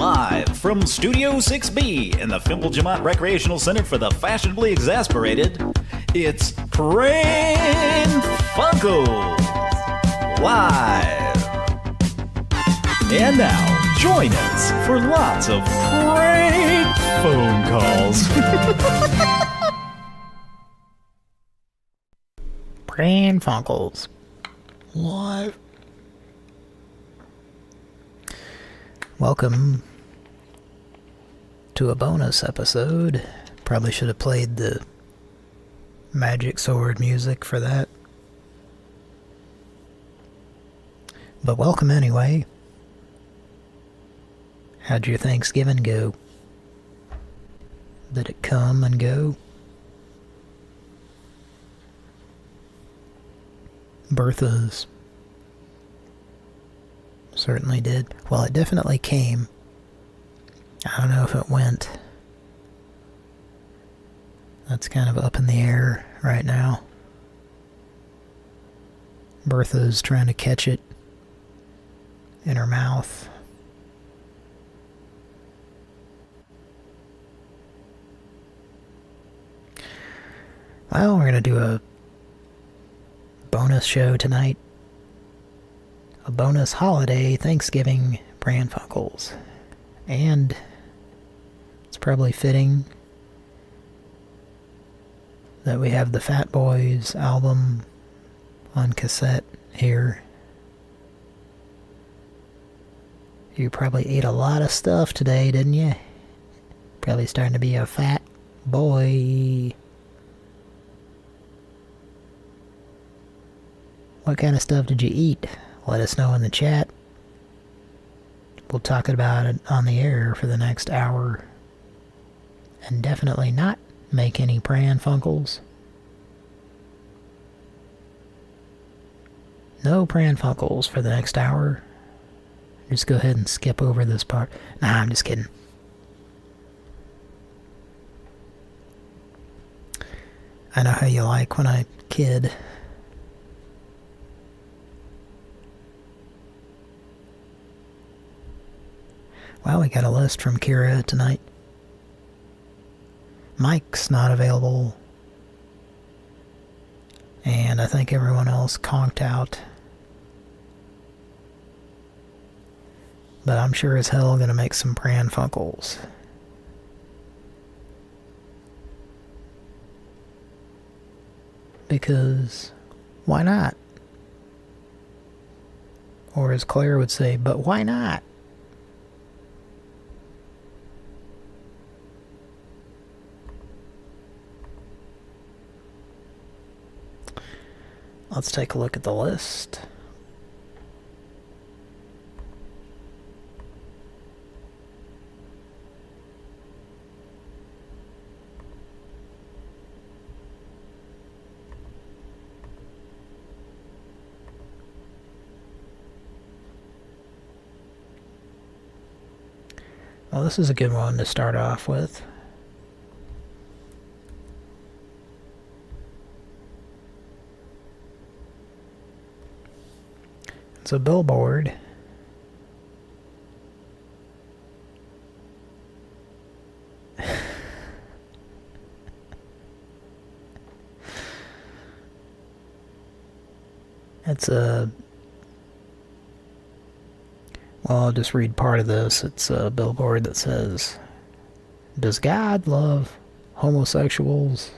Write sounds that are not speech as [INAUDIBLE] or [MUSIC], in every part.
Live from Studio 6B in the Fimble Jamont Recreational Center for the Fashionably Exasperated, it's Pran Funkels Live. And now, join us for lots of prank phone calls. Pran Funkels. Live. Welcome to a bonus episode. Probably should have played the Magic Sword music for that. But welcome anyway. How'd your Thanksgiving go? Did it come and go? Bertha's certainly did. Well, it definitely came. I don't know if it went. That's kind of up in the air right now. Bertha's trying to catch it in her mouth. Well, we're going to do a bonus show tonight. A bonus holiday Thanksgiving Funkels, And probably fitting that we have the Fat Boys album on cassette here. You probably ate a lot of stuff today, didn't you? Probably starting to be a fat boy. What kind of stuff did you eat? Let us know in the chat. We'll talk about it on the air for the next hour. And definitely not make any Pran Funkels. No Pran Funkels for the next hour. Just go ahead and skip over this part. Nah, I'm just kidding. I know how you like when I kid. Wow, we got a list from Kira tonight. Mike's not available. And I think everyone else conked out. But I'm sure as hell gonna make some Pran Funkels. Because why not? Or as Claire would say, but why not? Let's take a look at the list. Well, this is a good one to start off with. It's a billboard. [LAUGHS] it's a... Well, I'll just read part of this. It's a billboard that says, Does God love homosexuals?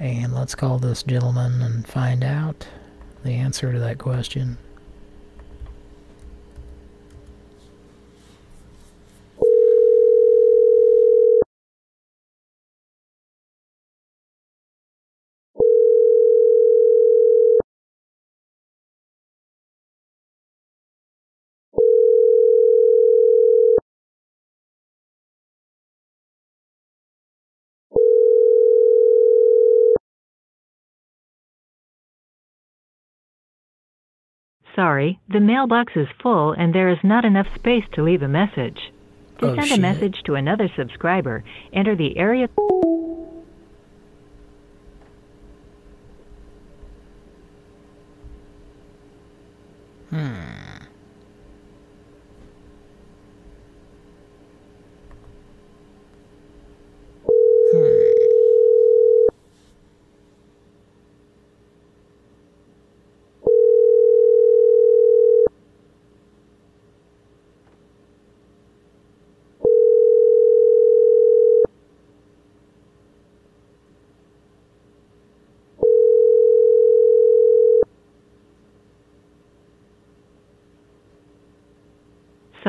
And let's call this gentleman and find out the answer to that question. Sorry, the mailbox is full and there is not enough space to leave a message. To oh, send shit. a message to another subscriber, enter the area.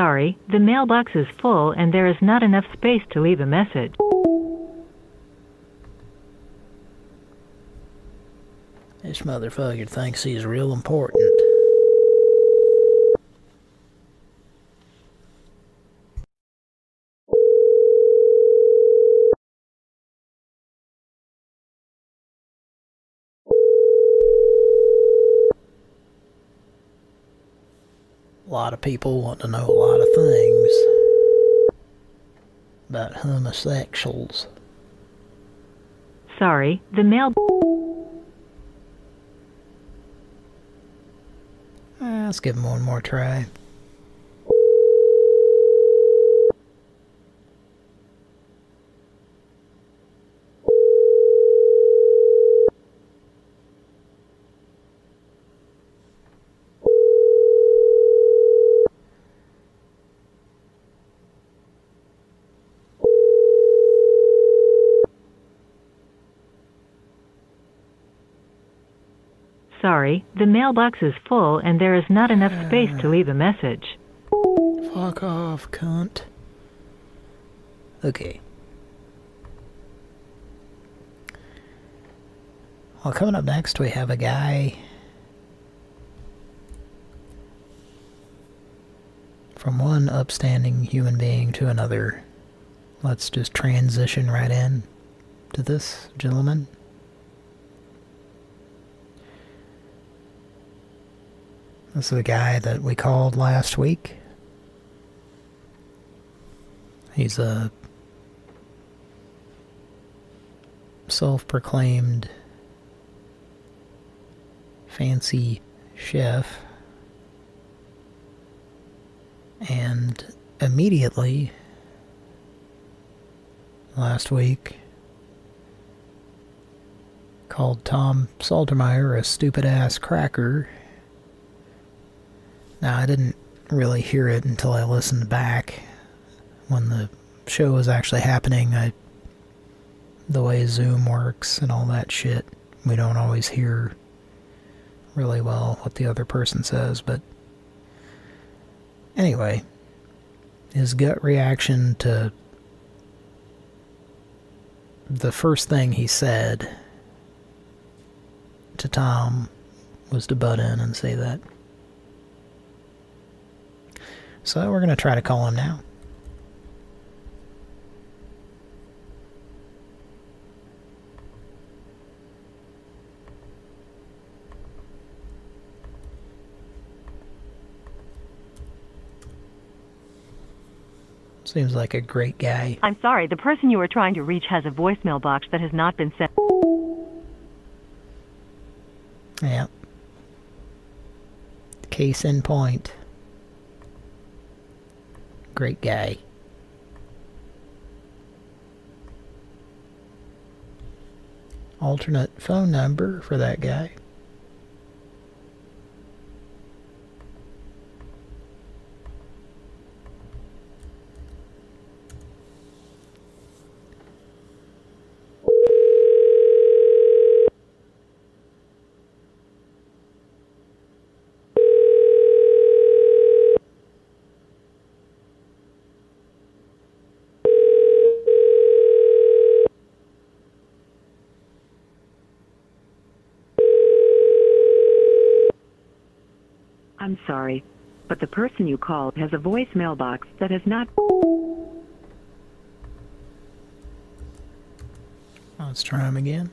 Sorry, the mailbox is full and there is not enough space to leave a message. This motherfucker thinks he's real important. A lot of people want to know a lot of things about homosexuals. Sorry, the mail. Let's give him one more try. Sorry, the mailbox is full and there is not enough space to leave a message. Fuck off, cunt. Okay. Well, coming up next, we have a guy from one upstanding human being to another. Let's just transition right in to this gentleman. This is the guy that we called last week. He's a self-proclaimed fancy chef. And immediately last week called Tom Saltermeyer a stupid ass cracker now, I didn't really hear it until I listened back. When the show was actually happening, I, the way Zoom works and all that shit, we don't always hear really well what the other person says, but anyway, his gut reaction to the first thing he said to Tom was to butt in and say that. So we're going to try to call him now. Seems like a great guy. I'm sorry, the person you are trying to reach has a voicemail box that has not been sent. Yeah. Case in point. Great guy. Alternate phone number for that guy. I'm sorry, but the person you called has a voicemail box that has not. Oh, let's try him again.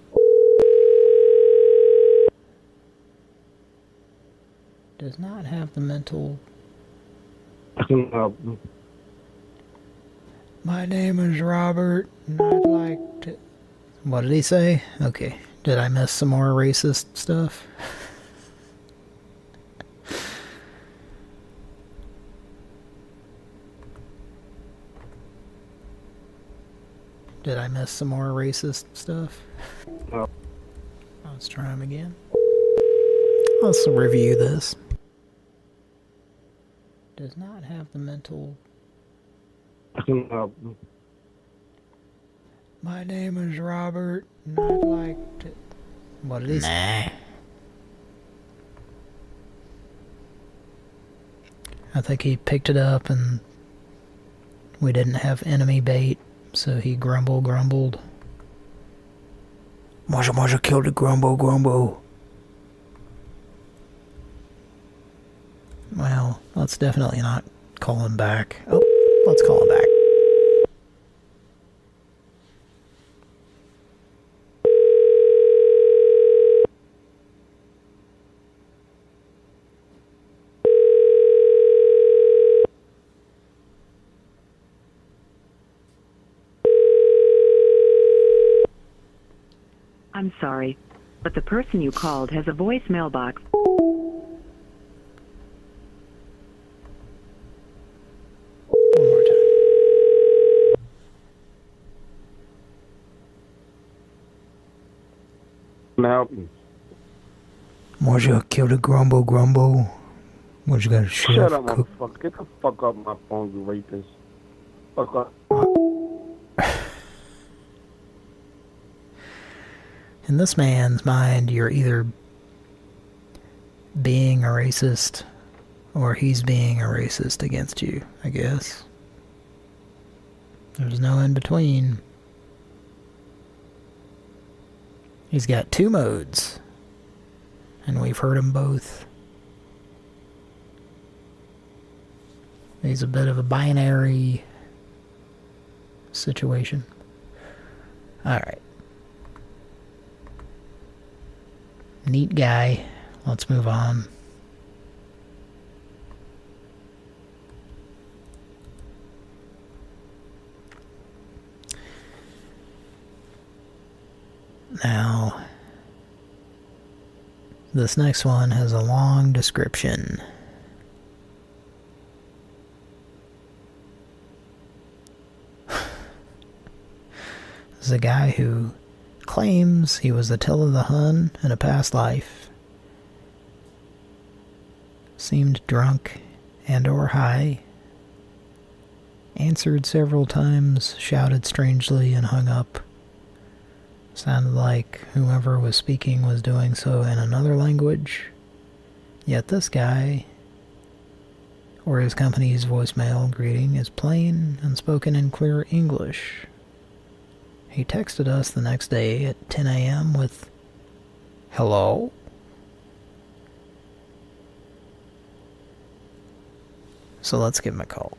Does not have the mental. My name is Robert, and I'd like to. What did he say? Okay. Did I miss some more racist stuff? [LAUGHS] Did I miss some more racist stuff? No. Let's try them again. Let's review this. Does not have the mental... No. My name is Robert, and I'd like to... What did he? I think he picked it up and we didn't have enemy bait, so he grumble grumbled. Marsha Marsha killed a grumble grumble. Well, let's definitely not call him back. Oh, let's call him back. I'm sorry, but the person you called has a voicemail box. One more time. Now, Marsha killed a grumble grumble. What you got a chef shut up, cook? motherfucker. Get the fuck off my phone, you rapist. Fuck up. In this man's mind, you're either being a racist or he's being a racist against you, I guess. There's no in between. He's got two modes, and we've heard them both. He's a bit of a binary situation. Alright. Neat guy. Let's move on. Now, this next one has a long description. [SIGHS] This is a guy who claims he was Attila the Hun in a past life. Seemed drunk and or high. Answered several times, shouted strangely, and hung up. Sounded like whoever was speaking was doing so in another language. Yet this guy, or his company's voicemail greeting, is plain and spoken in clear English. He texted us the next day at 10 a.m. with, Hello? So let's give him a call.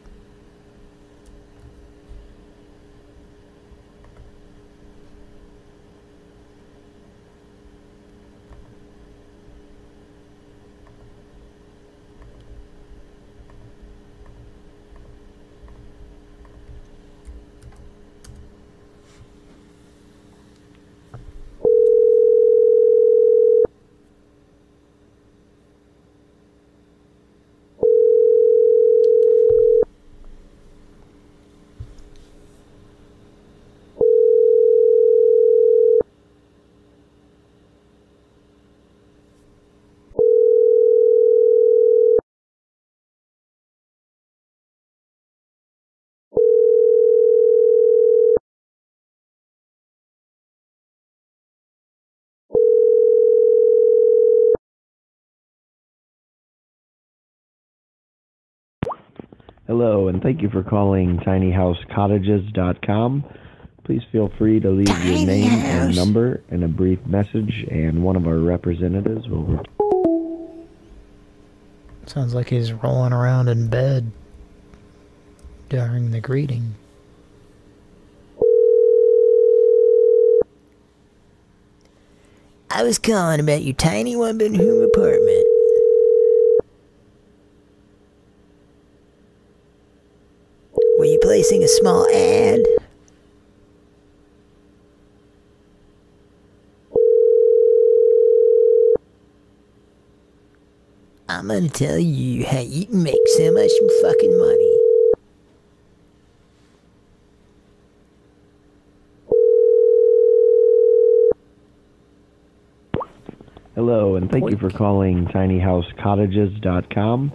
Hello, and thank you for calling tinyhousecottages.com. Please feel free to leave your name and number and a brief message, and one of our representatives will. Re- Sounds like he's rolling around in bed during the greeting. I was calling about your tiny one bedroom apartment. placing a small ad. I'm gonna tell you how you can make so much fucking money. Hello, and thank you for calling tinyhousecottages.com.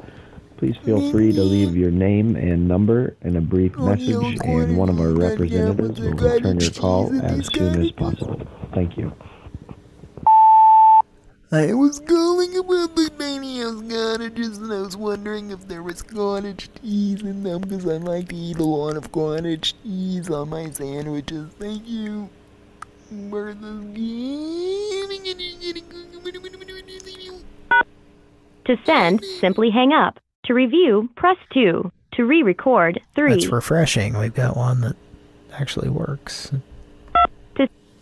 Please feel free to leave your name and number and a brief message, and one of our representatives will return your call as soon as possible. Thank you. I was calling about the tiny house cottages and I was wondering if there was cottage cheese in them because I like to eat a lot of cottage cheese on my sandwiches. Thank you. To send, simply hang up. To review, press 2. To re-record, 3. That's refreshing. We've got one that actually works.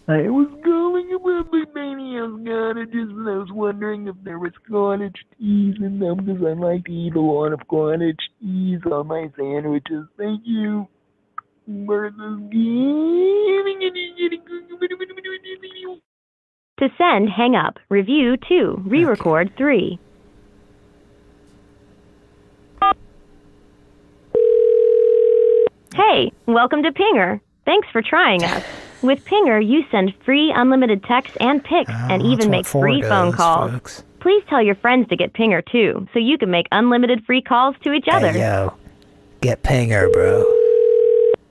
I was calling about the tiny house cottages and I was wondering if there was cottage cheese in them because I like to eat a lot of cottage cheese on my sandwiches. Thank you. To send, hang up. Review 2. Re-record 3. Hey, welcome to Pinger. Thanks for trying us. [SIGHS] With Pinger, you send free unlimited text and pics and even make free phone calls. folks. Please tell your friends to get Pinger too, so you can make unlimited free calls to each other. Hey, yo. Get Pinger, bro.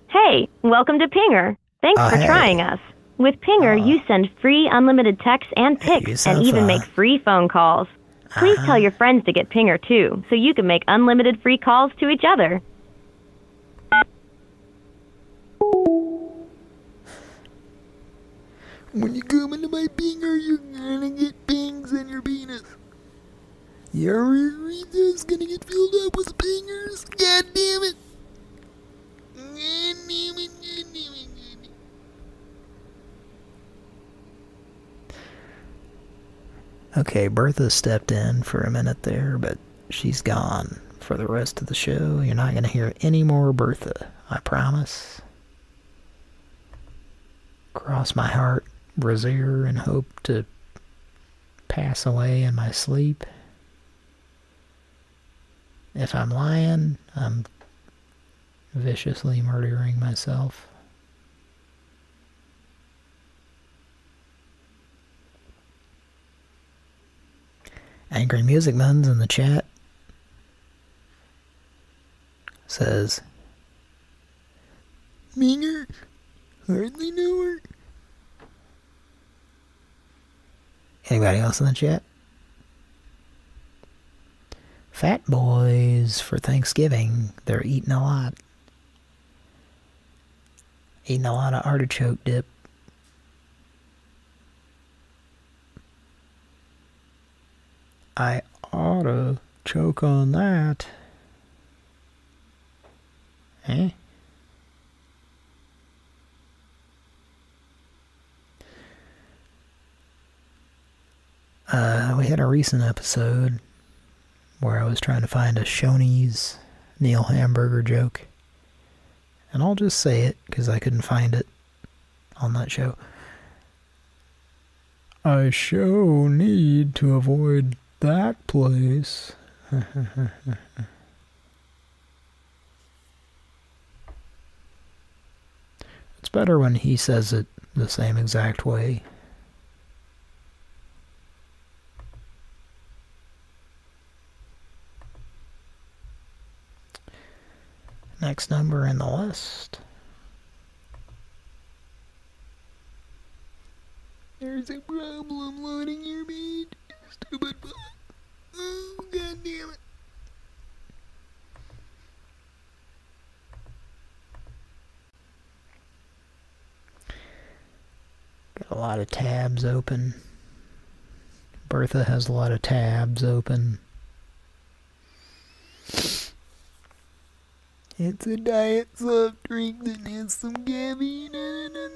Hey, welcome to Pinger. Thanks Oh, for hey. trying us. With Pinger, you send free unlimited text and pics and even fun. make free phone calls. Please Uh-huh. tell your friends to get Pinger too, so you can make unlimited free calls to each other. When you come into my pinger, you're gonna get pings in your penis. Your urethra's gonna get filled up with pingers. God damn it. God damn it, God damn it, God damn it. Okay, Bertha stepped in for a minute there, but she's gone for the rest of the show. You're not to hear any more Bertha, I promise. Cross my heart, brazier, and hope to pass away in my sleep. If I'm lying, I'm viciously murdering myself. Angry Music Man's in the chat says, Minger, hardly know her. Anybody else in the chat? Fat boys for Thanksgiving, they're eating a lot. Eating a lot of artichoke dip. I oughta choke on that. Eh? Uh, we had a recent episode where I was trying to find a Shoney's Neil Hamburger joke. And I'll just say it because I couldn't find it on that show. I show need to avoid that place. [LAUGHS] it's better when he says it the same exact way. Next number in the list. There's a problem loading your meat. Stupid fuck. Oh, god damn it. Got a lot of tabs open. Bertha has a lot of tabs open. It's a diet soft drink that has some caffeine in it.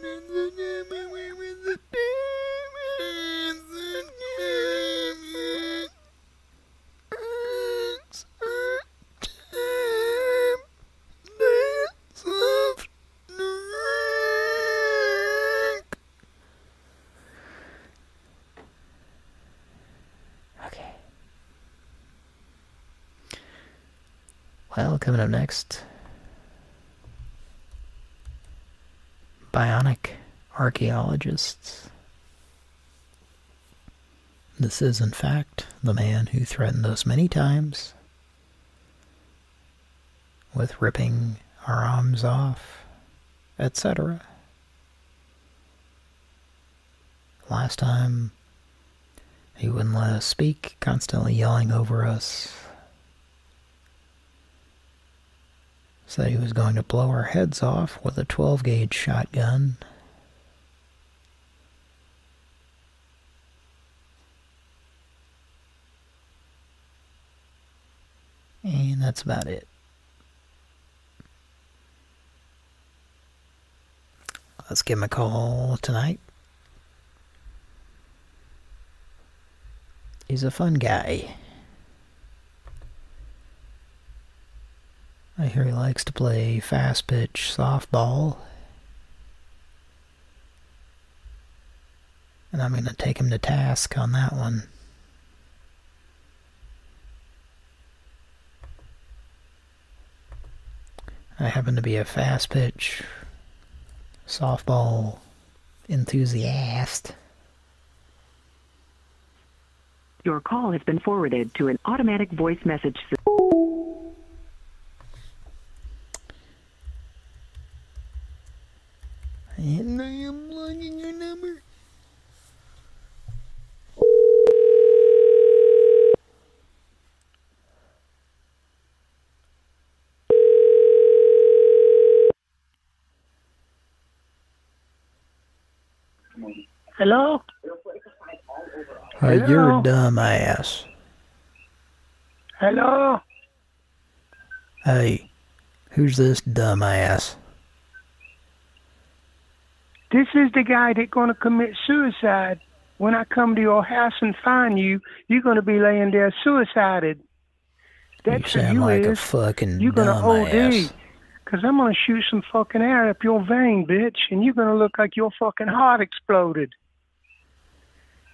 Okay. Well, coming up next, bionic archaeologists. this is in fact the man who threatened us many times with ripping our arms off, etc. Last time, he wouldn't let us speak, constantly yelling over us. Said he was going to blow our heads off with a 12 gauge shotgun. And that's about it. Let's give him a call tonight. He's a fun guy. I hear he likes to play fast pitch softball. And I'm going to take him to task on that one. I happen to be a fast pitch softball enthusiast. Your call has been forwarded to an automatic voice message system. And I am logging your number. Hello? Hey, you're a dumb ass. Hello? Hey, who's this dumb ass? This is the guy that's going to commit suicide. When I come to your house and find you, you're going to be laying there suicided. That's you sound you like is. a fucking You're going to dumb OD. ass. Because I'm going to shoot some fucking air up your vein, bitch, and you're going to look like your fucking heart exploded.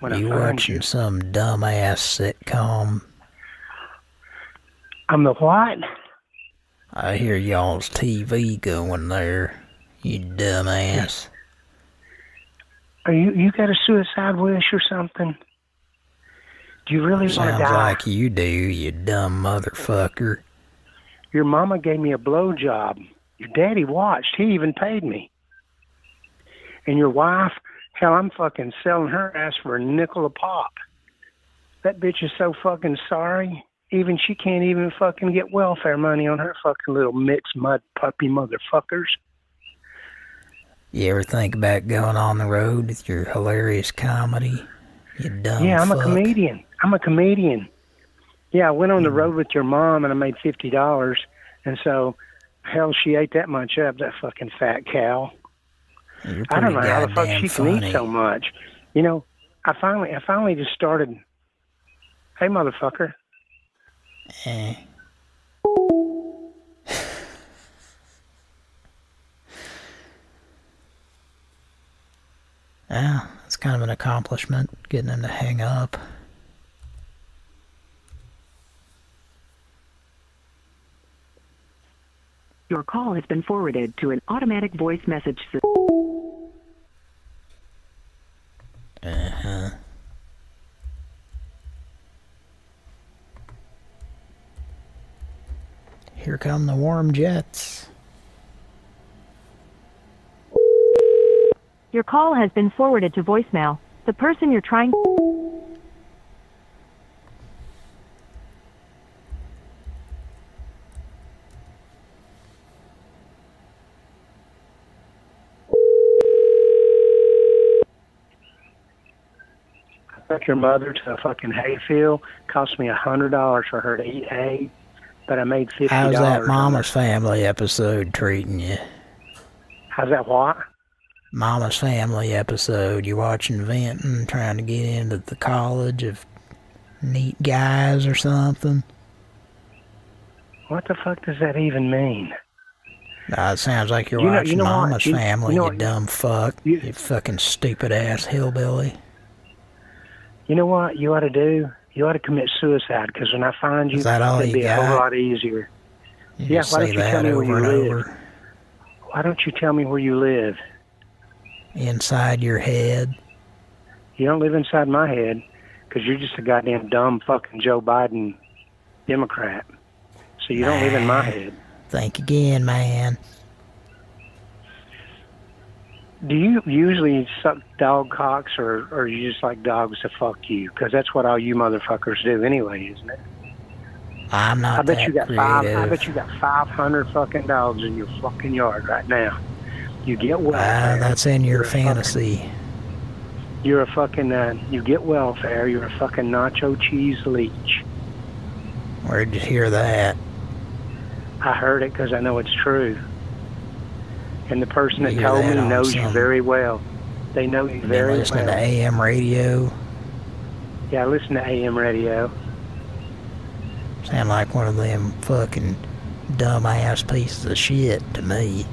When You I find watching you. some dumbass sitcom? I'm the what? I hear y'all's TV going there. You dumbass. Are you you got a suicide wish or something? Do you really want to Sounds die? like you do, you dumb motherfucker. Your mama gave me a blowjob. Your daddy watched. He even paid me. And your wife, hell, I'm fucking selling her ass for a nickel a pop. That bitch is so fucking sorry. Even she can't even fucking get welfare money on her fucking little mixed mud puppy motherfuckers. You ever think about going on the road with your hilarious comedy? You dumb yeah, I'm a comedian. I'm a comedian. Yeah, I went on the mm. road with your mom and I made fifty dollars, and so hell, she ate that much up. That fucking fat cow. You're I don't know how the fuck goddamn she can eat so much. You know, I finally, I finally just started. Hey, motherfucker. Eh. [LAUGHS] Yeah, it's kind of an accomplishment, getting him to hang up. Your call has been forwarded to an automatic voice message system. Uh-huh. Here come the warm jets. Your call has been forwarded to voicemail. The person you're trying took your mother to a fucking hayfield. Cost me a hundred dollars for her to eat hay, but I made fifty How's that Mama's Family episode treating you? How's that what? Mama's Family episode. You're watching Vinton trying to get into the college of neat guys or something. What the fuck does that even mean? Uh, it sounds like you're You know- you watching know? Mama's You- Family, you you, know what? dumb fuck. You, fucking stupid ass hillbilly. You know what you ought to do? You ought to commit suicide because when I find you, Is that all it'll you be a whole lot easier. You yeah, why don't you tell me where you live? over. Why don't you tell me where you live? Inside your head. You don't live inside my head. because you're just a goddamn dumb fucking Joe Biden Democrat. So you don't live in my head. Think again, man. Do you usually suck dog cocks, or or you just like dogs to fuck you? Because that's what all you motherfuckers do anyway, isn't it? I'm not I bet you got five. I bet you got five hundred fucking dogs in your fucking yard right now. You get Ah, welfare. that's in your You're a fucking- fantasy. You're a fucking. Uh, you get welfare. You're a fucking nacho cheese leech. Where'd you hear that? I heard it because I know it's true. And the person that told that me knows you very well. They know you very listening well. to AM radio. Yeah, I listen to AM radio. Sound like one of them fucking dumbass pieces of shit to me.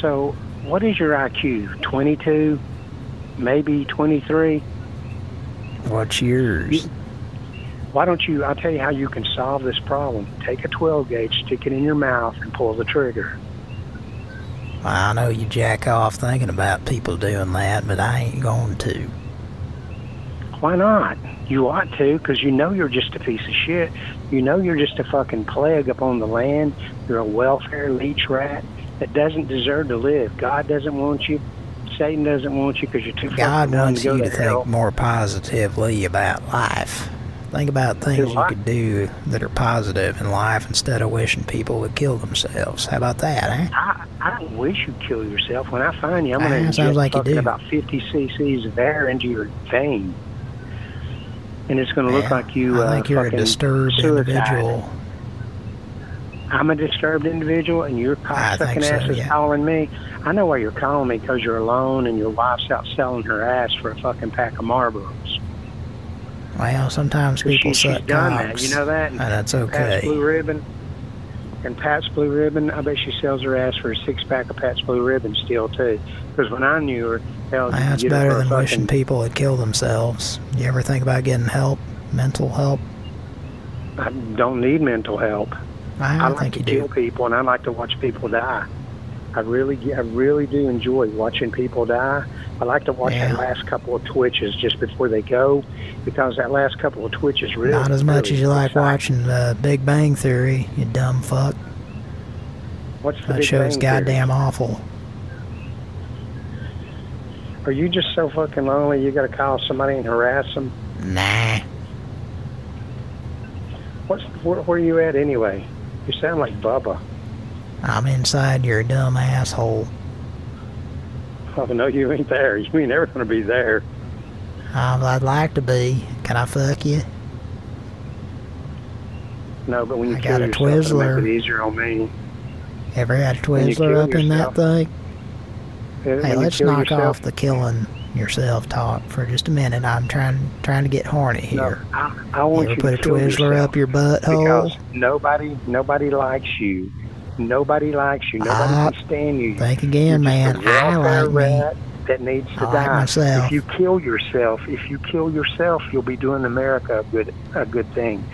So, what is your IQ? 22? Maybe 23? What's yours? Why don't you? I'll tell you how you can solve this problem. Take a 12 gauge, stick it in your mouth, and pull the trigger. I know you jack off thinking about people doing that, but I ain't going to. Why not? You ought to, because you know you're just a piece of shit. You know you're just a fucking plague upon the land. You're a welfare leech rat that doesn't deserve to live. God doesn't want you. Satan doesn't want you because you're too God wants to you to to think more positively about life. Think about things you could do that are positive in life instead of wishing people would kill themselves. How about that, eh? I, I don't wish you'd kill yourself. When I find you, I'm Ah, going to sounds inject like fucking about 50 cc's of air into your vein. And it's going to look Yeah, like you I uh, you're a fucking disturbed suicide. individual. I'm a disturbed individual, and your think cocksucking so, ass is yeah. calling me. I know why you're calling me because you're alone and your wife's out selling her ass for a fucking pack of Marlboros. Well, sometimes She- people she's suck done that, cocks. you know that? And that's Pabst okay. Blue Ribbon. And Pabst Blue Ribbon, I bet she sells her ass for a six pack of Pabst Blue Ribbon still, too. Because when I knew her, hell, That's could get her better than wishing people would kill themselves. You ever think about getting help? Mental help? I don't need mental help. I, I like think to you kill do. people, and I like to watch people die. I really, I really do enjoy watching people die. I like to watch Yeah. that last couple of twitches just before they go, because that last couple of twitches really. Not as much really as you like exciting. watching uh, Big Bang Theory, you dumb fuck. What's the That Big show's Bang Theory? goddamn awful. Are you just so fucking lonely? You got to call somebody and harass them. Nah. What's where, where are you at anyway? You sound like Bubba. I'm inside your dumb asshole. Oh no, you ain't there. You ain't ever gonna be there. Um, I'd like to be. Can I fuck you? No, but when you I kill got a yourself, Twizzler. make it easier on me. Ever had a Twizzler up in that thing? When Hey, let's knock yourself- off the killing yourself talk for just a minute. I'm trying trying to get horny No, here. I, I want you you, ever put a Twizzler yourself up your butthole? because nobody, nobody likes you. Nobody likes you. Nobody Ah, can stand you. Think again, man. I like me. that needs to I die. like myself. If you kill yourself, if you kill yourself, you'll be doing America a good a good thing.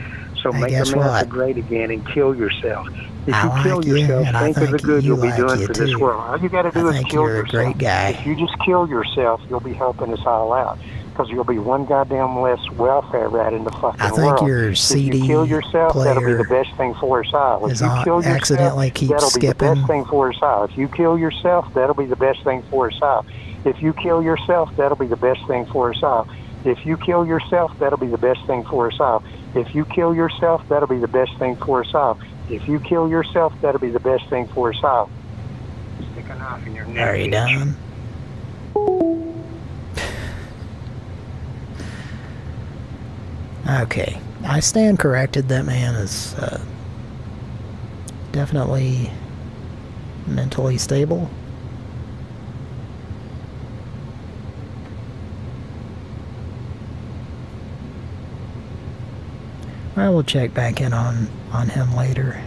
So Hey, make America what? great again and kill yourself. If I you like kill you, yourself, and I think of the good you you'll be like doing for this world. All you got to do I is think kill yourself. great guy. If you just kill yourself, you'll be helping us all out. Because you'll be one goddamn less welfare rat in the fucking I think world. your if CD you kill yourself, that'll be player the best thing for us all. If you kill yourself, accidentally keeps that'll be the best thing for us all. If you kill yourself, that'll be the best thing for us all. If you kill yourself, that'll be the best thing for us all. If you kill yourself, that'll be the best thing for us all. If you kill yourself, that'll be the best thing for us all. If you kill yourself, that'll be the best thing for us all. Stick a knife in your neck. Are you bitch. done? Okay. I stand corrected. That man is uh, definitely mentally stable. I will check back in on, on him later.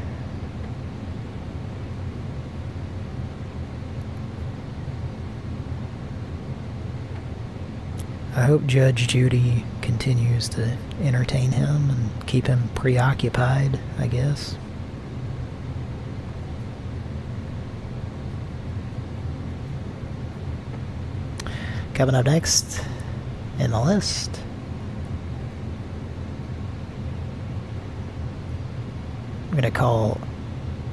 I hope Judge Judy continues to entertain him and keep him preoccupied, I guess. Coming up next, in the list. I'm gonna call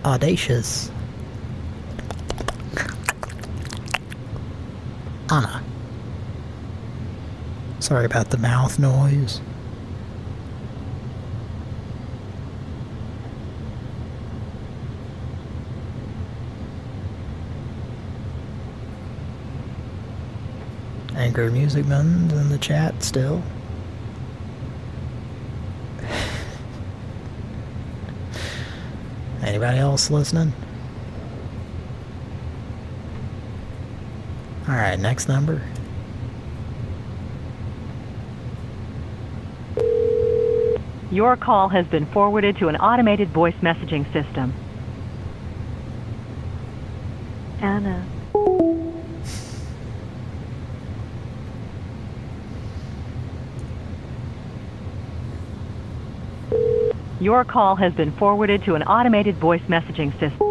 Audacious Anna. Sorry about the mouth noise. Anchor Music Man's in the chat still. [LAUGHS] Anybody else listening? Alright, next number. Your call has been forwarded to an automated voice messaging system. Anna. Your call has been forwarded to an automated voice messaging system.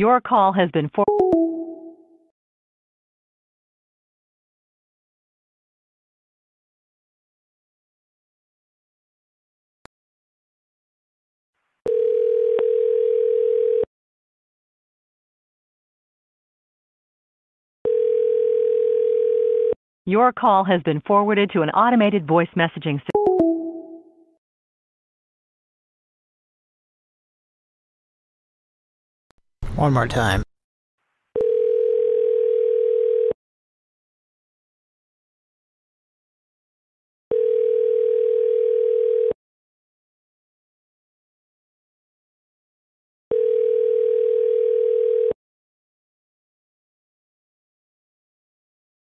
Your call has been for Your call has been forwarded to an automated voice messaging system. One more time.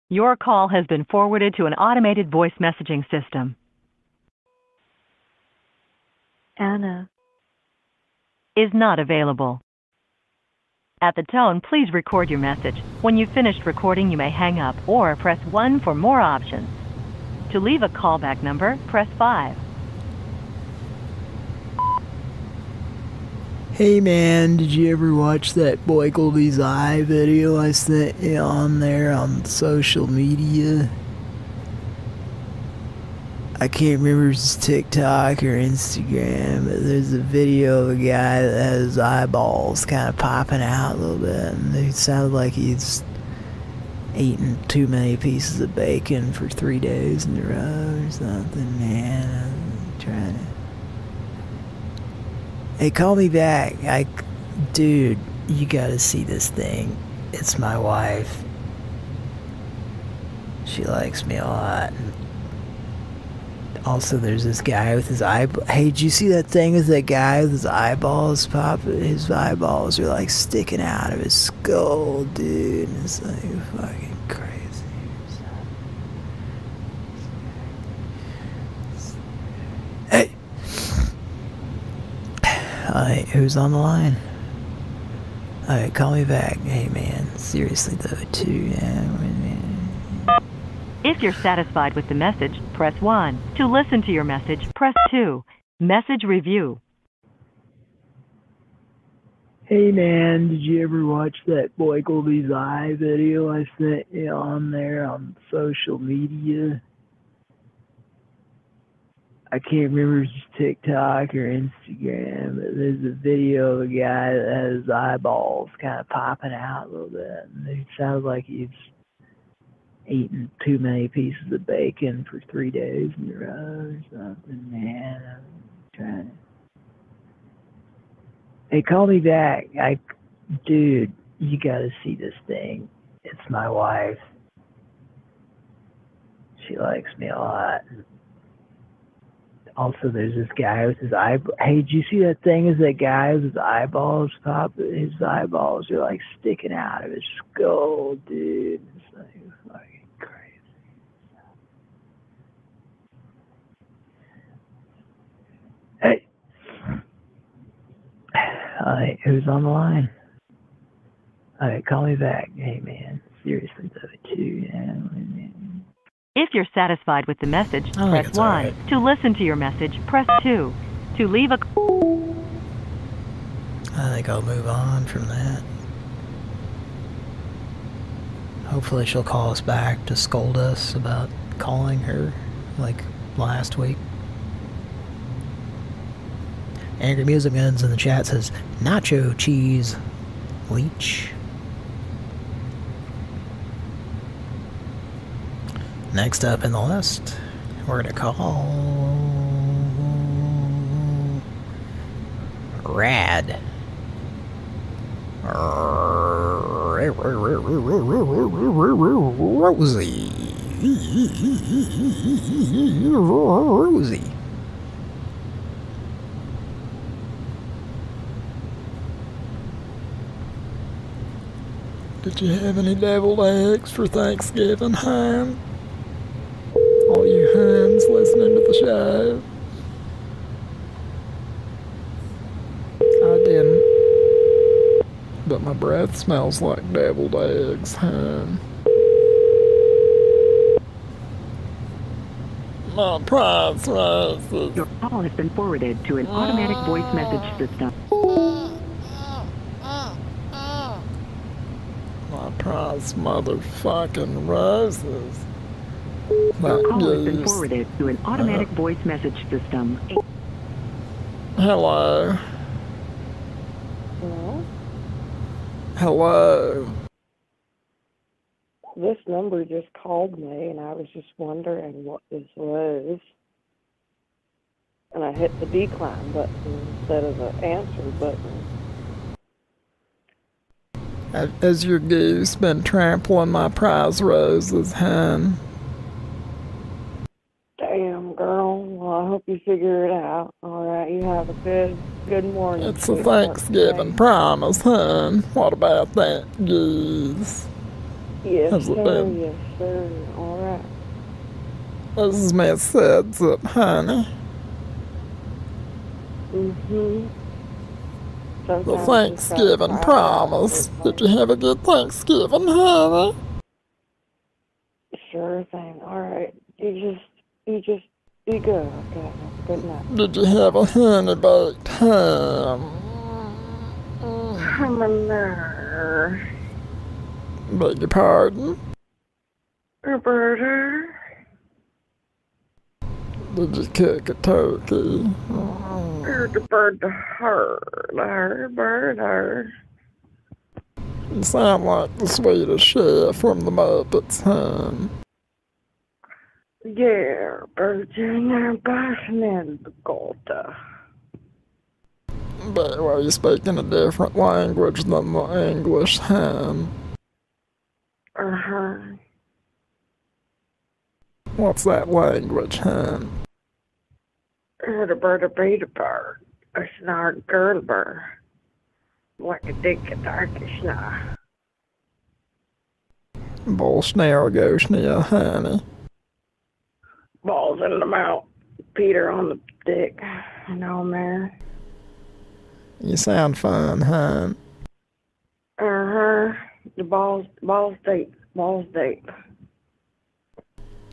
Your call has been forwarded to an automated voice messaging system. Anna. Is not available. At the tone, please record your message. When you've finished recording, you may hang up or press 1 for more options. To leave a callback number, press 5. Hey man, did you ever watch that Boy Goldie's Eye video I sent you on there on social media? I can't remember if it's TikTok or Instagram, but there's a video of a guy that has his eyeballs kind of popping out a little bit, and it sounded like he's eaten too many pieces of bacon for three days in a row or something, man. I'm trying to. Hey, call me back. I, dude, you gotta see this thing. It's my wife. She likes me a lot. Also, there's this guy with his eye. Hey, did you see that thing with that guy with his eyeballs pop? His eyeballs are like sticking out of his skull, dude. And it's like fucking crazy. Hey. Alright, who's on the line? Alright, call me back. Hey, man. Seriously, though, too. Yeah. If you're satisfied with the message, press 1. To listen to your message, press 2. Message review. Hey man, did you ever watch that Boy Goldie's Eye video I sent you on there on social media? I can't remember if it's TikTok or Instagram, but there's a video of a guy that has eyeballs kind of popping out a little bit, and it sounded like he's eaten too many pieces of bacon for three days in a row or something, man. I'm trying to. Hey, call me back. I, dude, you gotta see this thing. It's my wife. She likes me a lot. also, there's this guy with his eye. Hey, did you see that thing? Is that guy with his eyeballs pop? His eyeballs are like sticking out of his skull, dude. It's like fucking crazy. Hey, Uh, all right, who's on the line? All right, call me back. Hey, man, seriously though, too. Yeah, If you're satisfied with the message, I press 1. right. To listen to your message, press 2. To leave a I think I'll move on from that. Hopefully she'll call us back to scold us about calling her, like last week. Angry Music Guns in the chat says, Nacho Cheese Leech. Next up in the list, we're gonna call Rad. Rosie. Rosie. Did you have any deviled eggs for Thanksgiving, Han? All you Hans listening to the show. I didn't. But my breath smells like deviled eggs, Han. My prize rises. Your call has been forwarded to an automatic voice message system. My motherfucking roses. Your call has been forwarded to an automatic uh, voice message system. Hello. Hello? Hello. This number just called me, and I was just wondering what this was. And I hit the decline button instead of the answer button. Has- Has your goose been trampling my prize roses, hun? Damn, girl. Well, I hope you figure it out. All right, you have a good, good morning. It's a. Thanksgiving promise, hun. What about that goose? Yes, sir. Yes, sir. All right. This is Miss Sidsup, honey. Mm-hmm. The Thanksgiving promise. Did you have a good Thanksgiving, honey? Sure thing. All right. You just, you just be good. Okay. Good night. Did you have a honey baked ham? I'm a nerd. Beg your pardon? Roberta. Did you cook a turkey? Heard the bird to her. Her bird her. You sound like the Swedish chef from the Muppets, hun. Yeah, virgin and passionate Dakota. But were you speaking a different language than the English, hun? Uh-huh. What's that language, hun? Heard a bird a a bird. A snarl girl bird. Like a dick a darkish now. Bolsnaragosnia, honey. Balls in the mouth. Peter on the dick. And on there. You sound fun, hun. Uh-huh. The balls, balls deep. Balls deep.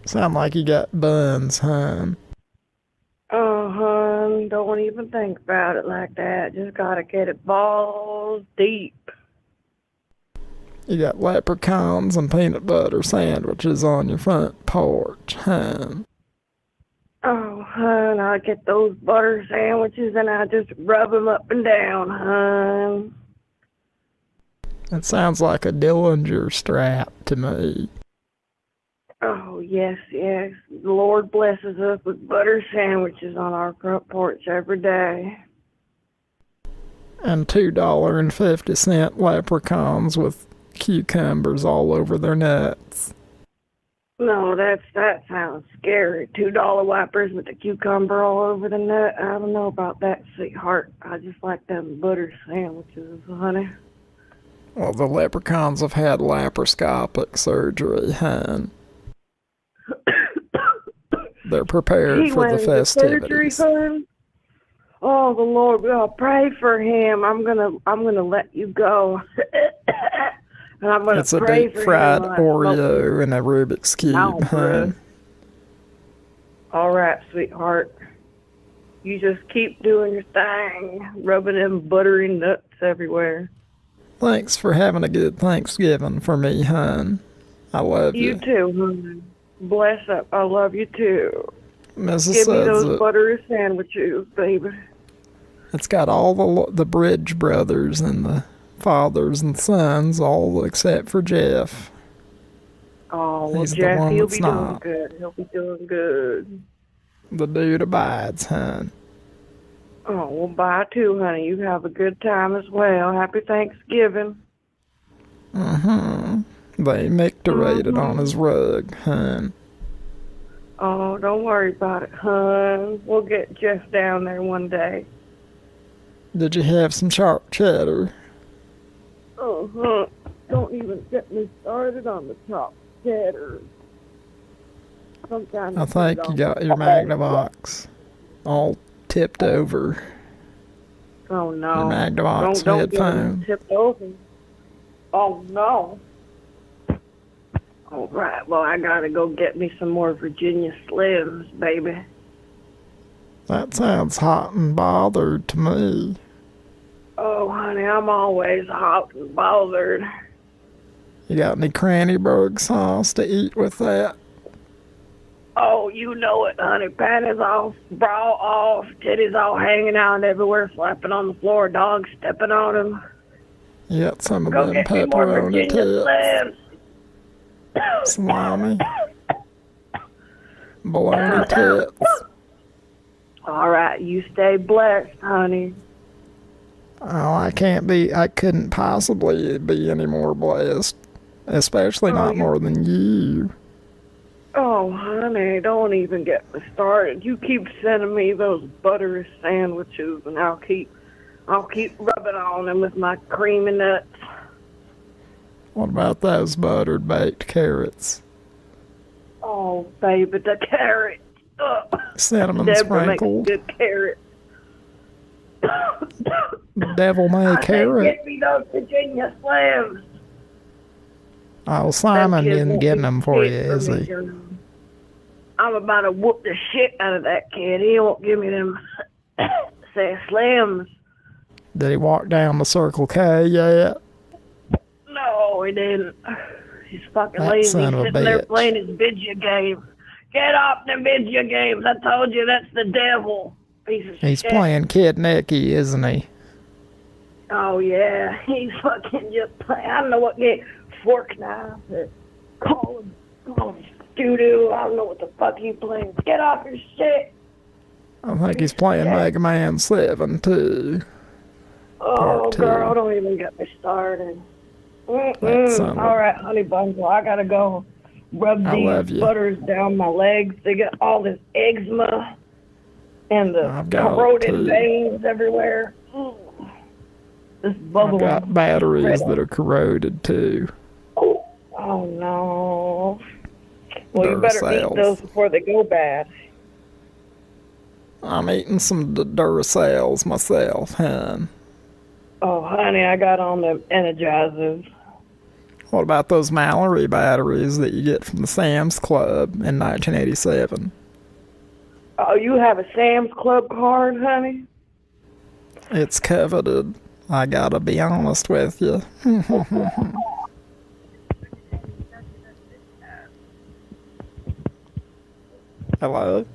Sound like you got buns, hun. Oh, hun, don't even think about it like that. Just gotta get it balls deep. You got leprechauns and peanut butter sandwiches on your front porch, hun. Oh, hun, I get those butter sandwiches and I just rub them up and down, hun. It sounds like a Dillinger strap to me. Oh, yes, yes. The Lord blesses us with butter sandwiches on our front porch every day. And $2.50 leprechauns with cucumbers all over their nuts. No, that's that sounds scary. Two dollar wipers with the cucumber all over the nut. I don't know about that, sweetheart. I just like them butter sandwiches, honey. Well, the leprechauns have had laparoscopic surgery, hun. They're prepared he for the festivities. son. Oh, the Lord, oh, pray for him. I'm gonna, I'm gonna let you go, [COUGHS] and I'm gonna It's a deep for fried him. when I smoke Oreo and a Rubik's Cube, hun. All right, sweetheart. You just keep doing your thing, rubbing them buttery nuts everywhere. Thanks for having a good Thanksgiving for me, hun. I love You you. too, honey. Bless up. I love you too. Mrs. Give me those Sudzik. buttery sandwiches, baby. It's got all the the Bridge brothers and the fathers and sons, all except for Jeff. Oh, well, He's Jeff, he'll be doing good. He'll be doing good. The dude abides, hun. Oh, well, bye too, honey. You have a good time as well. Happy Thanksgiving. Mm-hmm. They micturated on his rug, hun. Oh, don't worry about it, hon. We'll get Jeff down there one day. Did you have some sharp cheddar? Uh huh. Don't even get me started on the top cheddar. Sometimes I think you got your Magnavox all tipped over. Oh no. Your Magnavox don't, don't get headphone. tipped over. Oh no. All right. Well, I gotta go get me some more Virginia Slims, baby. That sounds hot and bothered to me. Oh, honey, I'm always hot and bothered. You got any Crannyberg sauce to eat with that? Oh, you know it, honey. Panties off, bra off, titties all hanging out everywhere, slapping on the floor, dogs stepping on them. You got some of Go them get me more pepperoni Slims. Salami, bologna tits. All right, you stay blessed, honey. Oh, I can't be, I couldn't possibly be any more blessed. Especially Oh, not you- more than you. Oh, honey, don't even get me started. You keep sending me those buttery sandwiches, and I'll keep, I'll keep rubbing on them with my creamy nuts. What about those buttered baked carrots? Oh, baby, the carrots. Ugh. Cinnamon Deborah makes sprinkled. good carrot. [COUGHS] Devil may I carrot. Get me those Virginia slams. Oh, Simon didn't get them for you, is he? I'm about to whoop the shit out of that kid. He won't give me them [COUGHS] say slams. Did he walk down the Circle K yet? No, he didn't. He's fucking That lazy. son a sitting there bitch. playing his video game. Get off the video games. I told you that's the devil. He's shit. playing Kid Nicky, isn't he? Oh yeah, [LAUGHS] he's fucking just playing. I don't know what game. Fork knife call him, call him doo doo. I don't know what the fuck he playing. Get off your shit. I think he's playing Mega Man 7 too. Oh, Part two. girl, don't even get me started. Mm-mm. All right, honey bundle, I gotta go rub I these butters down my legs. They got all this eczema and the I've got corroded veins everywhere. Mm. This bubble. I've got batteries that are corroded too. Oh no. Well, you better Duracells. eat those before they go bad. I'm eating some Duracells myself, hun. Oh, honey, I got on the energizers. What about those Mallory batteries that you get from the Sam's Club in 1987? Oh, you have a Sam's Club card, honey? It's coveted. I gotta be honest with you. [LAUGHS] Hello?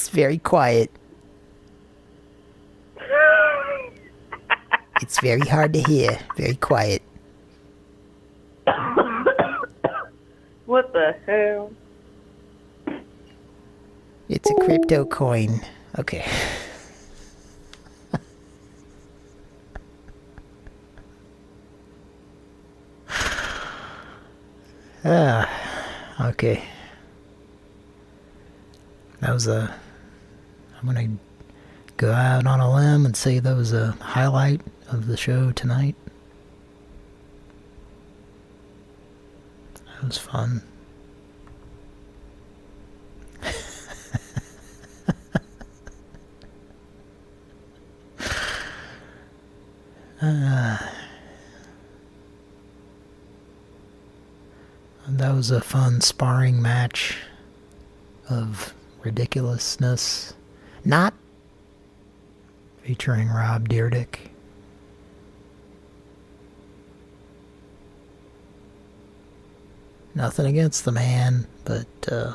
It's very quiet. [LAUGHS] it's very hard to hear. Very quiet. what the hell? It's a crypto coin. Okay. ah, okay. That was a I'm gonna go out on a limb and say that was a highlight of the show tonight. That was fun. uh, [SIGHS] that was a fun sparring match of ridiculousness. Not featuring Rob Dyrdek. Nothing against the man, but uh,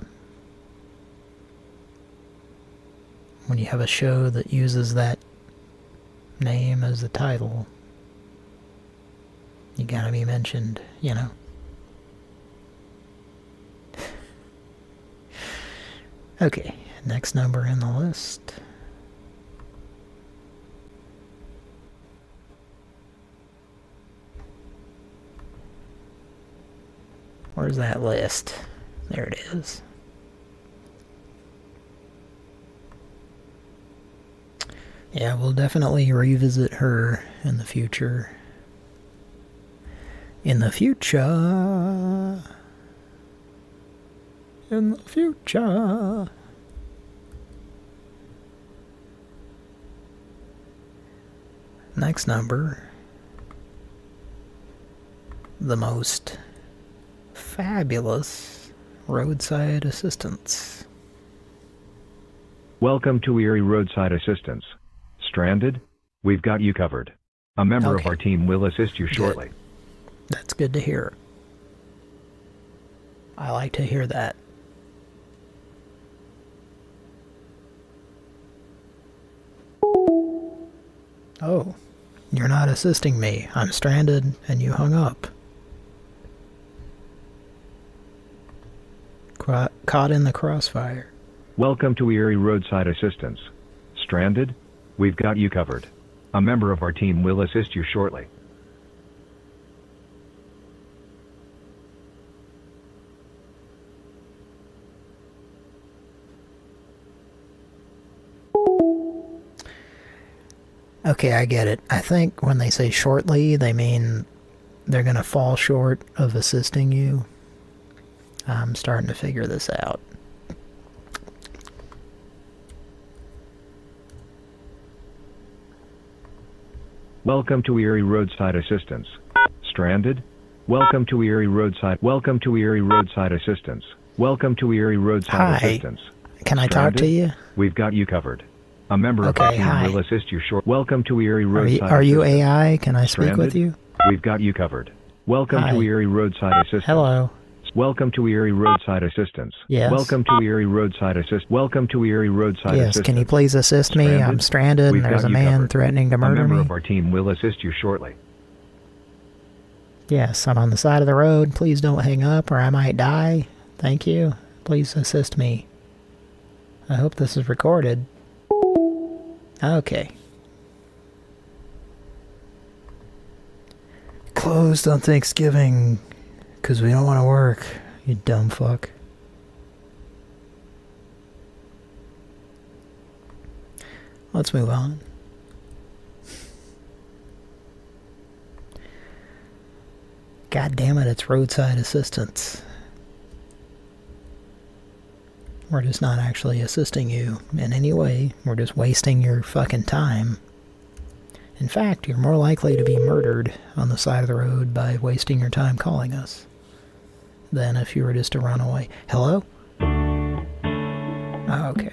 when you have a show that uses that name as the title, you gotta be mentioned, you know. [LAUGHS] okay, next number in the list. Where's that list? There it is. Yeah, we'll definitely revisit her in the future. In the future. In the future. Next number. The most fabulous roadside assistance. Welcome to Erie Roadside Assistance. Stranded? We've got you covered. A member of our team will assist you shortly. That's good to hear. I like to hear that. Oh, you're not assisting me. I'm stranded and you hung up. Caught in the crossfire. Welcome to Erie Roadside Assistance. Stranded? We've got you covered. A member of our team will assist you shortly. Okay, I get it. I think when they say shortly, they mean they're going to fall short of assisting you. I'm starting to figure this out. Welcome to Erie Roadside Assistance. Stranded? Welcome to Erie Roadside. Welcome to Erie Roadside Assistance. Welcome to Erie Roadside Hi. Assistance. Can I talk to you? We've got you covered. A member of Okay, team hi. will assist you short. Welcome to Erie Are Roadside you, are you AI? Can I speak with you? We've got you covered. Welcome Hi. to Erie Roadside Assistance. Hello. Welcome to Erie Roadside Assistance. Yes. Welcome to Erie Roadside Assist. Welcome to Erie Roadside yes, Assistance. can you please assist me? I'm stranded We've and there's a man covered. threatening to A murder member me. of our team will assist you shortly. Yes, I'm on the side of the road. Please don't hang up or I might die. Thank you. Please assist me. I hope this is recorded. Okay. Closed on Thanksgiving because we don't want to work, you dumb fuck. Let's move on. God damn it, it's roadside assistance. We're just not actually assisting you in any way. We're just wasting your fucking time. In fact, you're more likely to be murdered on the side of the road by wasting your time calling us than if you were just to run away. Hello? Oh, okay.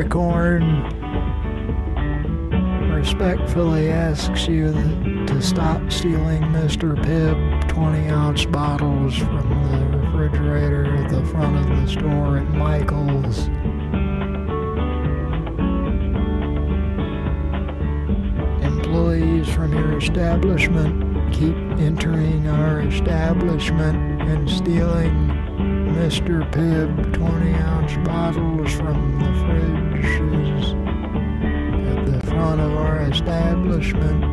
Fabricorn respectfully asks you to stop stealing Mr. Pibb 20 ounce bottles from the refrigerator at the front of the store at Michael's. Employees from your establishment keep entering our establishment and stealing Mr. Pibb 20 ounce bottles from the fridges at the front of our establishment.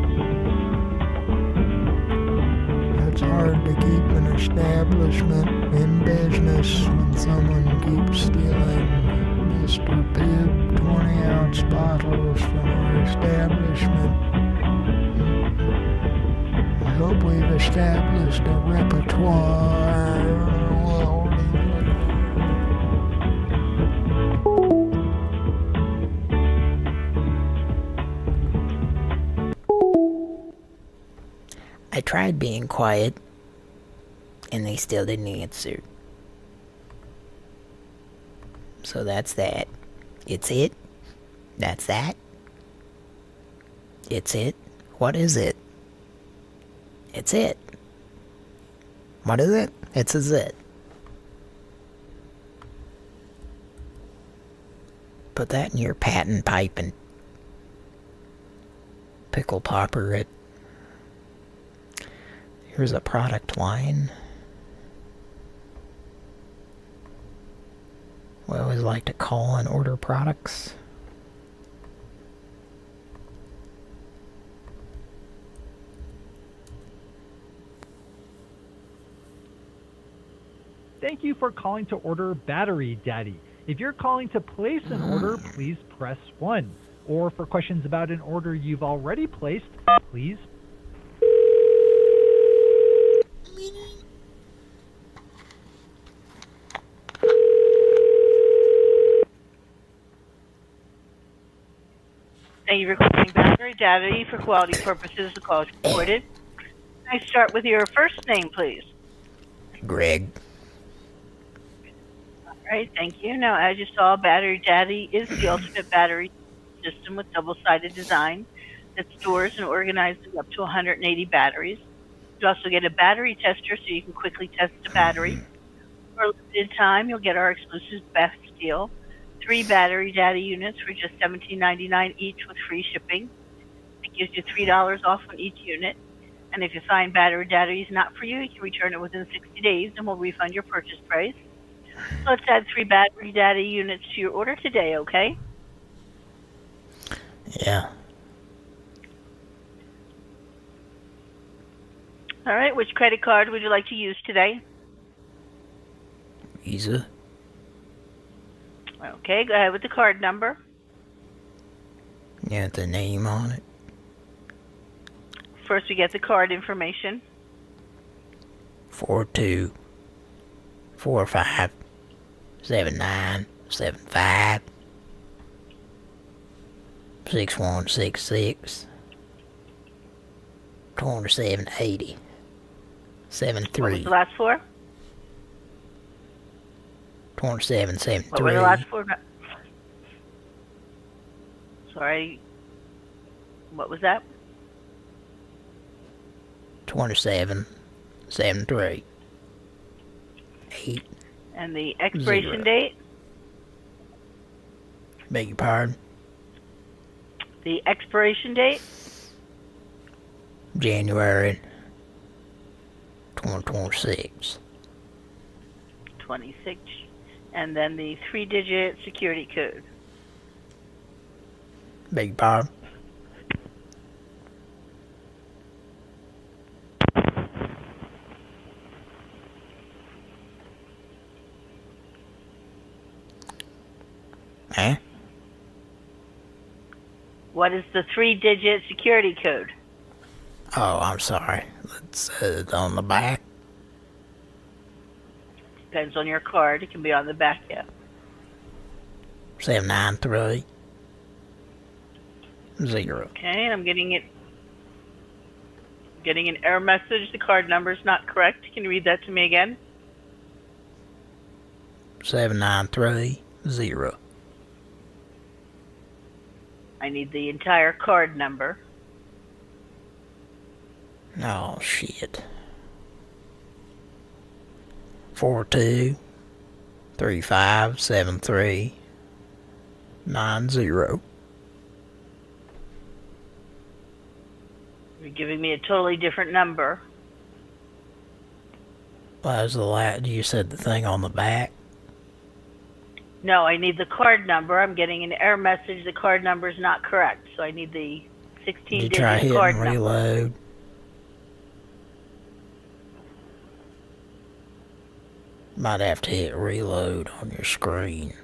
It's hard to keep an establishment in business when someone keeps stealing Mr. Pibb 20 ounce bottles from our establishment. I hope we've established a repertoire. Tried being quiet, and they still didn't answer. So that's that. It's it? That's that? It's it? What is it? It's it. What is it? It's a zit. Put that in your patent pipe and pickle popper it. Here's a product line. We always like to call and order products. Thank you for calling to order Battery Daddy. If you're calling to place an order, [SIGHS] please press 1. Or for questions about an order you've already placed, please Thank you for calling Battery Daddy. For quality purposes, the call is recorded. Can I start with your first name, please? Greg. All right, thank you. Now, as you saw, Battery Daddy is the ultimate [CLEARS THROAT] battery system with double-sided design that stores and organizes up to 180 batteries. You also get a battery tester so you can quickly test the battery. For a limited time, you'll get our exclusive best deal. Three Battery Daddy units for just $17.99 each with free shipping. It gives you $3 off on each unit. And if you find Battery Daddy is not for you, you can return it within 60 days and we'll refund your purchase price. So let's add three Battery Daddy units to your order today, okay? Yeah. All right, which credit card would you like to use today? Visa. Okay, go ahead with the card number. Yeah, the name on it. First, we get the card information. Four two. Four five. Seven nine. Seven five. Six one six six. Twenty seven eighty. Seven What was three. the last four? Twenty seven seven What were the last four? Sorry. What was that? Twenty seven seven three. Eight. And the expiration Zero. date? Beg your pardon. The expiration date? January 2026. 26. And then the three digit security code. Big your pardon. Huh? What is the three digit security code? Oh, I'm sorry. It's uh, on the back. Depends on your card. It can be on the back, yeah. 793 zero. Okay, I'm getting it. Getting an error message. The card number is not correct. Can you read that to me again? 793 zero. I need the entire card number. Oh, shit. Four two three five seven three nine zero. You're giving me a totally different number. That was the last, you said the thing on the back? No, I need the card number. I'm getting an error message. The card number is not correct. So I need the 16 Did you try hitting card number. Might have to hit reload on your screen.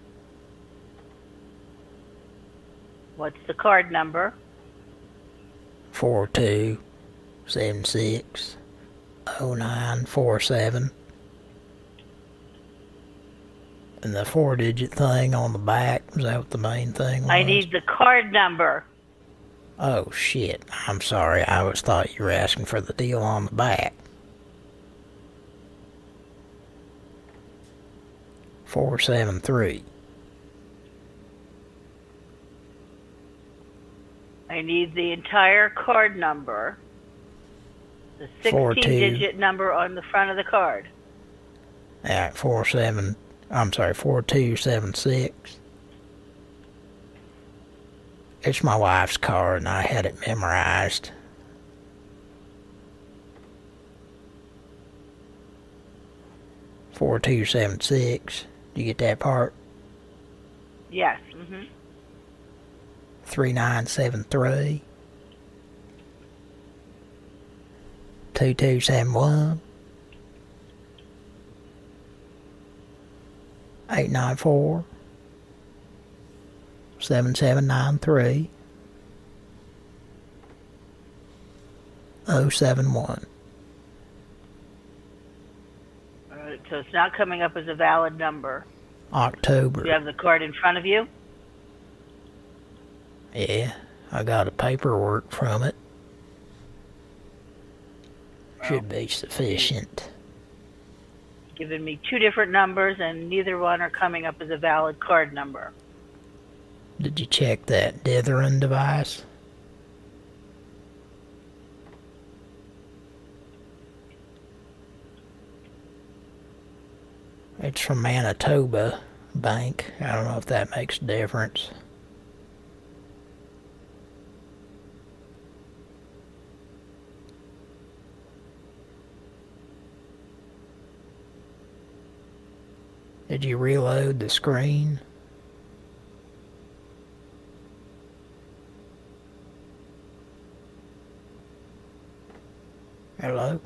What's the card number? Four two seven six oh nine four seven. And the four digit thing on the back, is that what the main thing was? I need the card number. Oh shit. I'm sorry. I always thought you were asking for the deal on the back. Four seven three. I need the entire card number. The 16 digit number on the front of the card. Alright, four seven I'm sorry, four two seven six. It's my wife's card and I had it memorized. Four two seven six. Do you get that part? Yes. hmm 3973 2271 894 7793 071 Alright, so it's not coming up as a valid number. October. You have the card in front of you? Yeah, I got a paperwork from it. Should be sufficient. Given me two different numbers, and neither one are coming up as a valid card number. Did you check that dithering device? It's from Manitoba Bank. I don't know if that makes a difference. Did you reload the screen? Hello?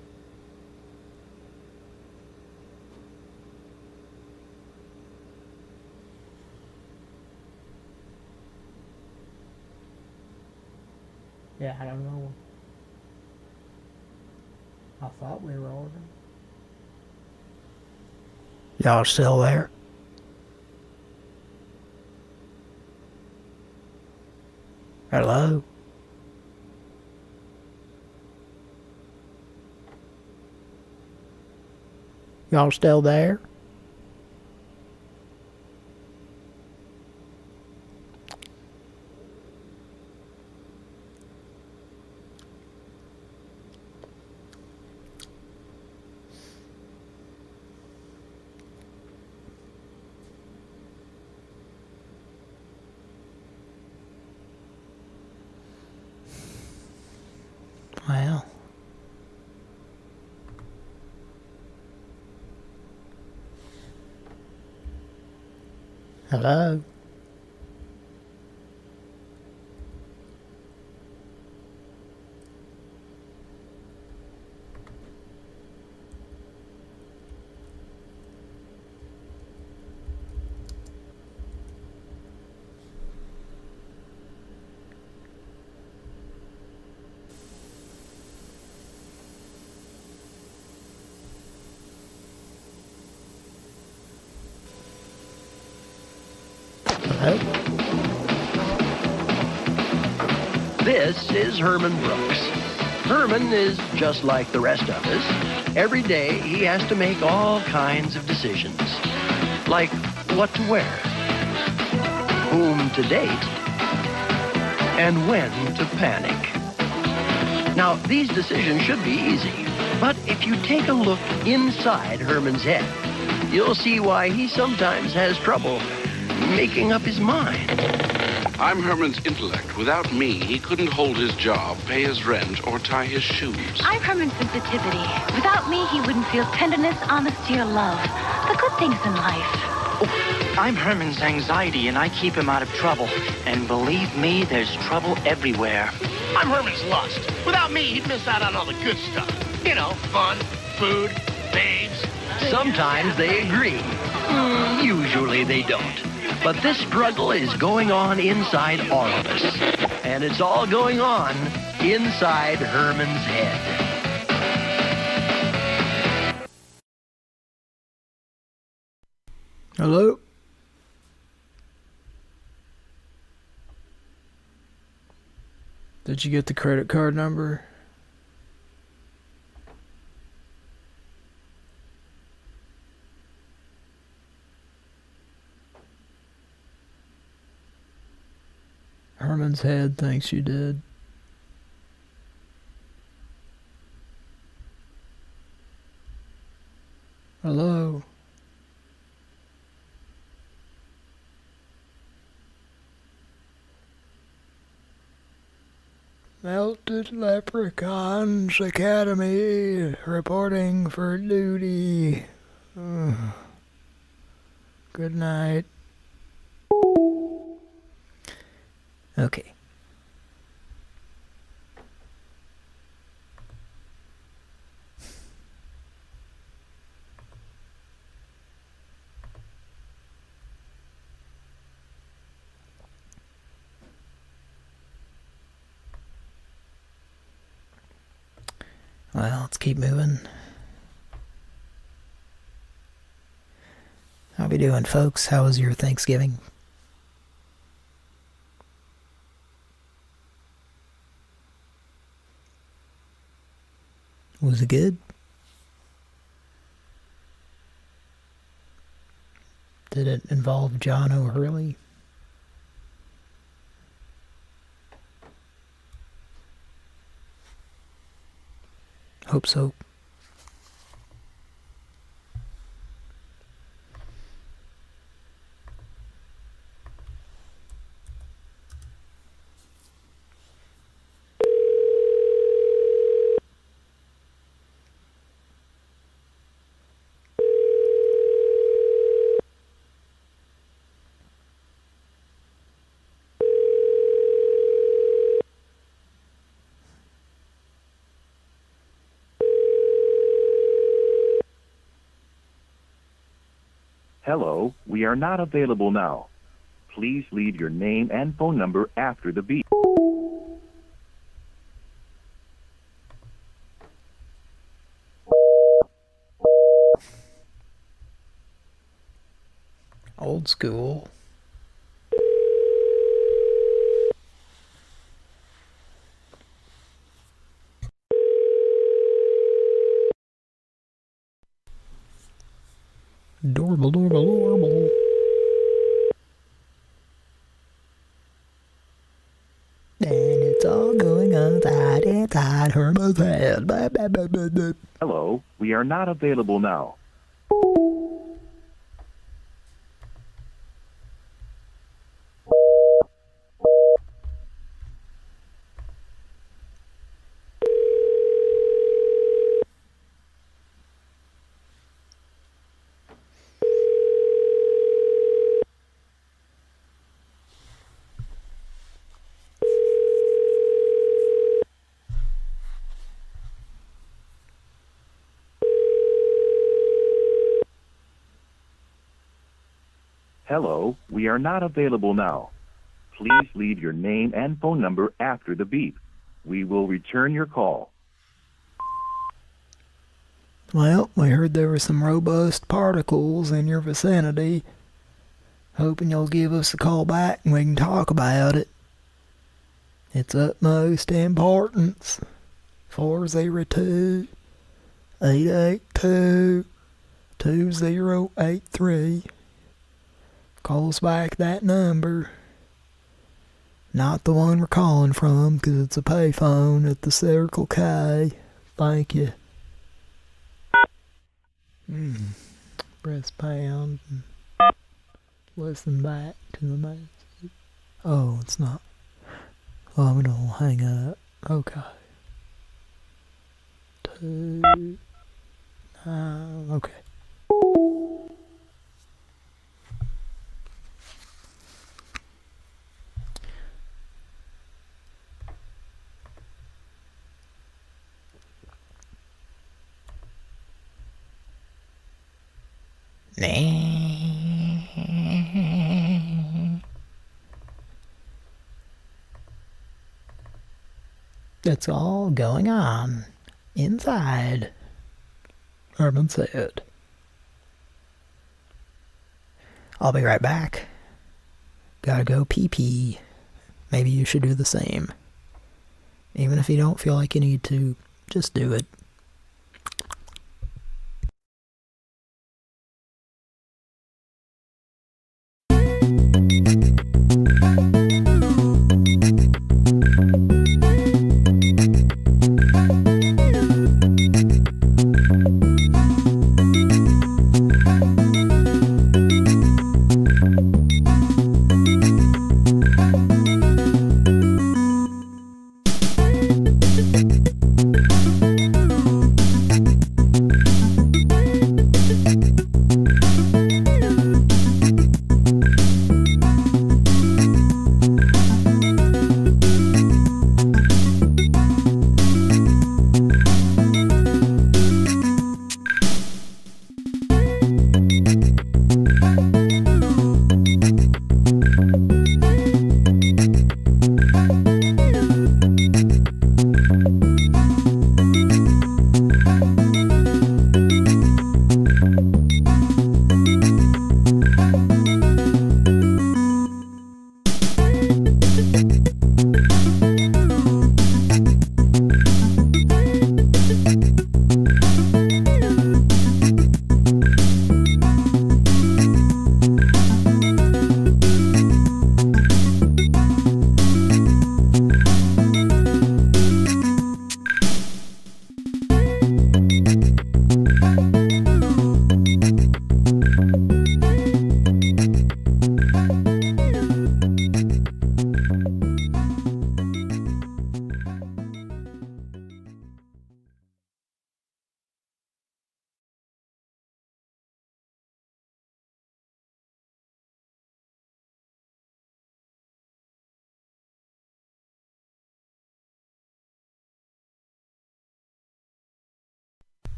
Yeah, I don't know. I thought we were ordering. Y'all still there? Hello? Y'all still there? Well. Hello? This is Herman Brooks. Herman is just like the rest of us. Every day he has to make all kinds of decisions. Like what to wear, whom to date, and when to panic. Now, these decisions should be easy, but if you take a look inside Herman's head, you'll see why he sometimes has trouble making up his mind. I'm Herman's intellect. Without me, he couldn't hold his job, pay his rent, or tie his shoes. I'm Herman's sensitivity. Without me, he wouldn't feel tenderness, honesty, or love. The good things in life. I'm Herman's anxiety, and I keep him out of trouble. And believe me, there's trouble everywhere. I'm Herman's lust. Without me, he'd miss out on all the good stuff. You know, fun, food, babes. Sometimes they agree. Mm, usually they don't. But this struggle is going on inside all of us. And it's all going on inside Herman's head. Hello? Did you get the credit card number? Head thinks you did. Hello? Melted Leprechauns Academy reporting for duty. Good night. Okay. Well, let's keep moving. How we doing, folks? How was your Thanksgiving? Was it good? Did it involve John O'Hurley? Hope so. Hello, we are not available now. Please leave your name and phone number after the beep. Old school. Adorable, adorable, adorable. And it's all going on inside, inside Herman's head. Blah, blah, blah, blah, blah. Hello, we are not available now. Hello, we are not available now. Please leave your name and phone number after the beep. We will return your call. Well, we heard there were some robust particles in your vicinity. Hoping you'll give us a call back and we can talk about it. It's utmost importance. 402 882 2083. Call us back that number. Not the one we're calling from, because it's a payphone at the Circle K. Thank you. Hmm. Press pound and listen back to the message. Oh, it's not. Oh, I'm gonna hang up. Okay. Two. Uh, okay. That's all going on inside. Herman said. I'll be right back. Gotta go pee pee. Maybe you should do the same. Even if you don't feel like you need to, just do it.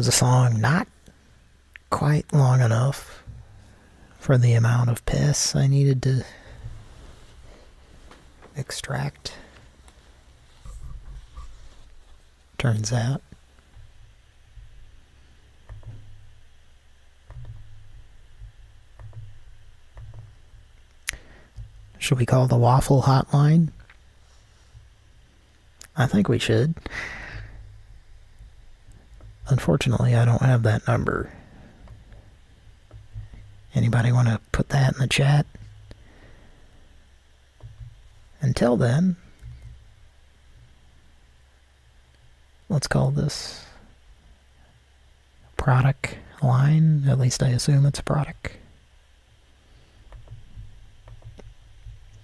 Was a song not quite long enough for the amount of piss I needed to extract. Turns out. Should we call the waffle hotline? I think we should. Unfortunately, I don't have that number. Anybody want to put that in the chat? Until then, let's call this product line. At least I assume it's a product.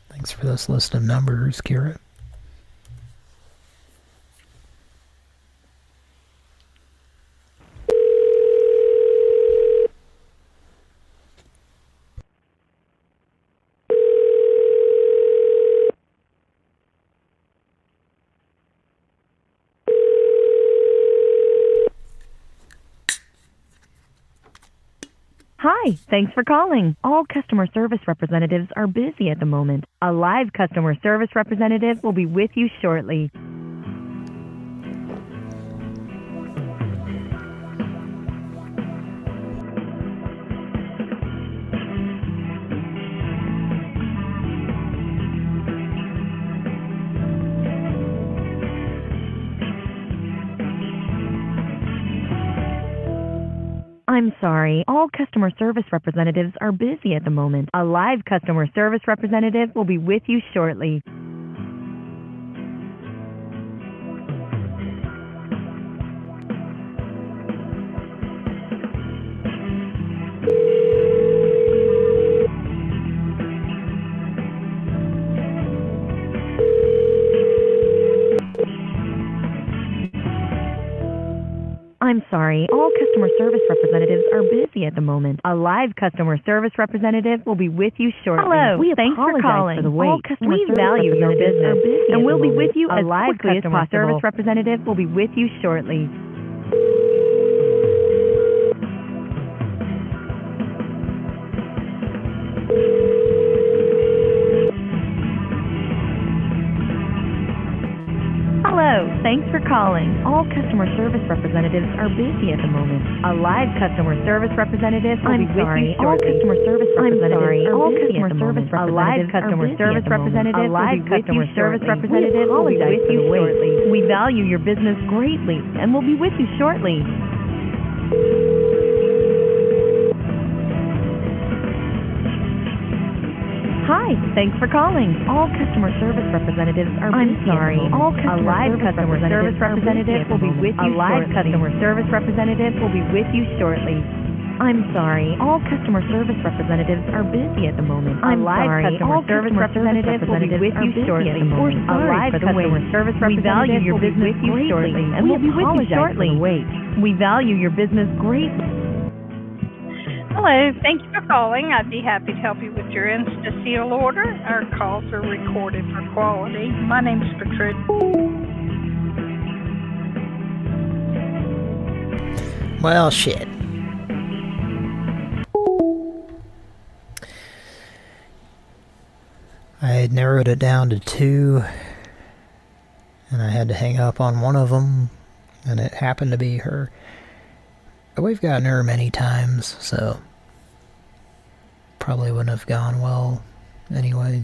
Thanks for this list of numbers, Kira. Hi, thanks for calling. All customer service representatives are busy at the moment. A live customer service representative will be with you shortly. I'm sorry, all customer service representatives are busy at the moment. A live customer service representative will be with you shortly. I'm sorry, all customer service representatives are busy at the moment. A live customer service representative will be with you shortly. Hello, we thanks for calling. for the wait. All customer we service value your business, are busy and we'll be with you A as live quickly as customer possible. service representative will be with you shortly. Thanks for calling. All customer service representatives are busy at the moment. A live customer service representative will I'm be with sorry, you all shortly. customer service I'm representatives sorry, are all customer service moment. a live Representatives are customer service at the moment. representative A live with customer you service representative will be with you shortly. We value your business greatly and will be with you shortly. Hi, thanks for calling. All customer service representatives are I'm sorry, all customer live service customer service representatives representative will be with A live shortly. customer service representative will be with you shortly. I'm sorry, all customer service representatives are busy at the moment. I'm live sorry, customer all service customer representative will be representatives with are you busy at shortly. the moment. a Sorry live for the customer wait. service We value your business with you greatly. shortly and We will be with you shortly. wait. We value your business greatly. Hello, thank you for calling. I'd be happy to help you with your Insta seal order. Our calls are recorded for quality. My name is Patricia. Well, shit. I had narrowed it down to two, and I had to hang up on one of them, and it happened to be her. We've gotten her many times, so probably wouldn't have gone well anyway.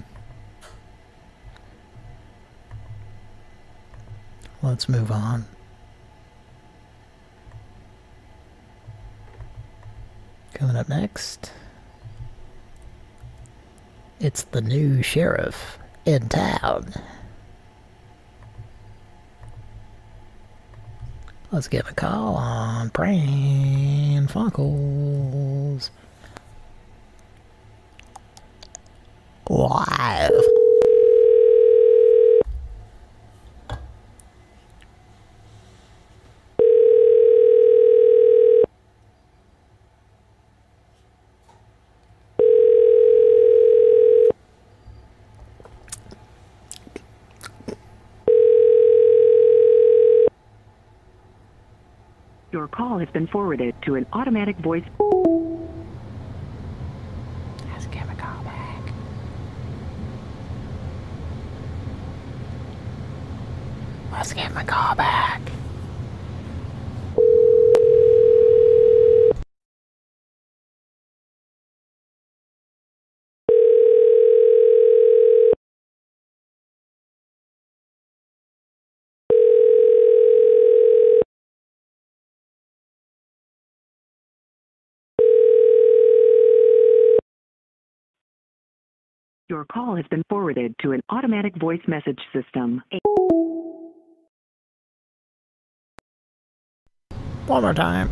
Let's move on. Coming up next, it's the new sheriff in town. Let's give a call on Pran Funkels. Live. Your call has been forwarded to an automatic voice. Let's give a call back. Let's give him a call back. Your call has been forwarded to an automatic voice message system. One more time.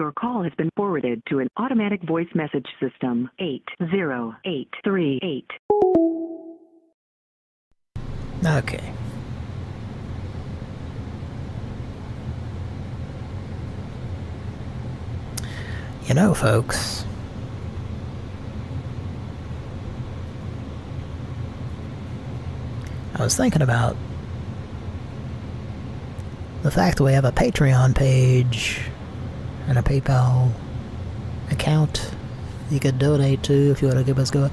Your call has been forwarded to an automatic voice message system. 80838. Okay. You know, folks. I was thinking about the fact that we have a Patreon page and a PayPal account you could donate to if you want to give us go.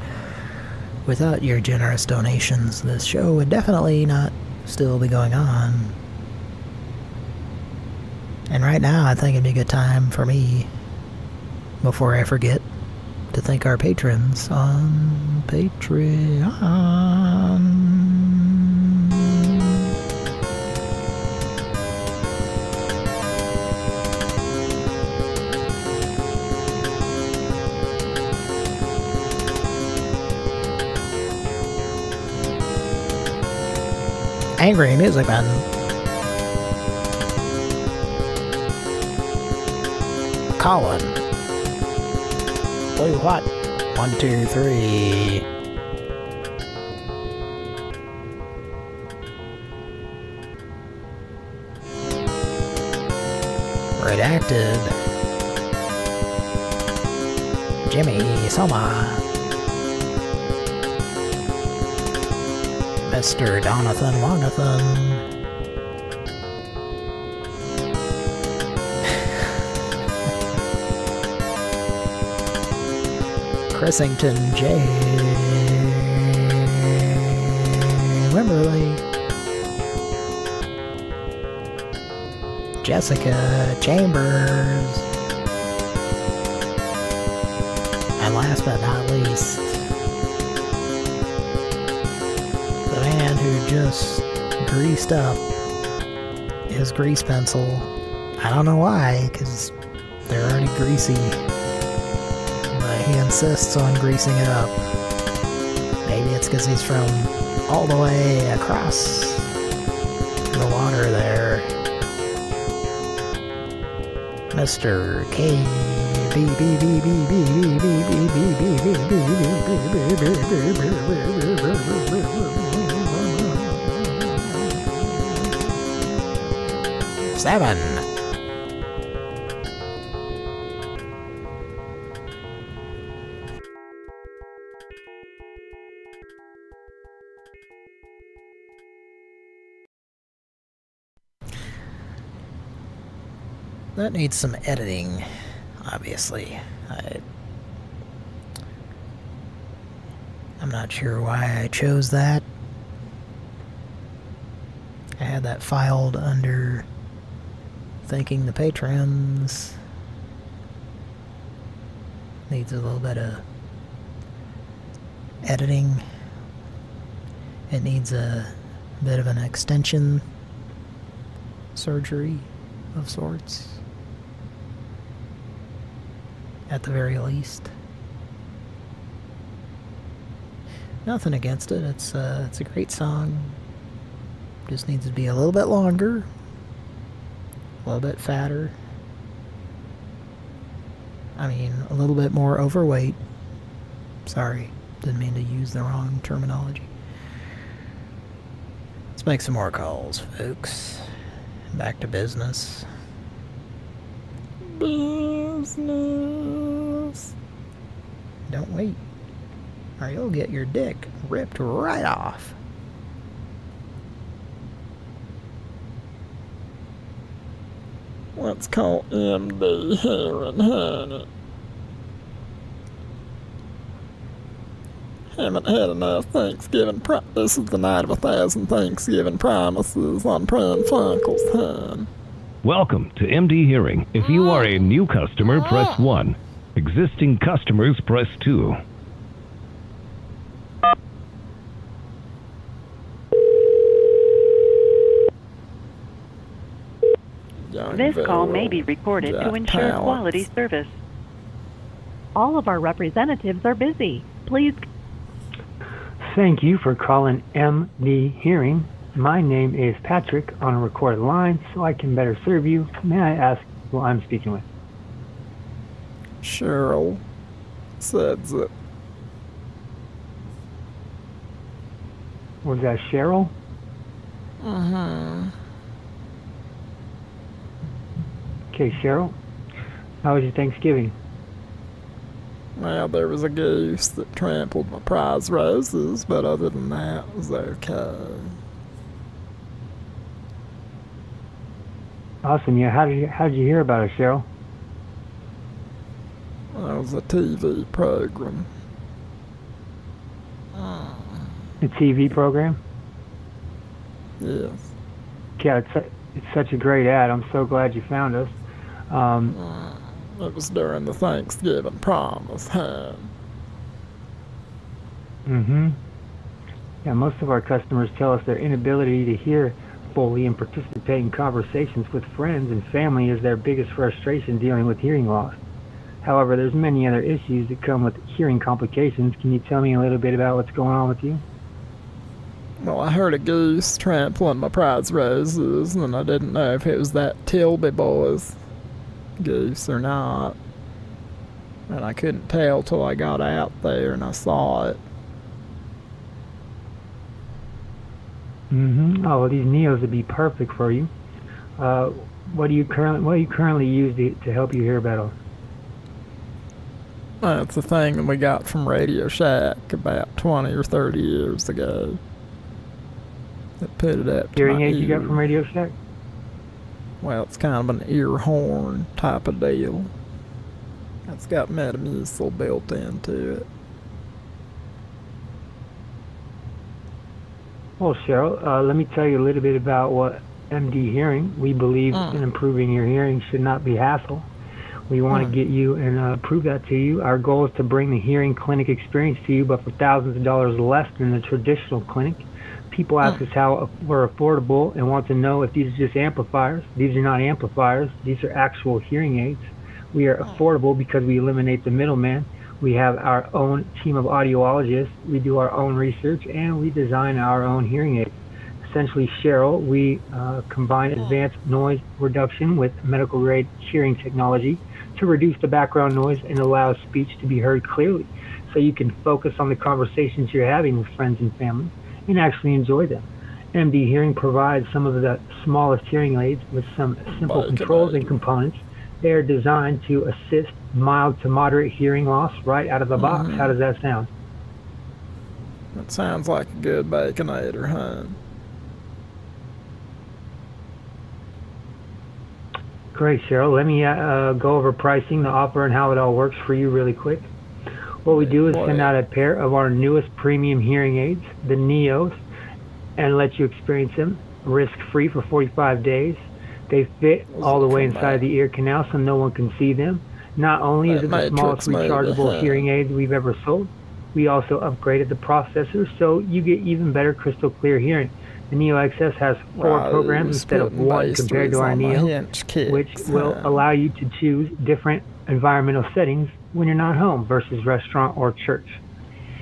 without your generous donations, this show would definitely not still be going on. And right now, I think it'd be a good time for me, before I forget, to thank our patrons on Patreon. Angry Music Man. Colin. Blue what? One, two, three. Redacted. Jimmy Soma. Mr. Donathan Longathan. Chrisington J. Wimberley. Jessica Chambers. And last but not least, just greased up his grease pencil. I don't know why, because they're already greasy. But he insists on greasing it up. Maybe it's because he's from all the way across the water there. Mr. K. Seven. That needs some editing, obviously. I, I'm not sure why I chose that. I had that filed under thanking the patrons. Needs a little bit of editing. It needs a bit of an extension surgery of sorts. At the very least. Nothing against it. It's uh, it's a great song. Just needs to be a little bit longer, little bit fatter. I mean, a little bit more overweight. Sorry, didn't mean to use the wrong terminology. Let's make some more calls, folks. Back to business. Business. Don't wait, or you'll get your dick ripped right off. Let's call MD Hearing honey. Haven't had enough Thanksgiving. Pro- this is the night of a thousand Thanksgiving promises on Pran Funkels, hon. Welcome to MD Hearing. If you are a new customer, press ah. 1. Existing customers, press 2. This call may be recorded to ensure quality service. All of our representatives are busy. Please Thank you for calling MD Hearing. My name is Patrick on a recorded line, so I can better serve you. May I ask who I'm speaking with? Cheryl says it. Was that Cheryl? Mm-hmm. Okay, Cheryl. How was your Thanksgiving? Well, there was a goose that trampled my prize roses, but other than that, it was okay. Awesome. Yeah. How did you How did you hear about it, Cheryl? That was a TV program. A TV program? Yes. Yeah, it's, it's such a great ad. I'm so glad you found us. Um, It was during the Thanksgiving promise, huh? hmm Yeah, most of our customers tell us their inability to hear fully and participate in conversations with friends and family is their biggest frustration dealing with hearing loss. However, there's many other issues that come with hearing complications. Can you tell me a little bit about what's going on with you? Well, I heard a goose trampling my prize roses, and I didn't know if it was that Tilby boy's goose or not. And I couldn't tell till I got out there and I saw it. Mm-hmm. Oh, well, these Neos would be perfect for you. Uh, what do you currently What do you currently use to, to help you hear better? That's a thing that we got from Radio Shack about 20 or 30 years ago. That put it up Hearing aids you got from Radio Shack? Well, it's kind of an ear horn type of deal. It's got Metamucil built into it. Well, Cheryl, uh, let me tell you a little bit about what MD Hearing. We believe in improving your hearing should not be hassle. We want to get you and uh, prove that to you. Our goal is to bring the hearing clinic experience to you, but for thousands of dollars less than the traditional clinic. People ask mm. us how we're affordable and want to know if these are just amplifiers. These are not amplifiers. These are actual hearing aids. We are mm. affordable because we eliminate the middleman. We have our own team of audiologists. We do our own research and we design our own hearing aids. Essentially, Cheryl, we uh, combine mm. advanced noise reduction with medical grade hearing technology to reduce the background noise and allow speech to be heard clearly so you can focus on the conversations you're having with friends and family and actually enjoy them. MD Hearing provides some of the smallest hearing aids with some simple controls and components. They are designed to assist mild to moderate hearing loss right out of the box. Mhm. How does that sound? That sounds like a good baconator, huh? Great, Cheryl. Let me uh, uh, go over pricing, the offer, and how it all works for you really quick. What we do is send out a pair of our newest premium hearing aids, the Neos, and let you experience them risk-free for 45 days. They fit all the way inside the ear canal so no one can see them. Not only is it the smallest rechargeable hearing aid we've ever sold, we also upgraded the processor so you get even better crystal clear hearing. The Neo XS has four Right, programs instead of one compared to our Neo, which will allow you to choose different environmental settings when you're not home versus restaurant or church.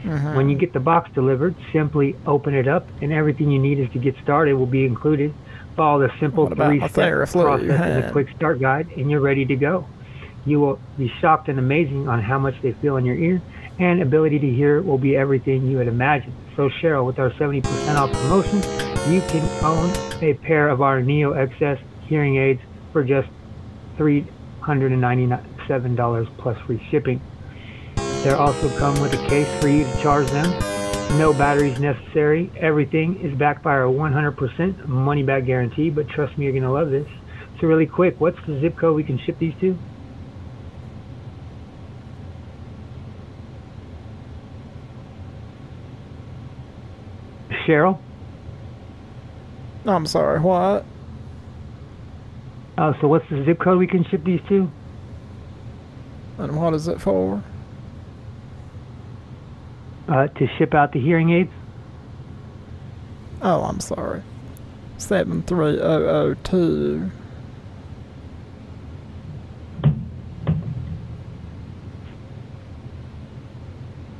Mhm. When you get the box delivered, simply open it up, and everything you need is to get started will be included. Follow the simple What about my three-step process in the quick start guide, and you're ready to go. You will be shocked and amazing on how much they feel in your ear, and ability to hear will be everything you had imagined. So, Cheryl, with our 70% off promotion, you can own a pair of our Neo XS hearing aids for just $397 plus free shipping. They also come with a case for you to charge them. No batteries necessary. Everything is backed by our 100% money back guarantee, but trust me, you're going to love this. So, really quick, what's the zip code we can ship these to? Cheryl? I'm sorry, what? Oh, so what's the zip code we can ship these to? And what is it for? Uh, to ship out the hearing aids? Oh, I'm sorry. 73002.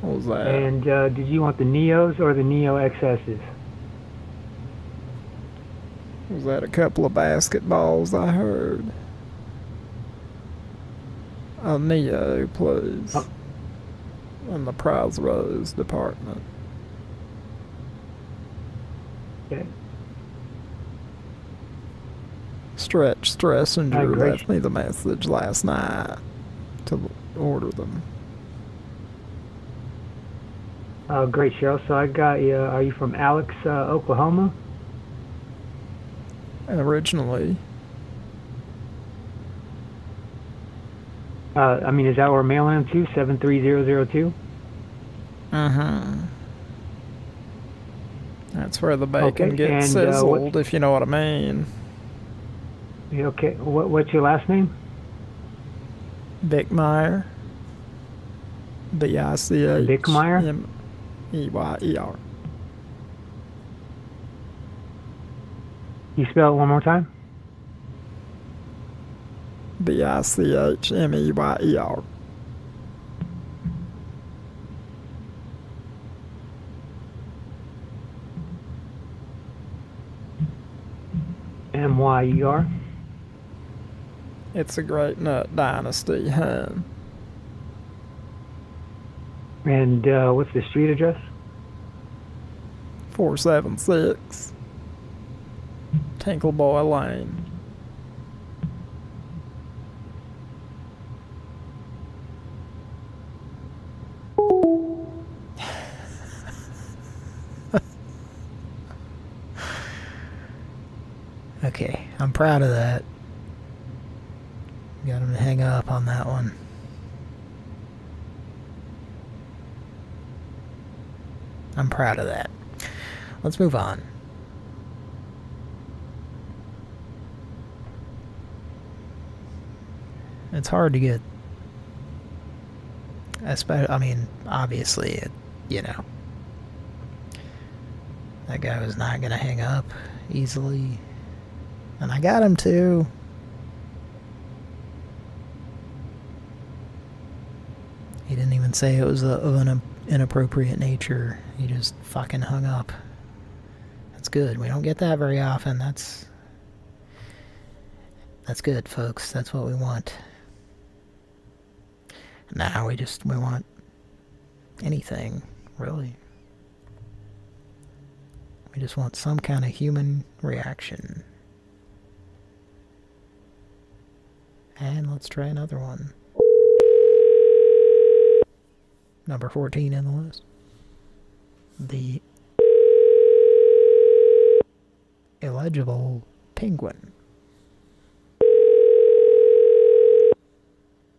What was that? And uh, did you want the Neos or the Neo XSs? Was that a couple of basketballs I heard? A Neo, please. In the prize rose department. Okay. Stretch Stressinger great. left me the message last night to order them. Uh, great, Cheryl. So I got you. Are you from Alex, uh, Oklahoma? Originally, Uh, I mean, is that where mailing them to? 73002? uh-huh. That's where the bacon Okay, gets and, uh, sizzled, if you know what I mean. Okay, what, what's your last name? Bickmeyer. B I C H. Bickmeyer? M E Y E R. You spell it one more time? B I C H M E Y E R. M Y E R. It's a great nut dynasty, huh? And uh, what's the street address? 476 Tinkleboy Lane. Proud of that. Got him to hang up on that one. I'm proud of that. Let's move on. It's hard to get. I mean, obviously, it, you know, that guy was not going to hang up easily. And I got him too. He didn't even say it was of an inappropriate nature. He just fucking hung up. That's good. We don't get that very often. That's that's good, folks. That's what we want. Now we just we want anything, really. We just want some kind of human reaction. And let's try another one. Number 14 in the list. The illegible penguin.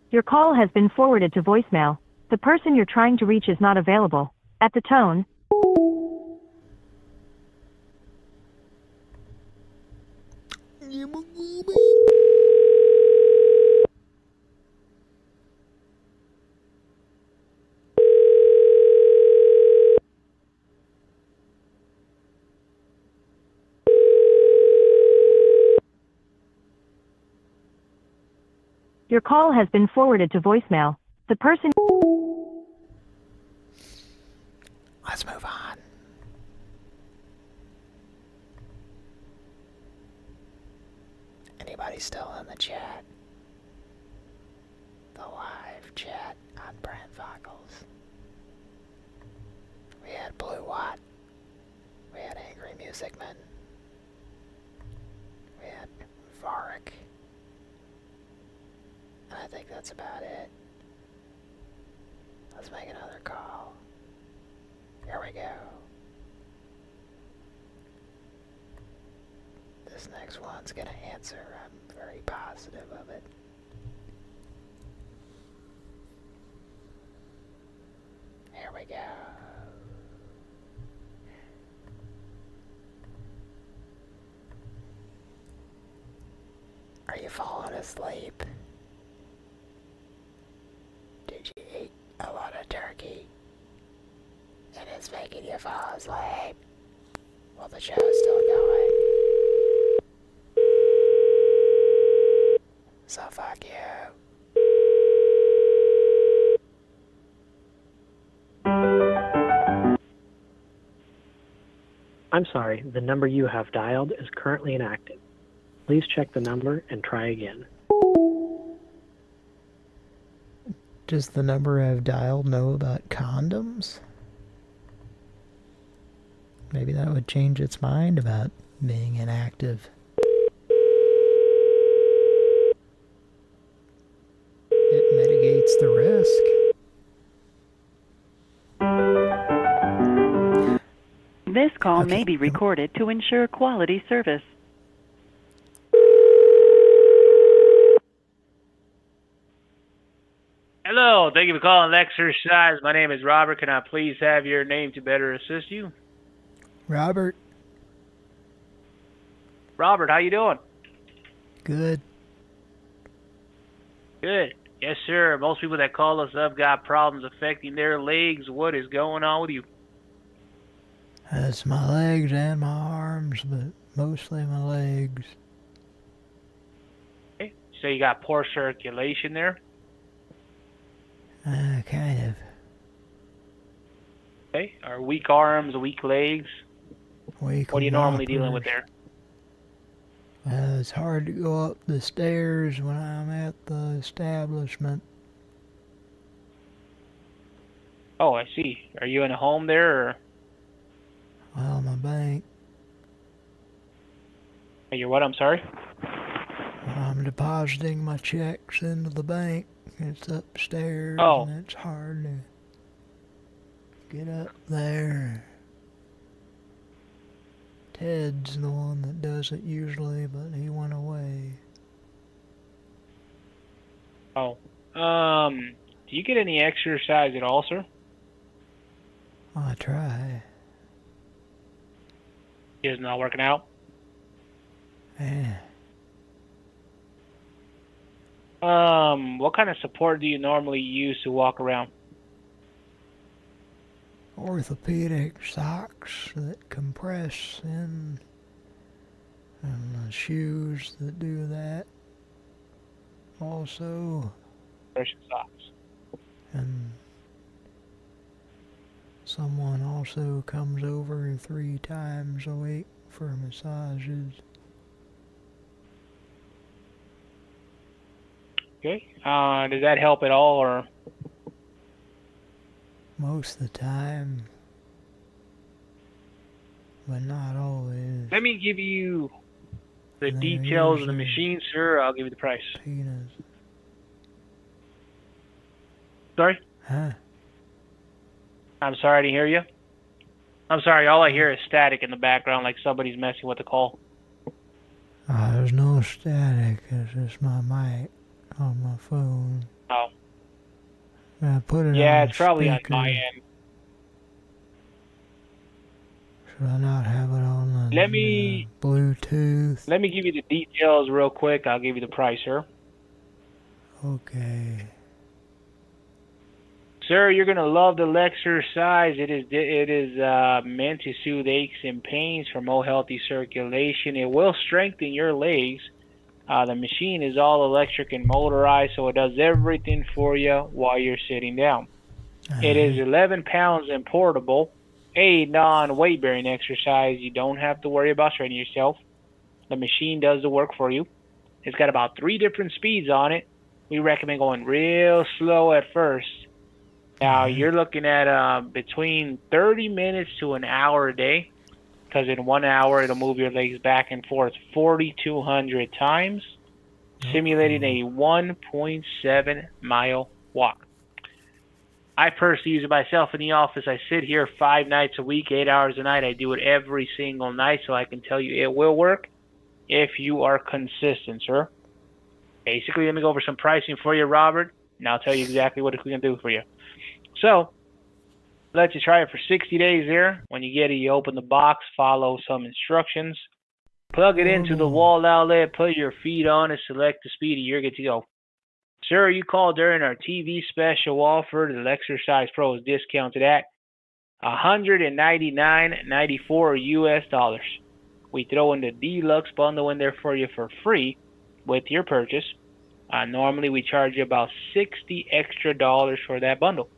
Your call has been forwarded to voicemail. The person you're trying to reach is not available. At the tone, your call has been forwarded to voicemail. The person Let's move on. Anybody still in the chat? The live chat on Pran Funkels. We had Blue Watt. We had Angry Music Man. We had Varric. I think that's about it. Let's make another call. Here we go. This next one's gonna answer. I'm very positive of it. Here we go. Are you falling asleep? Did you eat a lot of turkey? And it's making you fall asleep? Well, the show's still going. So fuck you. I'm sorry, the number you have dialed is currently inactive. Please check the number and try again. Does the number I've dialed know about condoms? Maybe that would change its mind about being inactive. It mitigates the risk. This call may be recorded to ensure quality service. Hello, thank you for calling Exercise. My name is Robert. Can I please have your name to better assist you? Robert, Robert, how you doing? good. Good. Yes, sir. Most people that call us up got problems affecting their legs. What is going on with you? That's my legs and my arms, but mostly my legs. Okay. So you got poor circulation there. Uh, kind of. Okay. Are weak arms, weak legs. Weak What are you normally dealing with there? Uh, it's hard to go up the stairs when I'm at the establishment. Oh, I see. Are you in a home there, or Well, my bank. You're you what? I'm sorry. I'm depositing my checks into the bank. It's upstairs, Oh. and it's hard to get up there. Ted's the one that does it usually, but he went away. Oh. Um. Do you get any exercise at all, sir? I try. Just not working out. Yeah. Um. What kind of support do you normally use to walk around? Orthopedic socks that compress in, and the shoes that do that. Also, Compression socks. and someone also comes over three times a week for massages. Okay. Uh. Does that help at all, or? Most of the time, but not always. Let me give you the details of the machine, sir. I'll give you the price. Penis. Sorry? Huh? I'm sorry to hear you. I'm sorry. All I hear is static in the background, like somebody's messing with the call. Ah, there's no static. It's just my mic on my phone. Oh. I put it Yeah, it's probably speaker. on my end. Should I not have it on the Let me Bluetooth? let me give you the details real quick. I'll give you the price, sir. Okay. Sir, you're gonna love the LegXercise. It is it is uh, meant to soothe aches and pains, promote healthy circulation. It will strengthen your legs. Uh, the machine is all electric and motorized, so it does everything for you while you're sitting down. It is 11 pounds and portable, a non-weight bearing exercise. You don't have to worry about straining yourself. The machine does the work for you. It's got about three different speeds on it. We recommend going real slow at first. Now you're looking at uh, between 30 minutes to an hour a day, because in one hour it'll move your legs back and forth 4,200 times, oh, simulating a 1.7 mile walk. I personally use it myself in the office. I sit here five nights a week, eight hours a night. I do it every single night, so I can tell you it will work if you are consistent, sir. Basically, let me go over some pricing for you, Robert, and I'll tell you exactly what it's going to do for you. So, let you try it for 60 days there. When you get it, you open the box, follow some instructions, plug it into the wall outlet, put your feet on it, select the speed, and you're good to go. Sir, you called during our TV special offer. The Exercise Pro is discounted at $199.94 US dollars. We throw in the deluxe bundle in there for you for free with your purchase. Uh, normally, we charge you about 60 extra dollars for that bundle,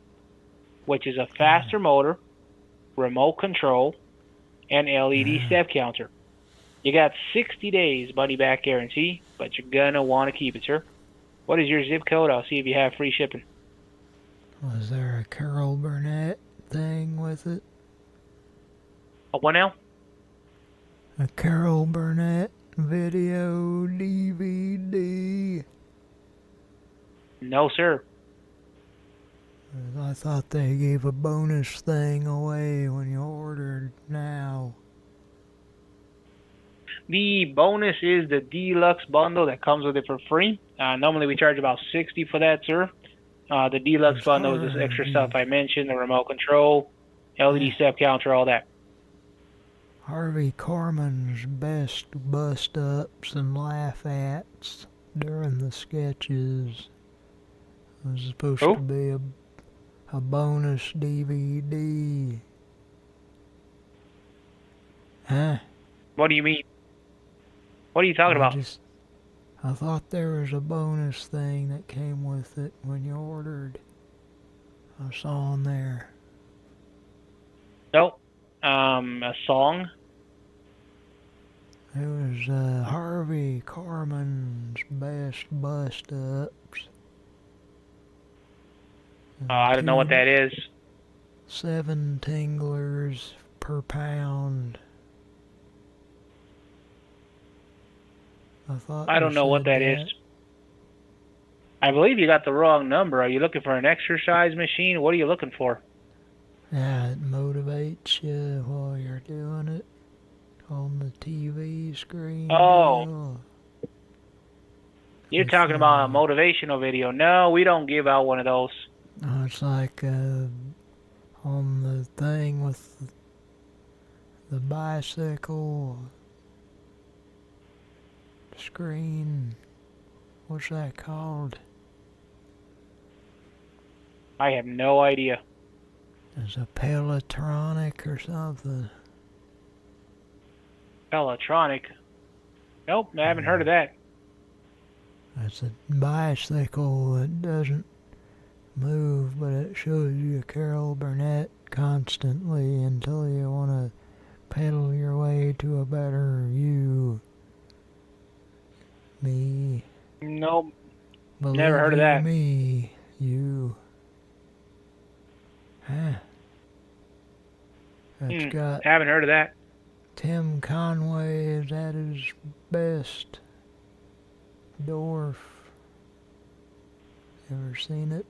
which is a faster motor, remote control, and LED mm. step counter. You got 60 days money back guarantee, but you're gonna want to keep it, sir. What is your zip code? I'll see if you have free shipping. Was there a Carol Burnett thing with it? A what now? A Carol Burnett video DVD. No, sir. I thought they gave a bonus thing away when you ordered now. The bonus is the deluxe bundle that comes with it for free. Uh, normally we charge about 60 for that, sir. Uh, the deluxe bundle is this extra stuff I mentioned, the remote control, LED step counter, all that. Harvey Korman's best bust ups and laugh ats during the sketches. Was supposed to be a, a bonus DVD. Huh? What do you mean? What are you talking I about? just- I thought there was a bonus thing that came with it when you ordered. I saw on there. Nope. Um, a song. It was uh, Harvey Korman's best bust ups. Uh, I don't know what that is. Seven tinglers per pound. I thought. I don't know what said that is. I believe you got the wrong number. Are you looking for an exercise machine? What are you looking for? Yeah, it motivates you while you're doing it on the TV screen. Oh. deal. You're talking about a motivational video. No, we don't give out one of those. Oh, it's like uh, on the thing with the bicycle screen. What's that called? I have no idea. It's a Pelotronic or something. Electronic. Nope, I haven't heard of that. It's a bicycle that doesn't move, but it shows you Carol Burnett constantly until you want to pedal your way to a better you. Me. Nope. Believe Never heard of that. Me. You. Huh. That's Hmm, got haven't heard of that. Tim Conway is at his best. Dorf. Ever seen it?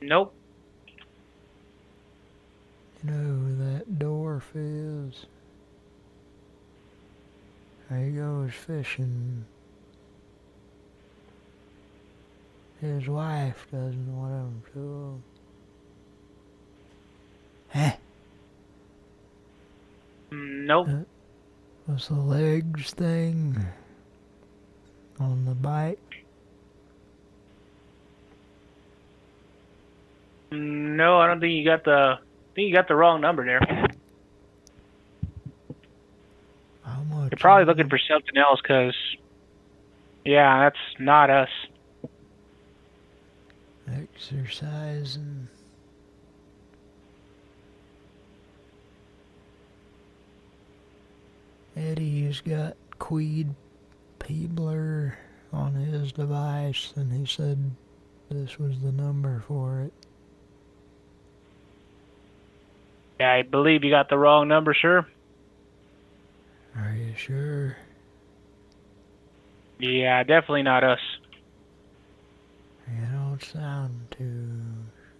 Nope. You know who that Dorf is? He goes fishing. His wife doesn't want him to. Huh? Nope. Uh, Was the legs thing on the bike? No, I don't think you got the. I think you got the wrong number there. How much? You're probably looking for something else, cause. Yeah, that's not us. Exercising. Eddie's got Queed Peebler on his device, and he said this was the number for it. Yeah, I believe you got the wrong number, sir. Are you sure? Yeah, definitely not us. You don't sound too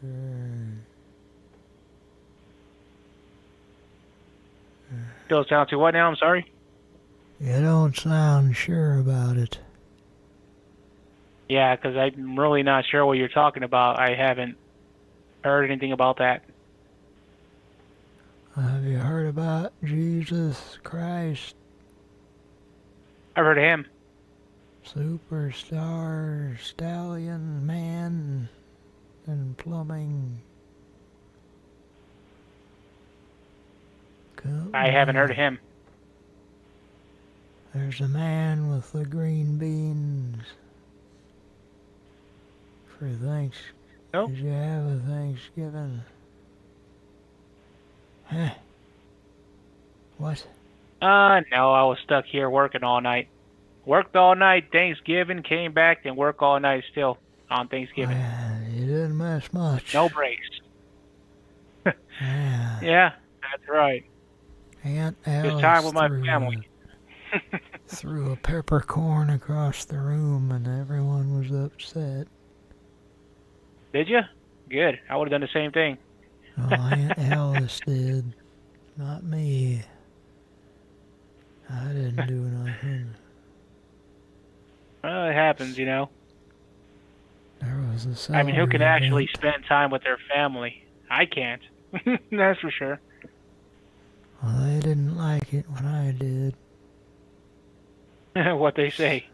sure. Still sound to what now? I'm sorry. You don't sound sure about it. Yeah, because I'm really not sure what you're talking about. I haven't heard anything about that. Have you heard about Jesus Christ, I've heard of him. superstar, stallion, man, and plumbing? I haven't heard of him. There's a man with the green beans. For thanks. Nope. Did you have a Thanksgiving? Huh? What? Uh, no, I was stuck here working all night. Worked all night Thanksgiving, came back and work all night still on Thanksgiving. You didn't miss much. No breaks. Yeah. [LAUGHS] Yeah, that's right. Aunt Alice Just time with my family. a- threw a peppercorn across the room and everyone was upset. Did you? Good. I would have done the same thing. Oh, Aunt Alice did. Not me. I didn't do nothing. Well, it happens, you know. There was a I mean, who can actually event. spend time with their family? I can't. [LAUGHS] That's for sure. Well, they didn't like it when I did. [LAUGHS] what they say.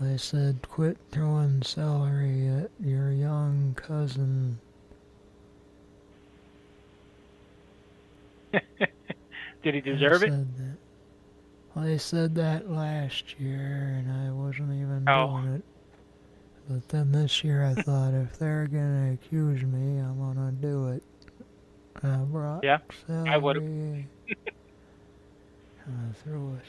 They said quit throwing celery at your young cousin. [LAUGHS] Did he deserve it? That. Well, they said that last year, and I wasn't even Oh. doing it. But then this year, I thought if they're gonna accuse me, I'm gonna do it. I brought Yeah, celery. I would've. [LAUGHS] and I threw it.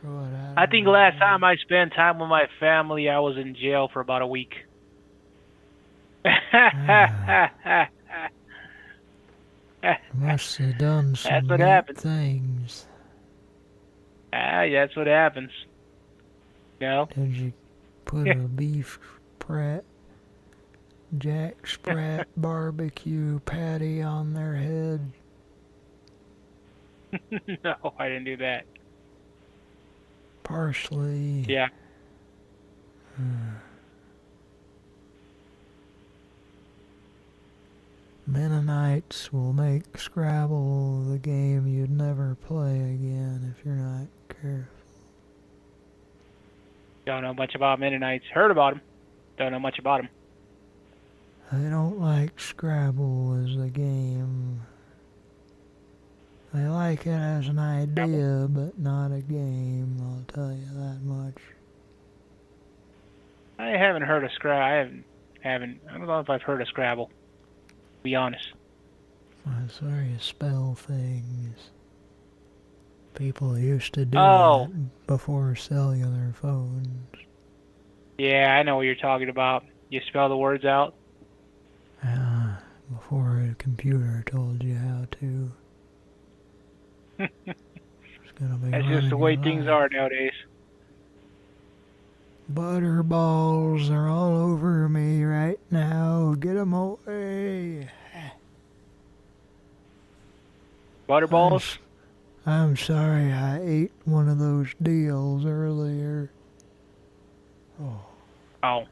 Throw it out. I think last time I spent time with my family, I was in jail for about a week. [LAUGHS] [LAUGHS] Must have done some That's what happens. things. Ah, that's what happens. No. Did you put a beef prat, Jack Sprat [LAUGHS] barbecue patty on their head? [LAUGHS] no, I didn't do that. Parsley. Yeah. Mennonites will make Scrabble the game you'd never play again if you're not careful. Don't know much about Mennonites. Heard about them. Don't know much about them. They don't like Scrabble as a game. They like it as an idea, but not a game, I'll tell you that much. I haven't heard of Scrabble. I haven't. Haven't. I don't know if I've heard of Scrabble. Be honest. That's where you spell things. People used to do Oh. that before cellular phones. Yeah, I know what you're talking about. You spell the words out. Ah, before a computer told you how to. [LAUGHS] It's gonna be That's just the way things are nowadays. Butterballs are all over me right now. Get 'em away. Butterballs? I'm sorry I ate one of those deals earlier. Oh, Oh.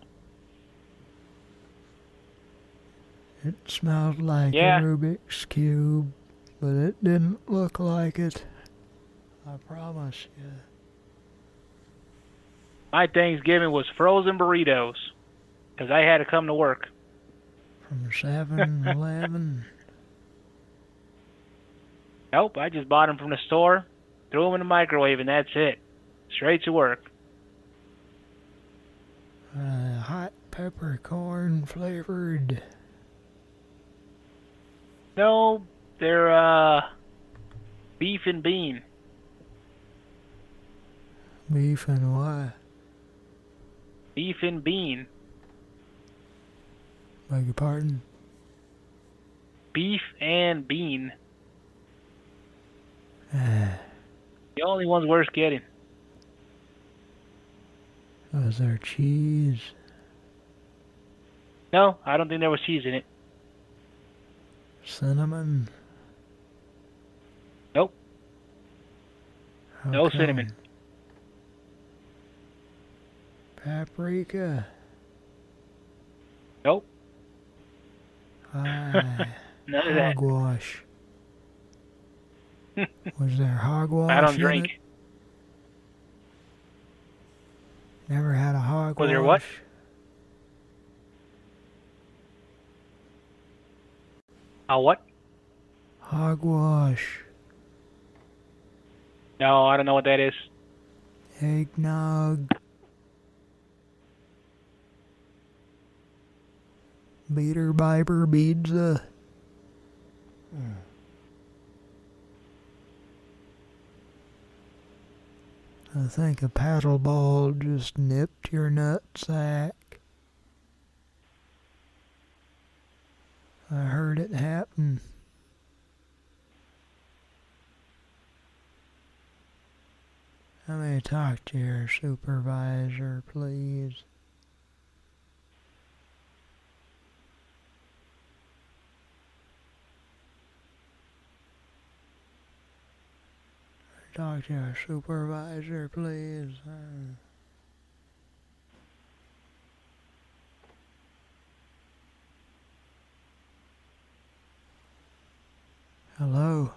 it smelled like Yeah. a Rubik's Cube, but it didn't look like it. I promise you. My Thanksgiving was frozen burritos. Because I had to come to work. From 7-Eleven. Nope, I just bought them from the store, threw them in the microwave, and that's it. Straight to work. uh, hot peppercorn flavored. No, they're, uh, beef and bean. Beef and what? Beef and bean. Beg your pardon? Beef and bean. [SIGHS] The only ones worth getting. was there cheese? No, I don't think there was cheese in it. Cinnamon? Nope. How no come? cinnamon. Paprika? Nope. [LAUGHS] None of that. hogwash. [LAUGHS] Was there hogwash I don't drink. it? Never had a hogwash. Was there what? A what? Hogwash. No, I don't know what that is. Eggnog. Beater Biber Pizza. Uh, I think a paddle ball just nipped your nutsack. I heard it happen. Let me talk to your supervisor, please. talk to your supervisor, please? Uh. Hello.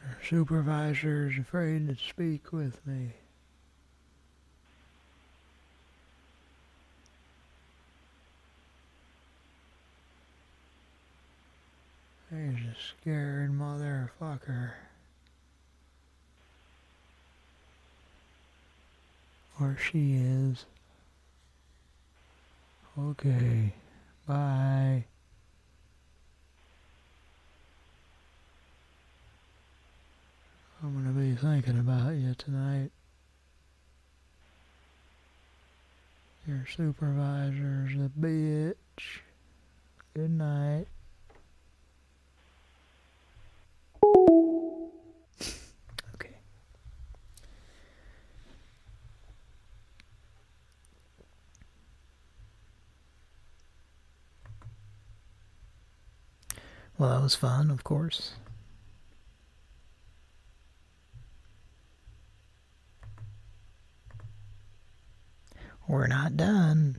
Your supervisor is afraid to speak with me. He's a scared motherfucker. Or she is. Okay. Bye. I'm gonna be thinking about you tonight. Your supervisor's a bitch. Good night. Well, that was fun, of course. We're not done.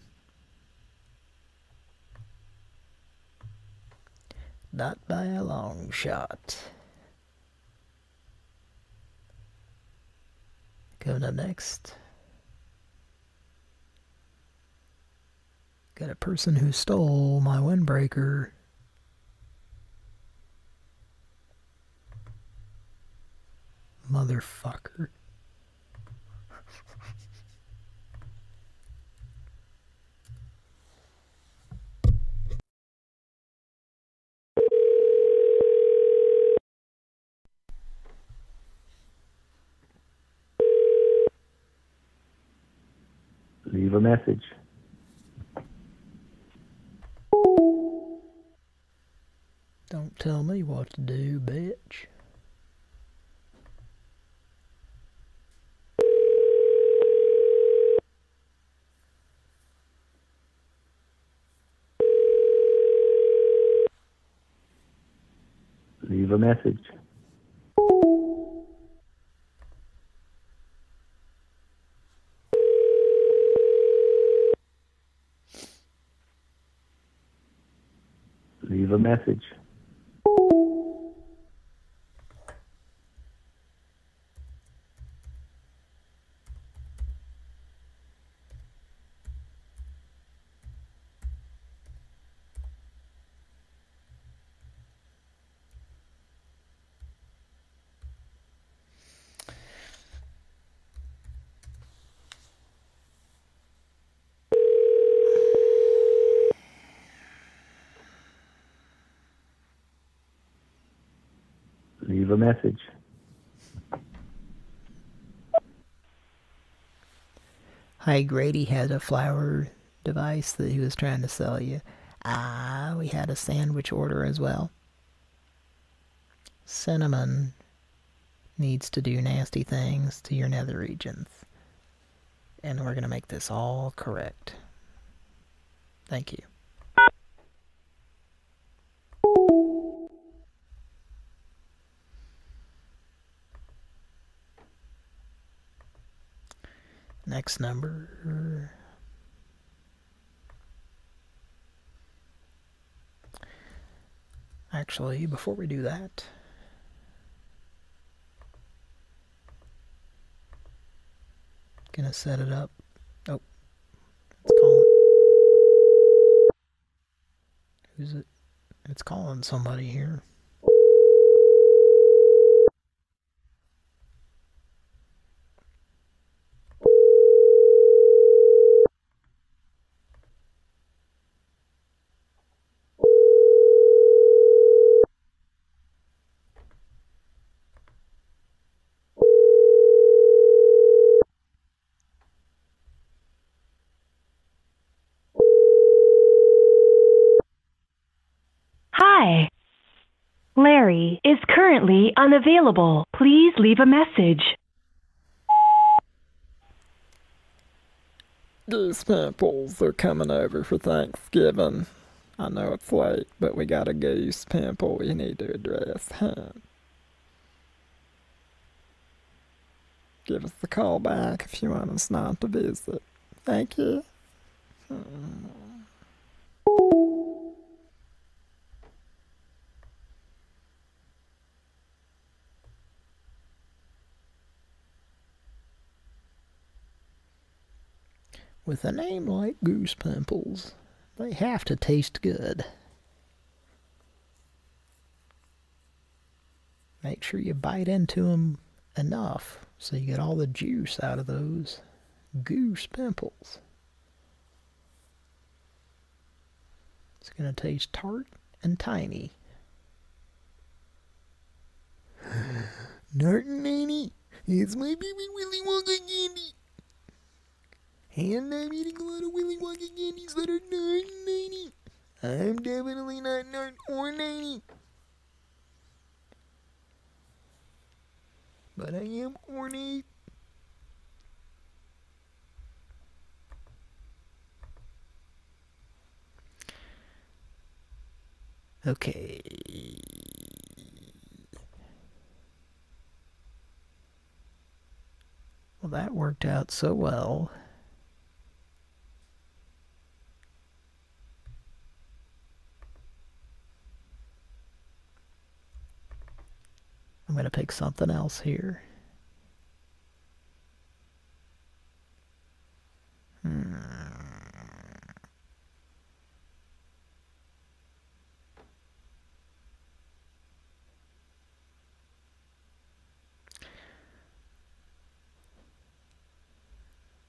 Not by a long shot. Coming up next. Got a person who stole my windbreaker. Motherfucker. Leave a message. Don't tell me what to do, bitch. Leave a message. Leave a message. Leave a message. Grady had a flower device that he was trying to sell you. Ah, we had a sandwich order as well. Cinnamon needs to do nasty things to your nether regions. And we're going to make this all correct. Thank you. Number. Actually, before we do that, gonna set it up. Oh, let's call it. Who's it? It's calling somebody here. Hi. Larry is currently unavailable. Please leave a message. These pimples are coming over for Thanksgiving. I know it's late, but we got a goose pimple we need to address, huh? Give us the call back if you want us not to visit. Thank you. Hmm. With a name like Goose Pimples, they have to taste good. Make sure you bite into them enough so you get all the juice out of those goose pimples. It's going to taste tart and tiny. [SIGHS] Nart and Nanny, it's my baby Willy Wonka candy. And I'm eating a lot of Willy Wonka candies that are and Nanny. I'm definitely not Nart or Nanny. But I am ornate. Okay. Well, that worked out so well. I'm going to pick something else here. Hmm.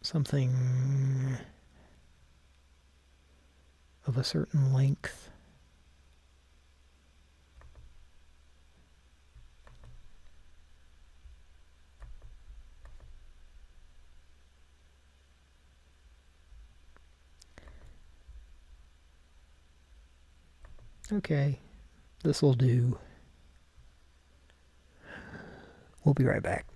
Something of a certain length. Okay, this'll do. We'll be right back.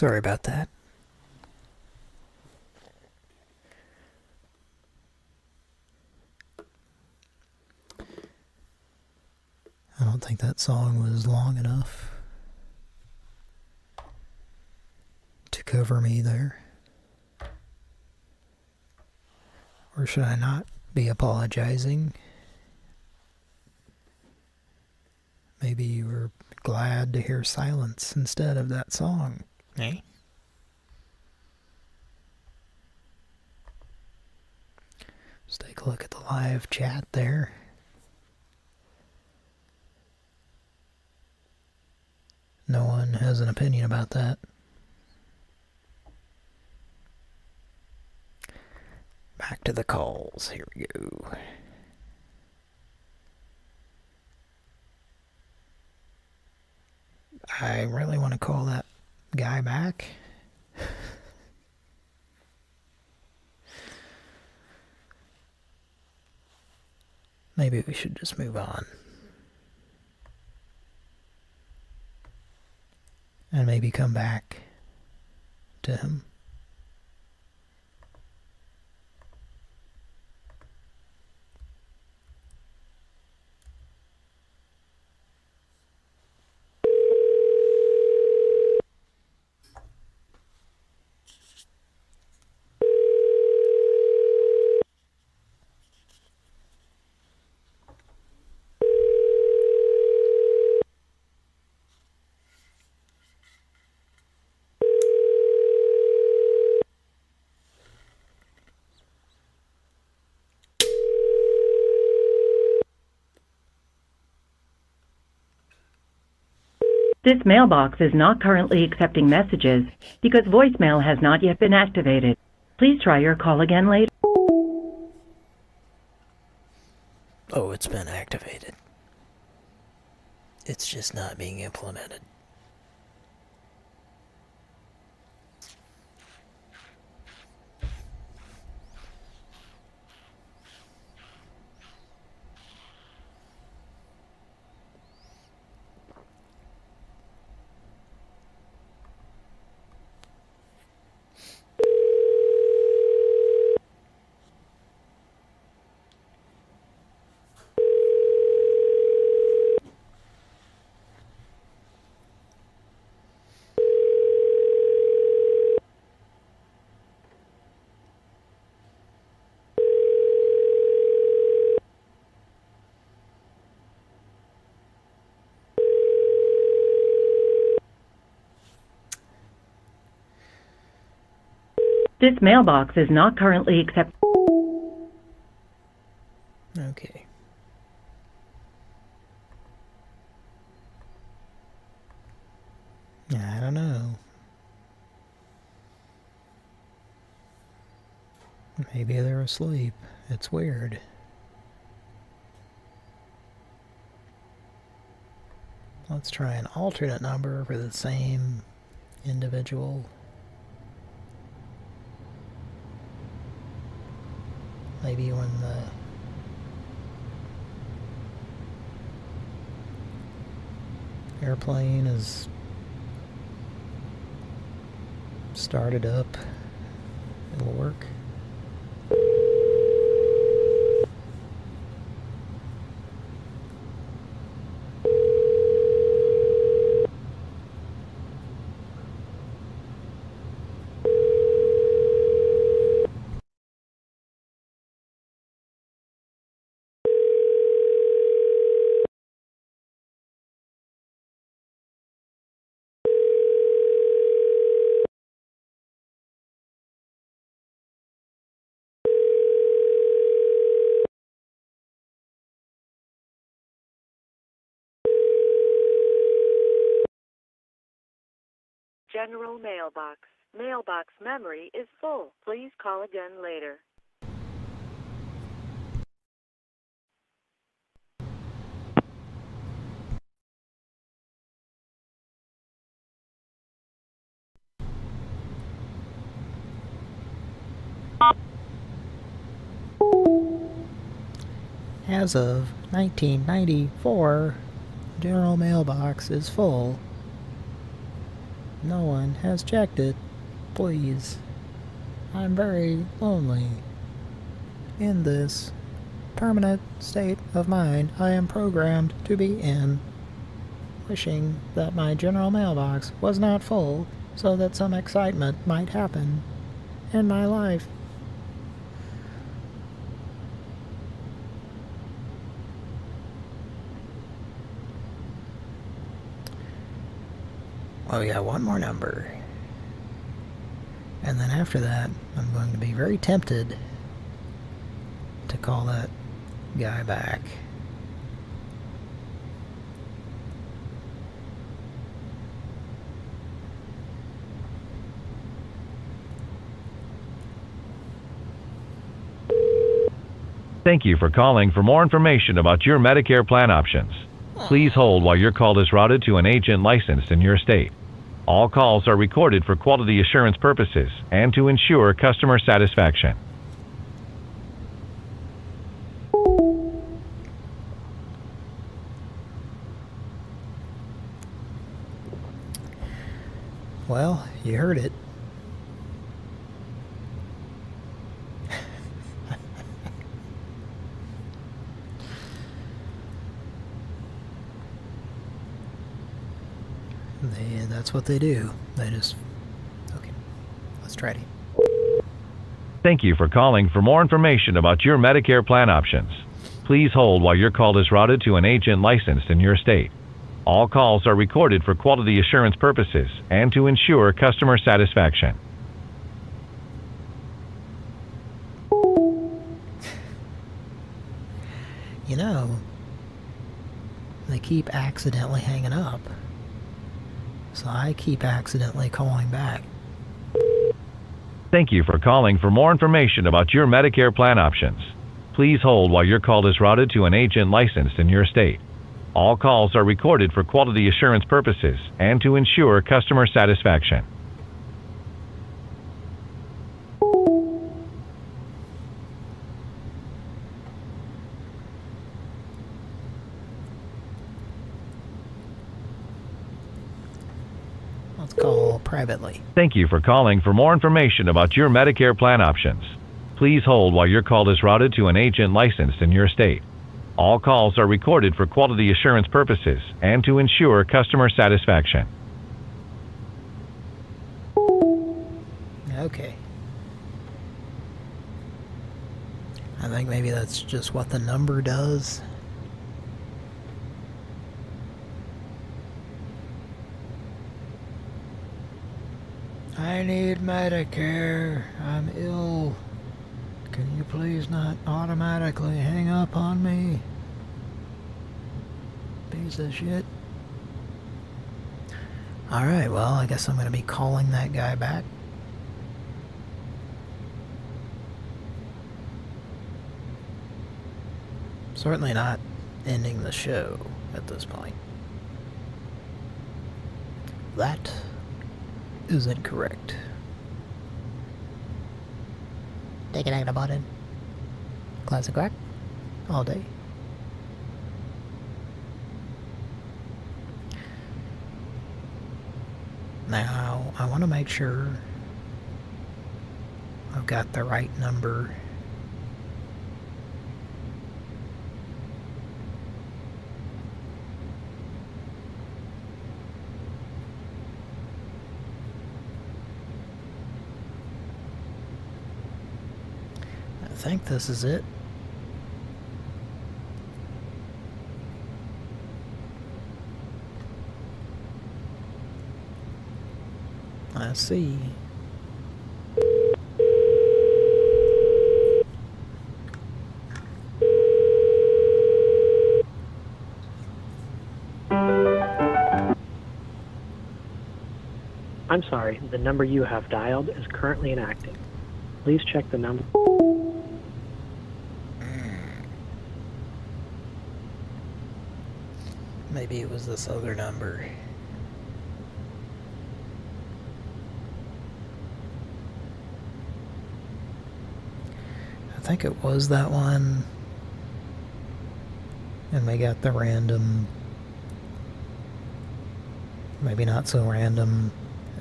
Sorry about that. I don't think that song was long enough to cover me there. Or should I not be apologizing? Maybe you were glad to hear silence instead of that song, eh? Let's take a look at the live chat there. No one has an opinion about that. Back to the calls. Here we go. I really want to call that guy back. [LAUGHS] Maybe we should just move on. And maybe come back to him. This mailbox is not currently accepting messages because voicemail has not yet been activated. Please try your call again later. Oh, it's been activated. It's just not being implemented. This mailbox is not currently accept. Okay. I don't know. Maybe they're asleep. It's weird. Let's try an alternate number for the same individual. Maybe when the airplane is started up, it'll work. Mailbox. Mailbox memory is full. Please call again later. As of 1994, general mailbox is full. No one has checked it. Please. I'm very lonely. In this permanent state of mind I am programmed to be in. Wishing that my general mailbox was not full so that some excitement might happen in my life. Well, yeah, one more number. And then after that, I'm going to be very tempted to call that guy back. Thank you for calling for more information about your Medicare plan options. Please hold while your call is routed to an agent licensed in your state. All calls are recorded for quality assurance purposes and to ensure customer satisfaction. Well, you heard it. they, that's what they do. They just... Okay, let's try it. again. Thank you for calling for more information about your Medicare plan options. Please hold while your call is routed to an agent licensed in your state. All calls are recorded for quality assurance purposes and to ensure customer satisfaction. You know, they keep accidentally hanging up. So I keep accidentally calling back. Thank you for calling for more information about your Medicare plan options. Please hold while your call is routed to an agent licensed in your state. All calls are recorded for quality assurance purposes and to ensure customer satisfaction. Thank you for calling for more information about your Medicare plan options. Please hold while your call is routed to an agent licensed in your state. All calls are recorded for quality assurance purposes and to ensure customer satisfaction. Okay. I think maybe that's just what the number does. I need Medicare. I'm ill. Can you please not automatically hang up on me? Piece of shit. Alright, well, I guess I'm going to be calling that guy back. Certainly not ending the show at this point. That is incorrect. Take it out of button. Classic rock. All day. Now, I want to make sure I've got the right number. I think this is it. I see. I'm sorry, the number you have dialed is currently inactive. Please check the number. Maybe it was this other number. I think it was that one. And we got the random, maybe not so random,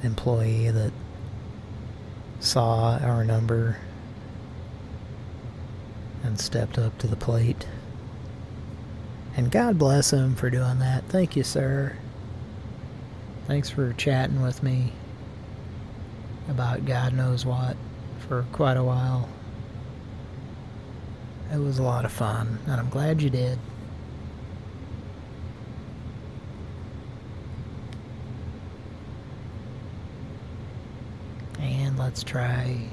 employee that saw our number and stepped up to the plate. And God bless him for doing that. Thank you, sir. Thanks for chatting with me about God knows what for quite a while. It was a lot of fun, and I'm glad you did. And let's try...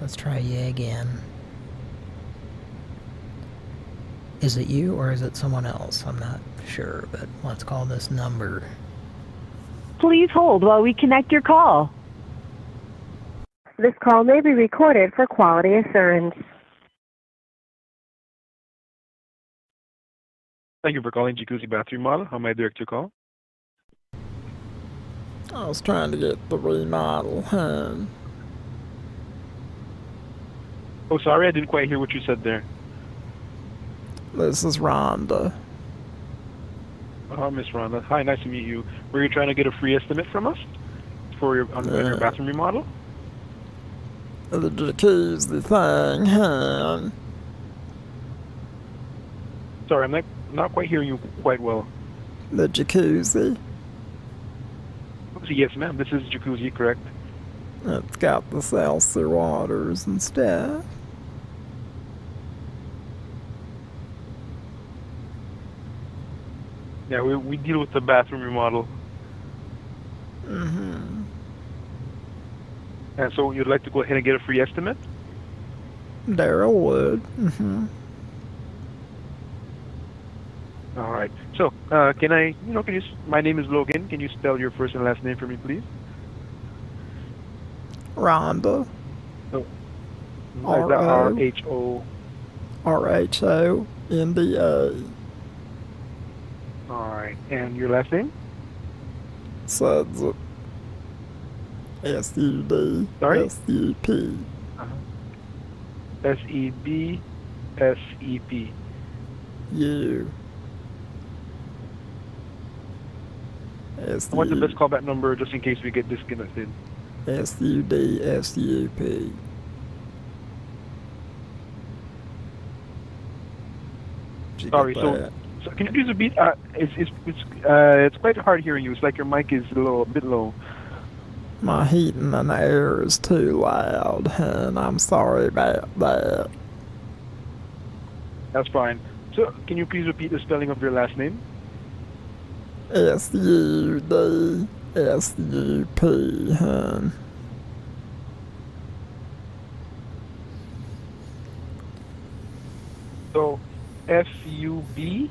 Let's try you again. Is it you or is it someone else? I'm not sure, but let's call this number. Please hold while we connect your call. This call may be recorded for quality assurance. Thank you for calling Jacuzzi Bath Remodel. How may I direct your call? I was trying to get the remodel home. Oh, sorry, I didn't quite hear what you said there. This is Rhonda. Oh, Miss Rhonda. Hi, nice to meet you. Were you trying to get a free estimate from us for your, on your uh, bathroom remodel? The jacuzzi thing, huh? Sorry, I'm not, not quite hearing you quite well. The jacuzzi. Yes, ma'am. This is Jacuzzi, correct? It's got the seltzer waters and stuff. Yeah, we, we deal with the bathroom remodel. Mm-hmm. And so you'd like to go ahead and get a free estimate? Daryl would. Mm-hmm. All right. So, uh, can I, you know, can you, my name is Logan. Can you spell your first and last name for me, please? Rhonda. So, R is that O R-H-O? R H O N D A. All right. And your last name? Suds. S U D Sorry? S U P. Uh-huh. S-E-B-S-E-P. U. S What's the U best callback number just in case we get disconnected? S U D S U P. Sorry, so? So can you please repeat? Uh, it's it's it's uh, it's quite hard hearing you. It's like your mic is a little a bit low. My heating and air is too loud, and I'm sorry about that. That's fine. So, can you please repeat the spelling of your last name? S U D S U P, hun. So, F U B.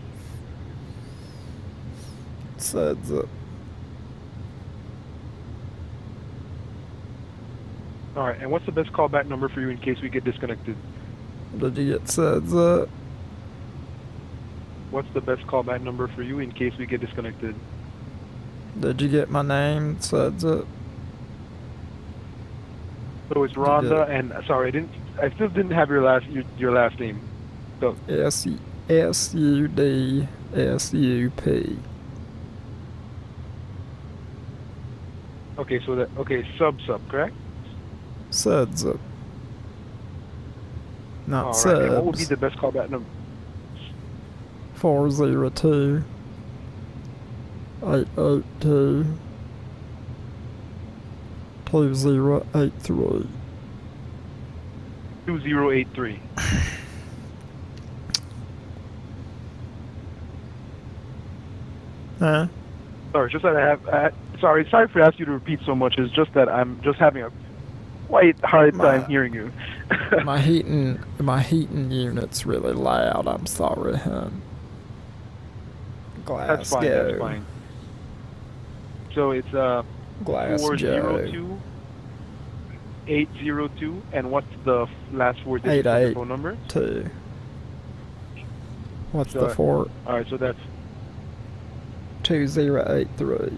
Up. All right. And what's the best callback number for you in case we get disconnected? Did you get suds up? What's the best callback number for you in case we get disconnected? Did you get my name? Up. So it's Rhonda, and sorry, I didn't. I still didn't have your last your, your last name. So S S U D S U P. okay, so that okay, sub sub, correct? Suds up. Not All right. And what would be the best callback number? Four zero two. Eight eight two. Two zero eight three. Two zero eight three. [LAUGHS] Huh? Sorry, just that I have. I, sorry, sorry for asking you to repeat so much. It's just that I'm just having a quite hard time hearing you. [LAUGHS] my heating my heating unit's really loud. I'm sorry, hun. Glasgow. That's fine. That's fine. So it's uh Glass four zero two eight zero two, and what's the last four Eight digits of your eight phone number? two. What's So- the four? All right, so that's Two zero eight three.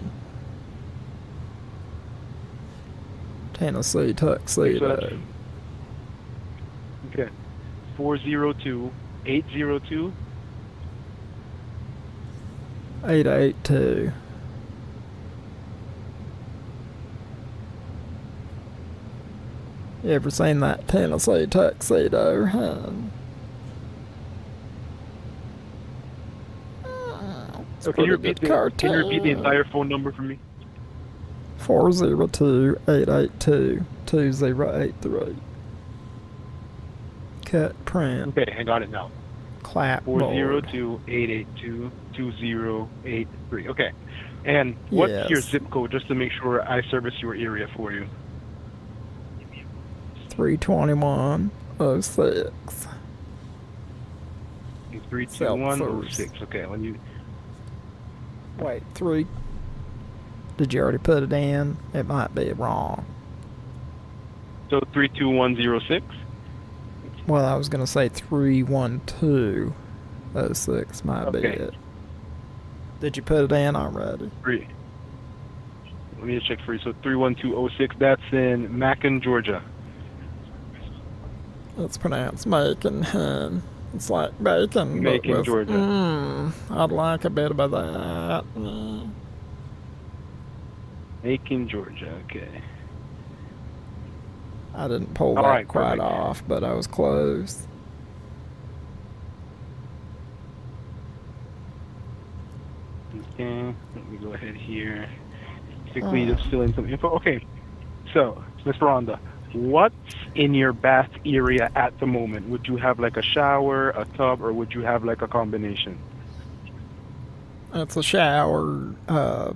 Tennessee tuxedo. okay. Four zero two eight zero two. 882. You ever seen that Tennessee tuxedo, huh? Ah, can you repeat the, can you repeat the entire phone number for me? 402 882 2083. Cut print. Okay, I got it now. Clap. Four zero two eight eight two two zero eight three. Okay. And what's your zip code just to make sure I service your area for you? 321 06. Three two one oh six. Okay, when you Wait, three. Did you already put it in? It might be wrong. so three two one zero six. Well, I was going to say 312 06 might be Okay. it. Did you put it in already? Three. Let me just check for you. So three one two oh six. That's in Macon, Georgia. It's pronounced Macon, hun. It's like bacon. Macon, with- Georgia. Mm, I'd like a bit of that. Mm. Macon, Georgia. Okay. I didn't pull All that right, quite perfect. off, but I was close. Okay. Let me go ahead here. Quickly just fill in some info. Okay. So, Miss Rhonda, what's in your bath area at the moment? Would you have like a shower, a tub, or would you have like a combination? It's a shower. Uh,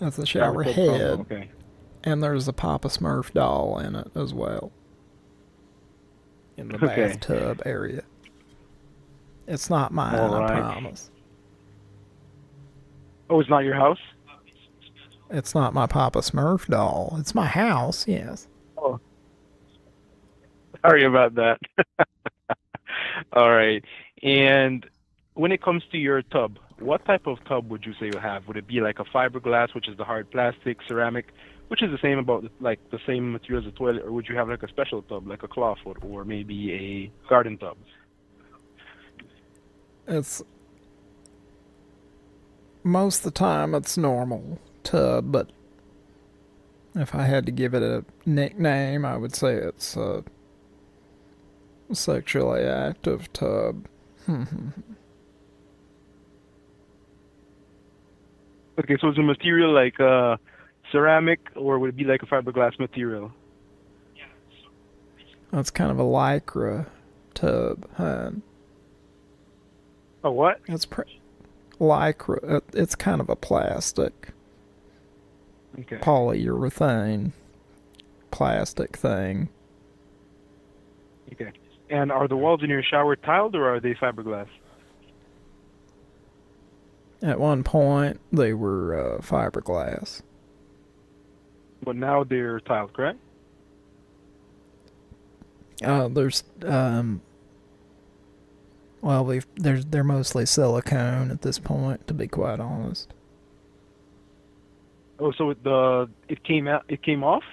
it's a shower tub oh, head, Okay. and there's a Papa Smurf doll in it as well. In the Okay. bathtub area. It's not mine, I promise. Oh, it's not your house? It's not my Papa Smurf doll. It's my house, yes. Oh. Sorry about that. [LAUGHS] All right. And when it comes to your tub, what type of tub would you say you have? Would it be like a fiberglass, which is the hard plastic, ceramic, which is the same about like the same material as a toilet, or would you have like a special tub, like a clawfoot, or maybe a garden tub? It's most of the time it's normal tub, but if I had to give it a nickname, I would say it's a sexually active tub. [LAUGHS] Okay, so is the material like uh, ceramic, or would it be like a fiberglass material? That's kind of a lycra tub, hun. A what? It's pr- lycra. It's kind of a plastic, Okay. polyurethane plastic thing. Okay. And are the walls in your shower tiled, or are they fiberglass? At one point, they were uh, fiberglass. But now they're tiled, correct? Uh, there's um. Well, we've there's they're mostly silicone at this point, to be quite honest. Oh, so it, the it came out, it came off.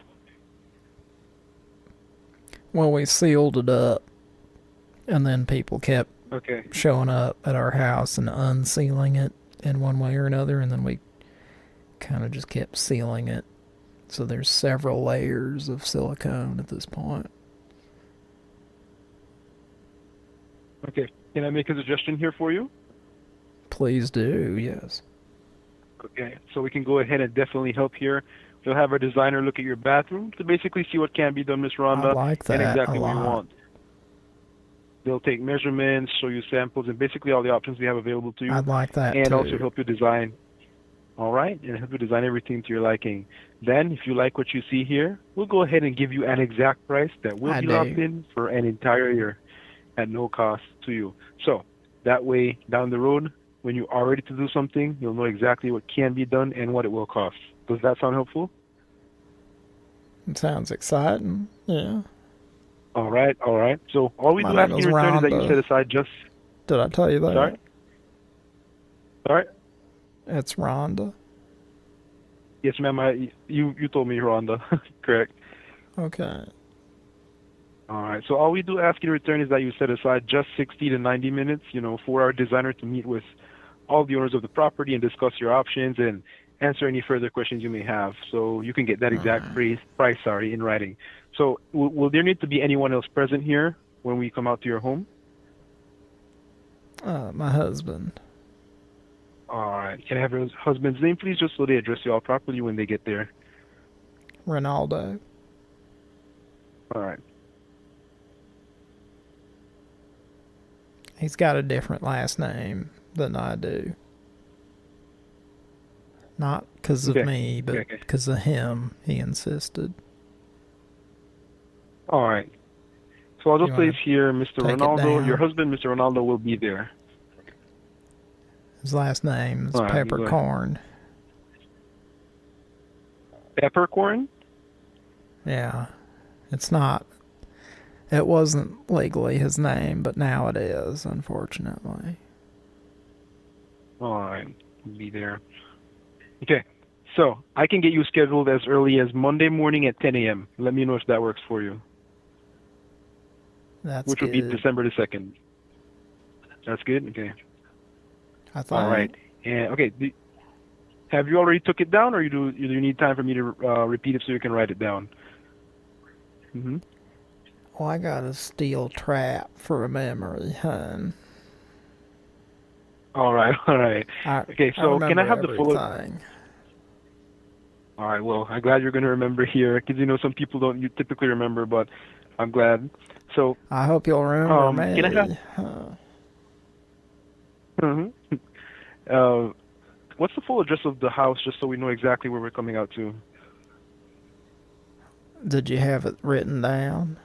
Well, we sealed it up, and then people kept Okay. showing up at our house and unsealing it in one way or another, and then we kind of just kept sealing it. So there's several layers of silicone at this point. Okay. Can I make a suggestion here for you? Please do, yes. Okay. So we can go ahead and definitely help here. We'll have our designer look at your bathroom to basically see what can be done, Miss Rhonda, like and exactly a what you want. They'll take measurements, show you samples, and basically all the options we have available to you. I'd like that and too. also help you design. All right, and help you design everything to your liking. Then, if you like what you see here, we'll go ahead and give you an exact price that will I be do. locked in for an entire year at no cost to you. So that way, down the road, when you are ready to do something, you'll know exactly what can be done and what it will cost. Does that sound helpful? It sounds exciting. Yeah. All right, all right. So all we My do name in is return is that you set aside just. Did I tell you that? Sorry. Sorry. It's Rhonda. Yes, ma'am. I, you you told me Rhonda. [LAUGHS] Correct. Okay. All right. So all we do ask in return is that you set aside just 60 to 90 minutes, you know, for our designer to meet with all the owners of the property and discuss your options and answer any further questions you may have. So you can get that exact price, price sorry, in writing. So will, will there need to be anyone else present here when we come out to your home? Uh, my husband. All right. Can I have your husband's name, please, just so they address you all properly when they get there? Ronaldo. All right. He's got a different last name than I do. Not because of Okay. me, but Okay, okay. because of him, he insisted. All right. So I'll just place here, Mr. Ronaldo. Your husband, Mr. Ronaldo, will be there. His last name is right, you go ahead. Peppercorn. Peppercorn? Yeah. It's not. It wasn't legally his name, but now it is, unfortunately. All right. Be there. Okay. So I can get you scheduled as early as Monday morning at 10 a.m. Let me know if that works for you. That's which would be. December the 2nd. That's good? Okay. I thought. All right. And okay, have you already took it down, or you do you, need time for me to uh, repeat it so you can write it down? Mm-hmm. Well, I got a steel trap for a memory, hun. All right, [LAUGHS] all right. I, okay, I so can I have the full? everything. All right. Well, I'm glad you're going to remember here, because you know some people don't you typically remember, but I'm glad. So I hope you'll remember Um, me. can I have- Huh. Mhm. [LAUGHS] uh, what's the full address of the house, just so we know exactly where we're coming out to? Did you have it written down?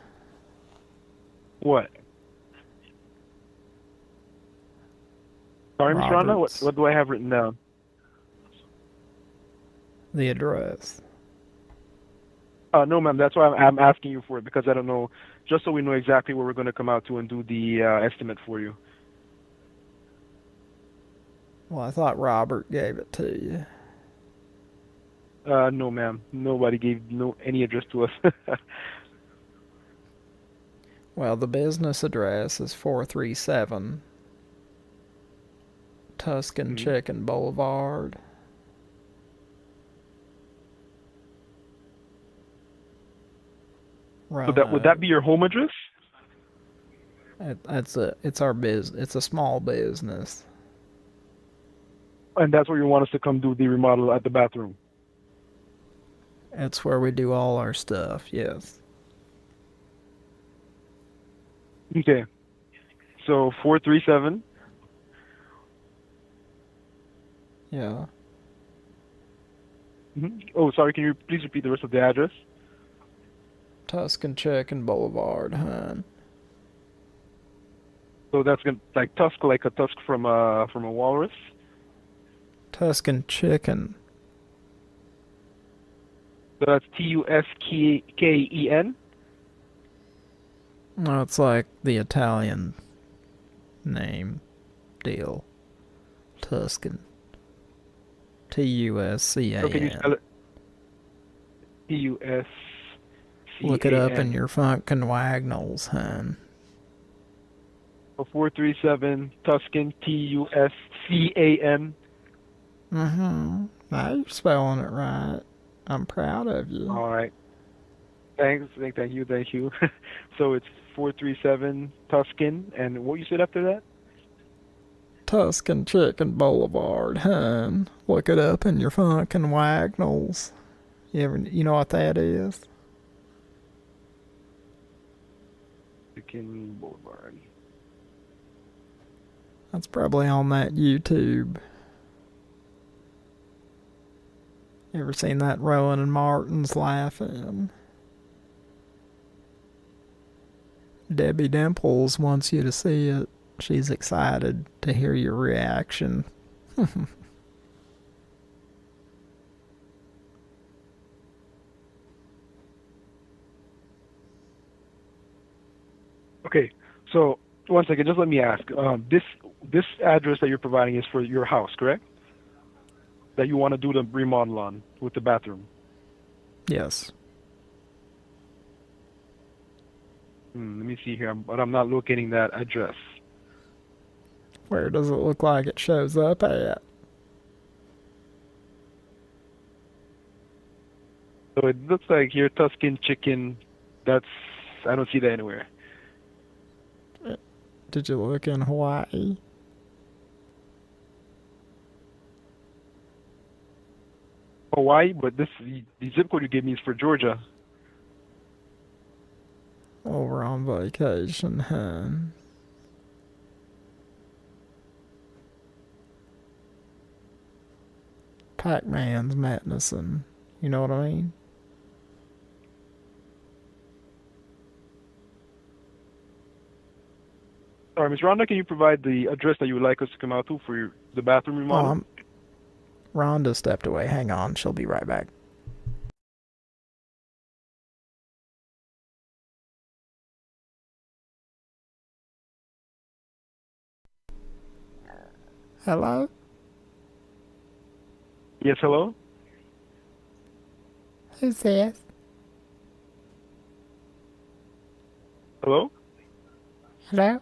What? Sorry, Mr. Rana, what, what do I have written down? The address. Uh, no, ma'am. That's why I'm, I'm asking you for it because I don't know, just so we know exactly where we're going to come out to and do the uh, estimate for you. Well, I thought Robert gave it to you. Uh, no, ma'am. Nobody gave no any address to us. [LAUGHS] Well, the business address is 437 Tuscan Mhm. Chicken Boulevard. So that would that be your home address? It, it's a it's our biz. It's a small business. And that's where you want us to come do the remodel at the bathroom. That's where we do all our stuff. Yes. Okay. So four three seven. Yeah. Mhm. Oh, sorry. Can you please repeat the rest of the address? Tuscan Chicken Boulevard, hun. So that's gonna like tusk, like a tusk from a from a walrus. Tuscan Chicken. So that's T U S K K E N. No, it's like the Italian name deal. Tuscan. T U S C A So can you spell it? T U S. Look it up in your Funk & Wagnalls, hun. So four three seven Tuscan T U S C A N. Mm-hmm. Now you're spelling it right. I'm proud of you. All right. Thanks. Thank, thank you. Thank you. [LAUGHS] so it's four three seven Tuscan, and what you said after that? Tuscan Chicken Boulevard, hun. Look it up in your Funk & Wagnalls. You ever, you know what that is? Boulevard. That's probably on that YouTube. You ever seen that Rowan and Martin's Laugh-In? Debbie Dimples wants you to see it. She's excited to hear your reaction. [LAUGHS] Okay. So one second, just let me ask. Um, this this address that you're providing is for your house, correct? That you want to do the remodel on with the bathroom. yes. Hmm, let me see here, but I'm not locating that address. Where does it look like it shows up at? So it looks like your Tuscan chicken. That's I don't see that anywhere. Did you look in Hawaii? Hawaii, but this the zip code you gave me is for Georgia. Oh, Over on vacation, huh? Pac-Man's madness and you know what I mean? Sorry, Ms. Rhonda, can you provide the address that you would like us to come out to for your, the bathroom remodel? Um, Rhonda stepped away. Hang on, she'll be right back. Hello? Yes, hello? Who's this? Hello? Hello?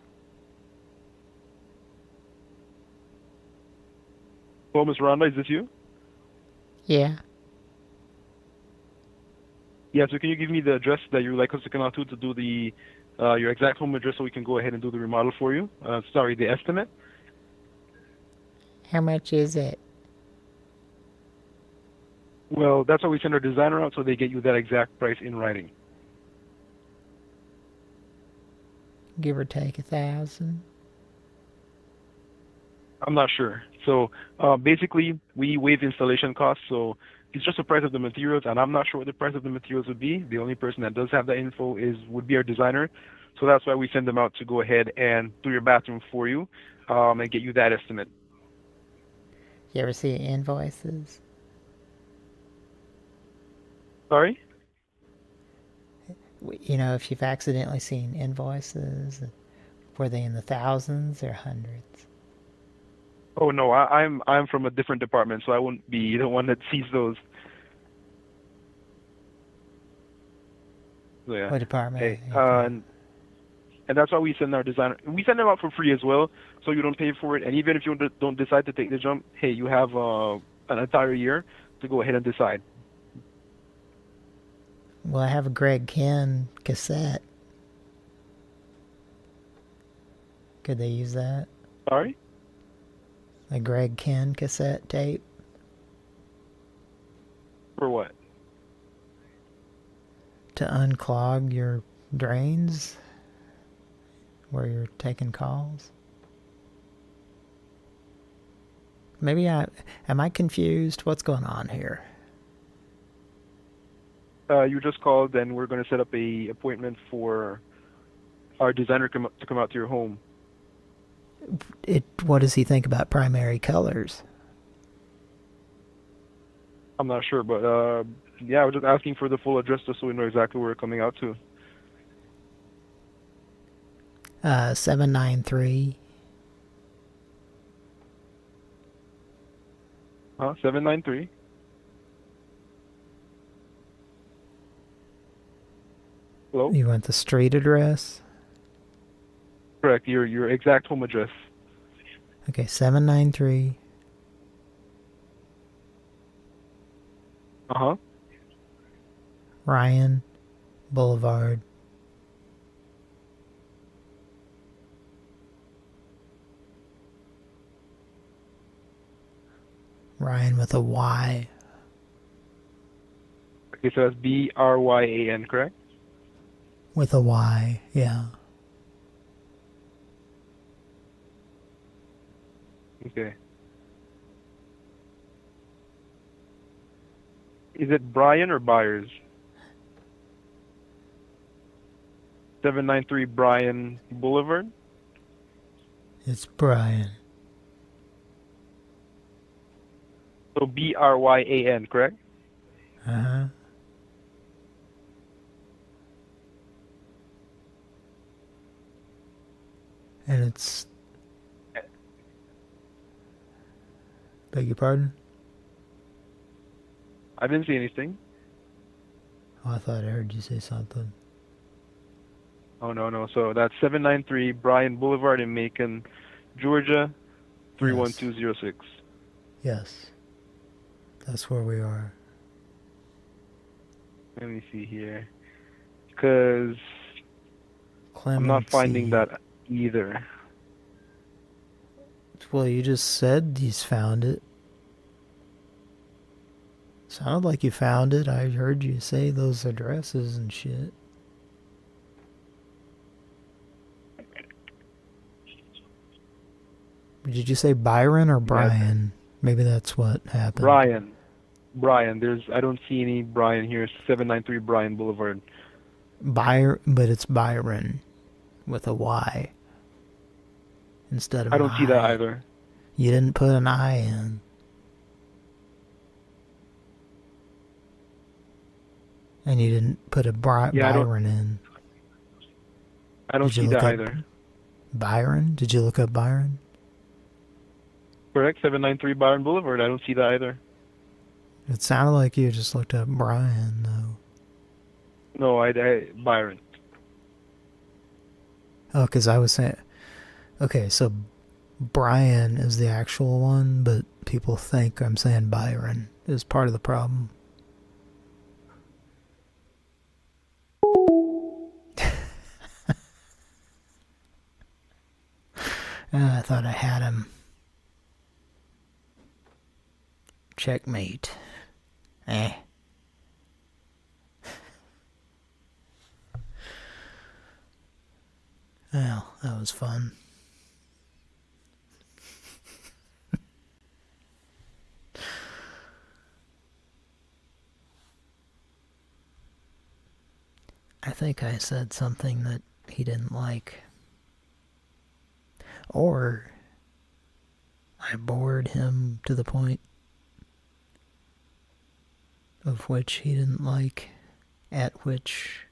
Hello, Ms. Rhonda, is this you? Yeah. Yeah, so can you give me the address that you would like us to come out to to do the uh, your exact home address so we can go ahead and do the remodel for you? Uh, sorry, the estimate? How much is it? Well, that's why we send our designer out so they get you that exact price in writing. Give or take a thousand. I'm not sure. So uh, basically, we waive installation costs. So it's just the price of the materials, and I'm not sure what the price of the materials would be. The only person that does have that info is would be our designer. So that's why we send them out to go ahead and do your bathroom for you um, and get you that estimate. You ever see invoices? Sorry? You know, if you've accidentally seen invoices, were they in the thousands or hundreds? Oh no, I, I'm I'm from a different department, so I wouldn't be the one that sees those. So, yeah. What department? Hey, uh, and, and that's why we send our designer. We send them out for free as well, so you don't pay for it. And even if you don't- don't decide to take the jump, hey, you have uh, an entire year to go ahead and decide. Well, I have a Greg Kihn cassette. Could they use that? Sorry? A Greg Kihn cassette tape? For what? To unclog your drains? Where you're taking calls? Maybe I... Am I confused? What's going on here? Uh, you just called, and we're going to set up a appointment for our designer come, to come out to your home. It. What does he think about primary colors? I'm not sure, but uh, yeah, I was just asking for the full address just so we know exactly where we're coming out to. Uh, 793 Huh? Seven nine three. Hello. You want the street address? Correct. Your your exact home address. Okay, 793 Uh huh. Ryan Boulevard. Ryan with a Y. Okay, so that's B R Y A N, correct? With a Y, yeah. Okay. Is it Brian or Byers? 793 Bryan Boulevard? It's Brian. So B R Y A N, correct? Uh-huh. And it's... Beg your pardon? I didn't see anything. Oh, I thought I heard you say something. Oh, no, no. So that's 793 Bryan Boulevard in Macon, Georgia, 31206. Yes. That's where we are. Let me see here. Because I'm not finding that either. Well, you just said he's found it. Sounded like you found it. I heard you say those addresses and shit. Did you say Byron or Brian? Maybe that's what happened. Brian. Brian. There's I don't see any Brian here. 793 Brian Boulevard. Byron, but it's Byron with a Y instead of I don't see that either. You didn't put an I in. And you didn't put a Bri Yeah, I Byron in. I don't see that either. Byron? Did you look up Byron? Correct, 793 Byron Boulevard. I don't see that either. It sounded like you just looked up Brian, though. No, I, I Byron. Oh, because I was saying... Okay, so Brian is the actual one, but people think I'm saying Byron is part of the problem. [LAUGHS] Ah, I thought I had him. Checkmate. Eh. Well, that was fun. I think I said something that he didn't like. Or I bored him to the point of which he didn't like, at which,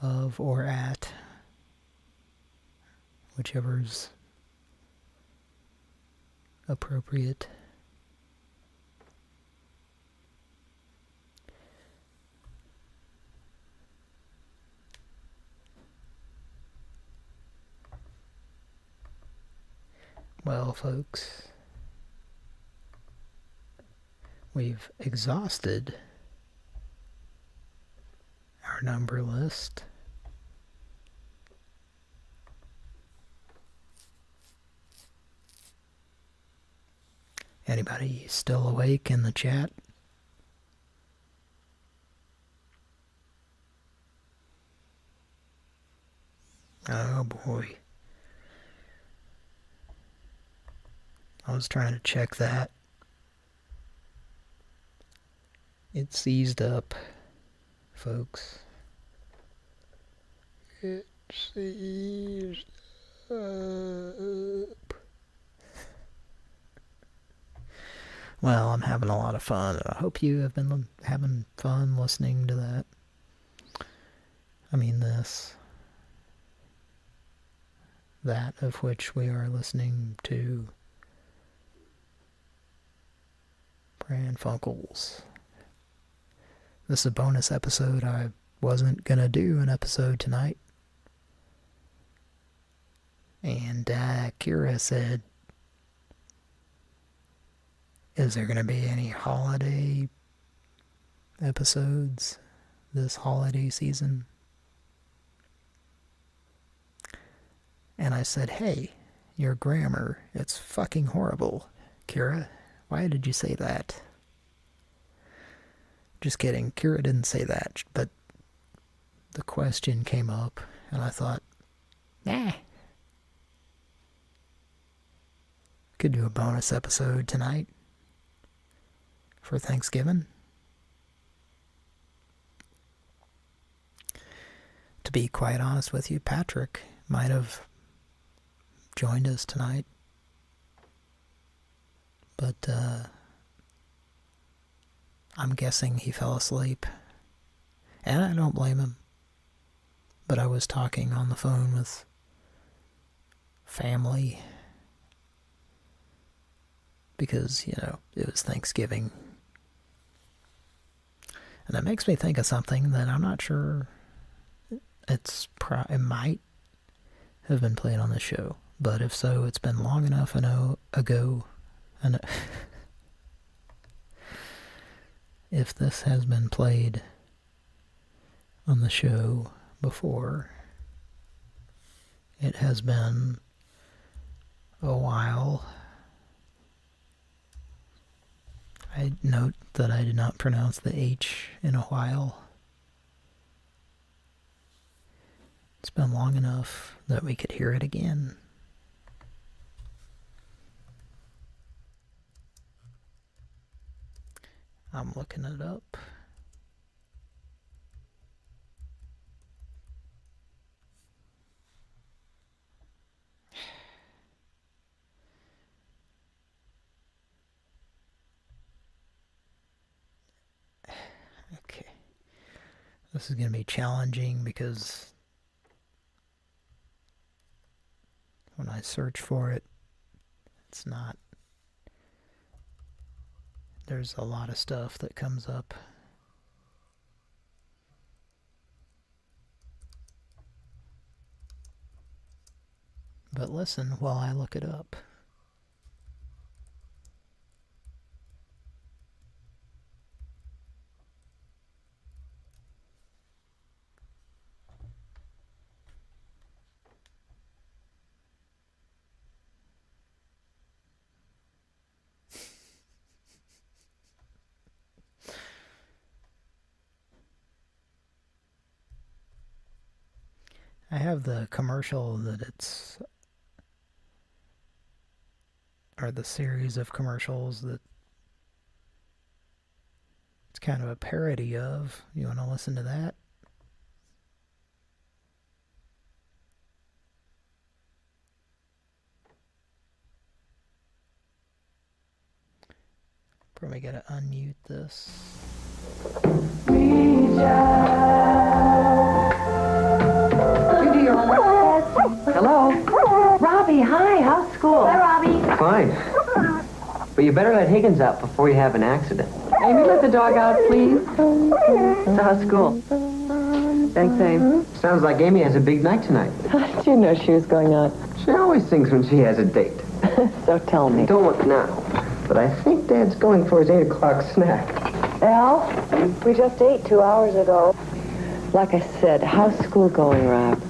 of or at, whichever's appropriate. Well, folks, we've exhausted our number list. Anybody still awake in the chat? Oh boy. I was trying to check that. It seized up, folks. It seized up. Well, I'm having a lot of fun. I hope you have been having fun listening to that. I mean, this. That of which we are listening to Pran Funkels. This is a bonus episode. I wasn't gonna do an episode tonight. And uh, Kira said, Is there gonna be any holiday episodes this holiday season? And I said, Hey, your grammar, it's fucking horrible, Kira. Why did you say that? Just kidding. Kira didn't say that, but the question came up, and I thought, nah. Could do a bonus episode tonight for Thanksgiving. To be quite honest with you, Patrick might have joined us tonight. But, uh, I'm guessing he fell asleep. And I don't blame him. But I was talking on the phone with family because, you know, it was Thanksgiving. And that makes me think of something that I'm not sure it's pro it might have been played on the show. But if so, it's been long enough ago. And [LAUGHS] if this has been played on the show before, it has been a while. I note that I did not pronounce the H in a while. It's been long enough that we could hear it again. I'm looking it up. Okay. This is going to be challenging because when I search for it, it's not. There's a lot of stuff that comes up. But listen while I look it up. I have the commercial that it's or the series of commercials that it's kind of a parody of. You want to listen to that? Probably gotta unmute this. Hello? Robbie, hi. How's school? Hi, Robbie. Fine. But you better let Higgins out before you have an accident. Amy, let the dog out, please. So how's school? Thanks, Amy. Sounds like Amy has a big night tonight. [LAUGHS] Did you know she was going out? She always sings when she has a date. [LAUGHS] so tell me. Don't look now. But I think Dad's going for his 8 o'clock snack. Al, we just ate two hours ago. Like I said, how's school going, Rob?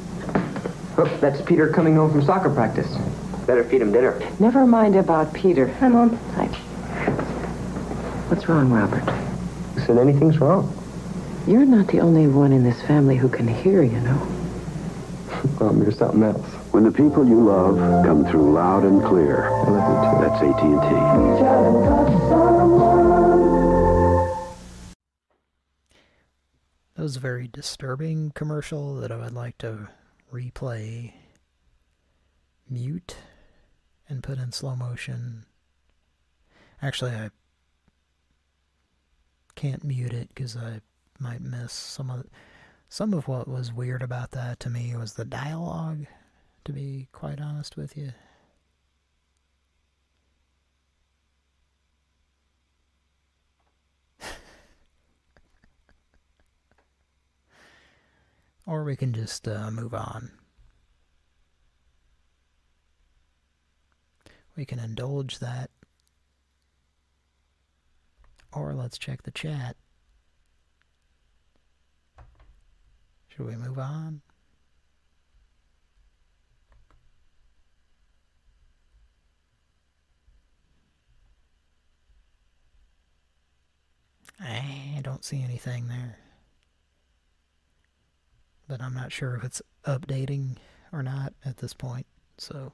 Oh, that's Peter coming home from soccer practice. Better feed him dinner. Never mind about Peter. I'm on side. What's wrong, Robert? Who said anything's wrong? You're not the only one in this family who can hear, you know. [LAUGHS] well, you're something else. When the people you love come through loud and clear. I love you too. That's AT&T. That was a very disturbing commercial that I would like to replay, mute, and put in slow motion. Actually, I can't mute it because I might miss some of some of what was weird about that to me was the dialogue, to be quite honest with you. Or we can just uh, move on. We can indulge that. Or let's check the chat. Should we move on? I don't see anything there but I'm not sure if it's updating or not at this point, so...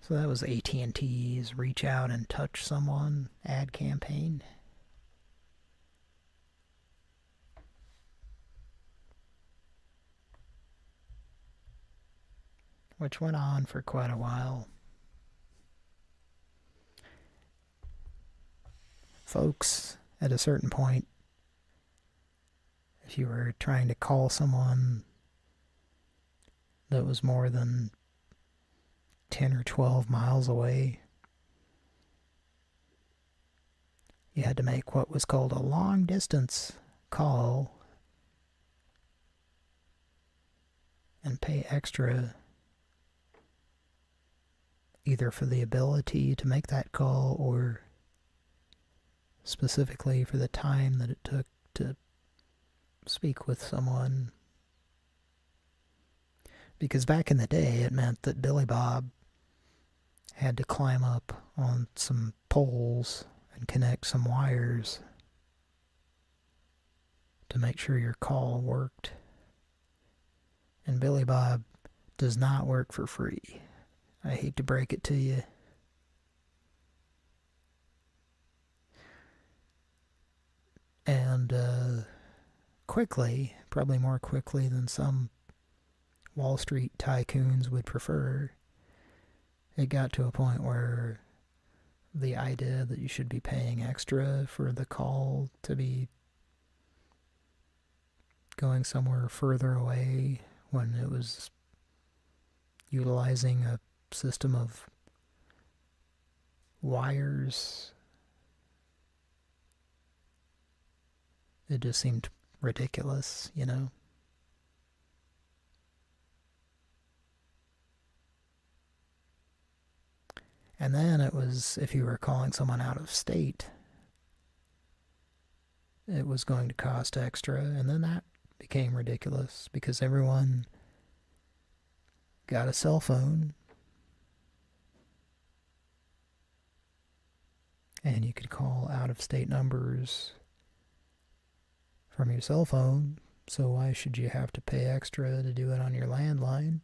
So that was AT&T's Reach Out and Touch Someone ad campaign. Which went on for quite a while. Folks, at a certain point, if you were trying to call someone that was more than 10 or 12 miles away. You had to make what was called a long distance call and pay extra either for the ability to make that call or specifically for the time that it took to speak with someone. Because back in the day, it meant that Billy Bob had to climb up on some poles and connect some wires to make sure your call worked. And Billy Bob does not work for free. I hate to break it to you. And uh, quickly, probably more quickly than some Wall Street tycoons would prefer, it got to a point where the idea that you should be paying extra for the call to be going somewhere further away when it was utilizing a system of wires. It just seemed ridiculous, you know? And then it was if you were calling someone out of state, it was going to cost extra, and then that became ridiculous because everyone got a cell phone and you could call out of state numbers from your cell phone, so why should you have to pay extra to do it on your landline?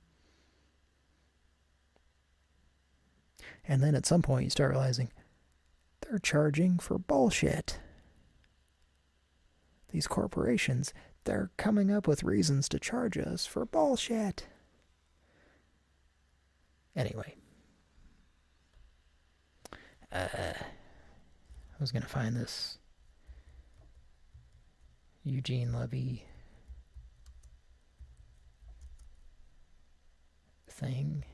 And then at some point you start realizing they're charging for bullshit. These corporations, they're coming up with reasons to charge us for bullshit. Anyway. Uh, I was going to find this Eugene Levy thing.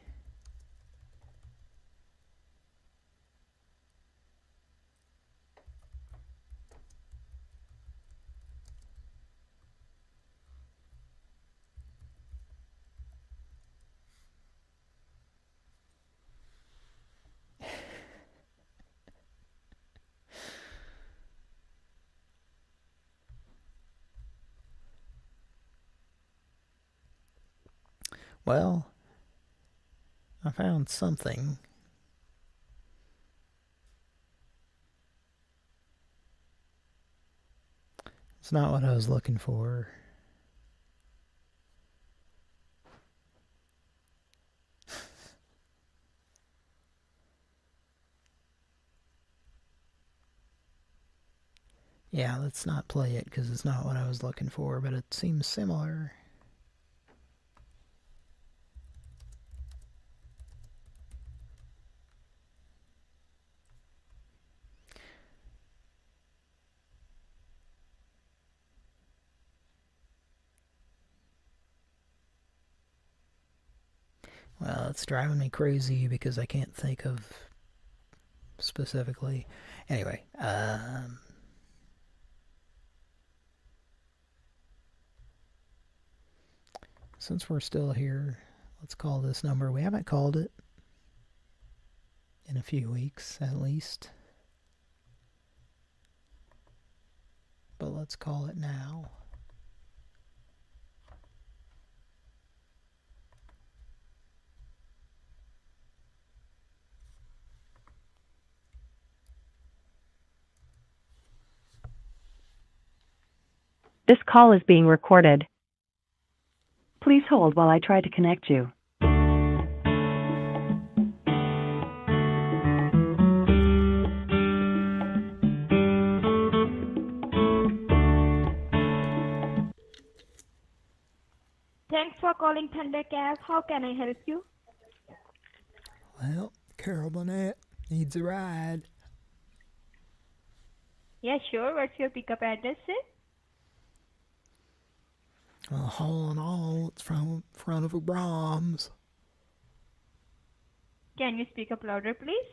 Well, I found something. It's not what I was looking for. [LAUGHS] Yeah, let's not play it because it's not what I was looking for, but it seems similar. Well, it's driving me crazy because I can't think of specifically. Anyway, um, since we're still here, let's call this number. We haven't called it in a few weeks, at least. But let's call it now. This call is being recorded. Please hold while I try to connect you. Thanks for calling Thundercast. How can I help you? Well, Carol Burnett needs a ride. Yeah, sure. What's your pickup address, sir? Well, all in all, it's from front of a Braum's. Can you speak up louder, please?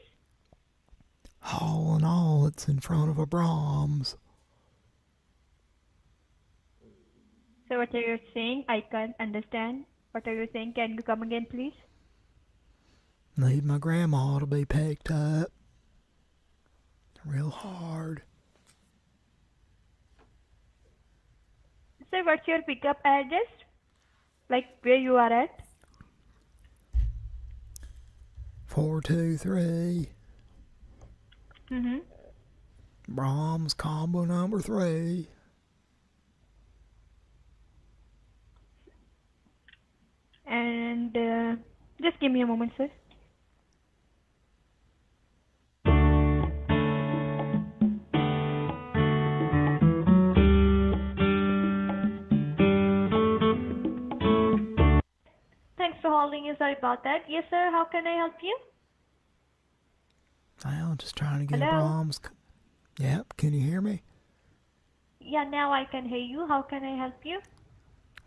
All in all, it's in front of a Braum's. So what are you saying? I can't understand. What are you saying? Can you come again, please? Need my grandma to be picked up. Real hard. Sir, what's your pickup address? Like where you are at? Four two three. Mm-hmm. Braum's combo number three. And uh, just give me a moment, sir. Thanks for holding. Sorry about that. Yes, sir. How can I help you? I'm just trying to get Hello? a Braum's. Yep, can you hear me? Yeah, now I can hear you. How can I help you?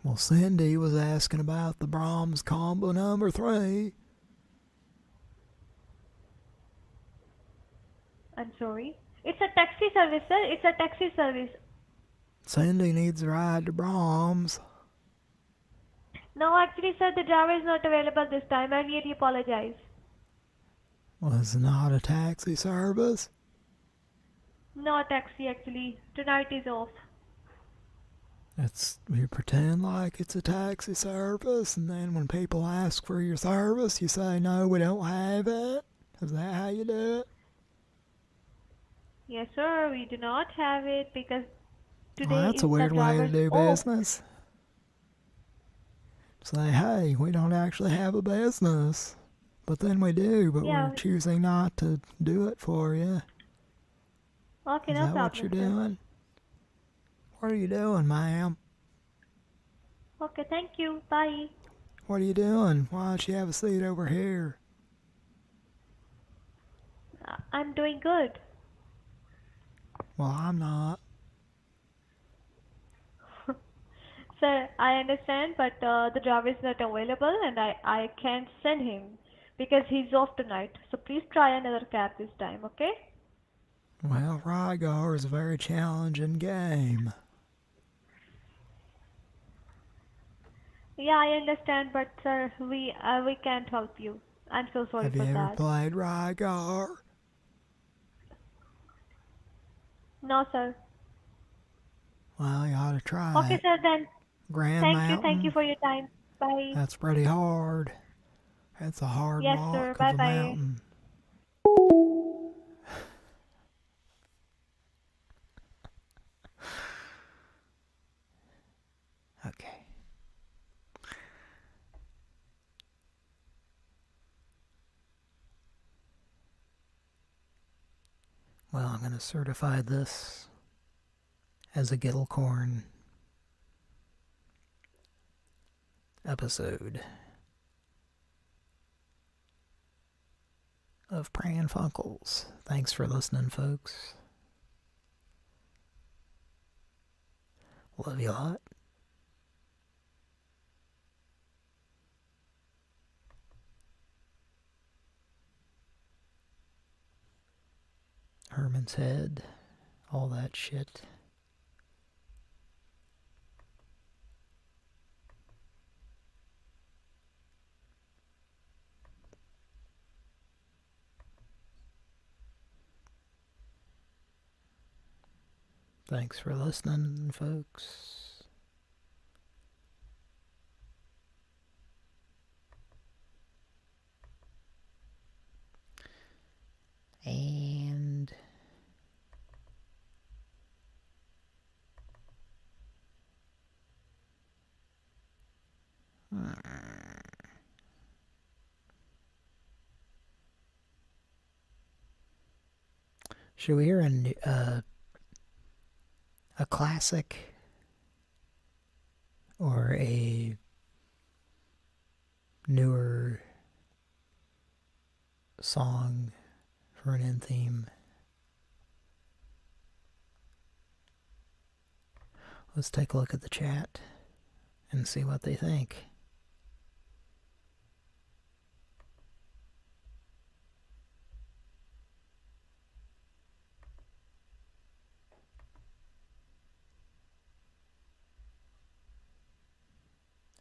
Well, Cindy was asking about the Braum's combo number three. I'm sorry. It's a taxi service, sir. It's a taxi service. Cindy needs a ride to Braum's. No, actually, sir, the driver is not available this time. I really apologize. Was not a taxi service. No taxi, actually. Tonight is off. It's you pretend like it's a taxi service, and then when people ask for your service, you say no, we don't have it. Is that how you do it? Yes, sir. We do not have it because today Well, that's a weird way to do off. business. Say, hey, we don't actually have a business, but then we do, but Yeah. we're choosing not to do it for you. Okay, Is that what you're sir. doing? What are you doing, ma'am? Okay, thank you. Bye. What are you doing? Why don't you have a seat over here? Uh, I'm doing good. Well, I'm not. Sir, I understand, but uh, the driver is not available and I, I can't send him because he's off tonight. So please try another cab this time, okay? Well, Rygar is a very challenging game. Yeah, I understand, but sir, we uh, we can't help you. I'm so sorry have for you ever played Rygar? No, sir. Well, you ought to try Okay, it. sir, then. Grand thank Mountain. you, thank you for your time. Bye. That's pretty hard. That's a hard Yes, walk sir. of Bye a bye. mountain. [SIGHS] Okay. Well, I'm going to certify this as a Gittlecorn episode of Pran Funkels. Thanks for listening, folks. Love you a lot. Herman's Head, all that shit. Thanks for listening, folks. And should we hear a uh, a classic or a newer song for an end theme. Let's take a look at the chat and see what they think.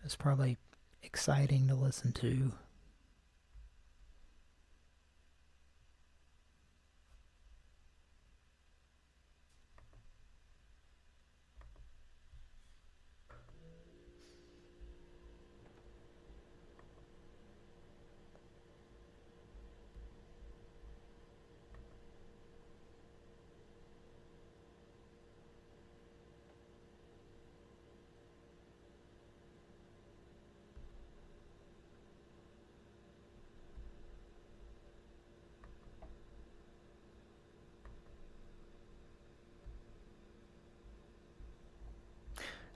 Was probably exciting to listen to.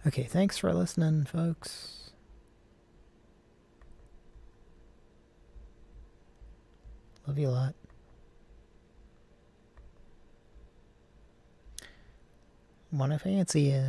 Okay, thanks for listening, folks. Love you a lot. Wanna fancy ya.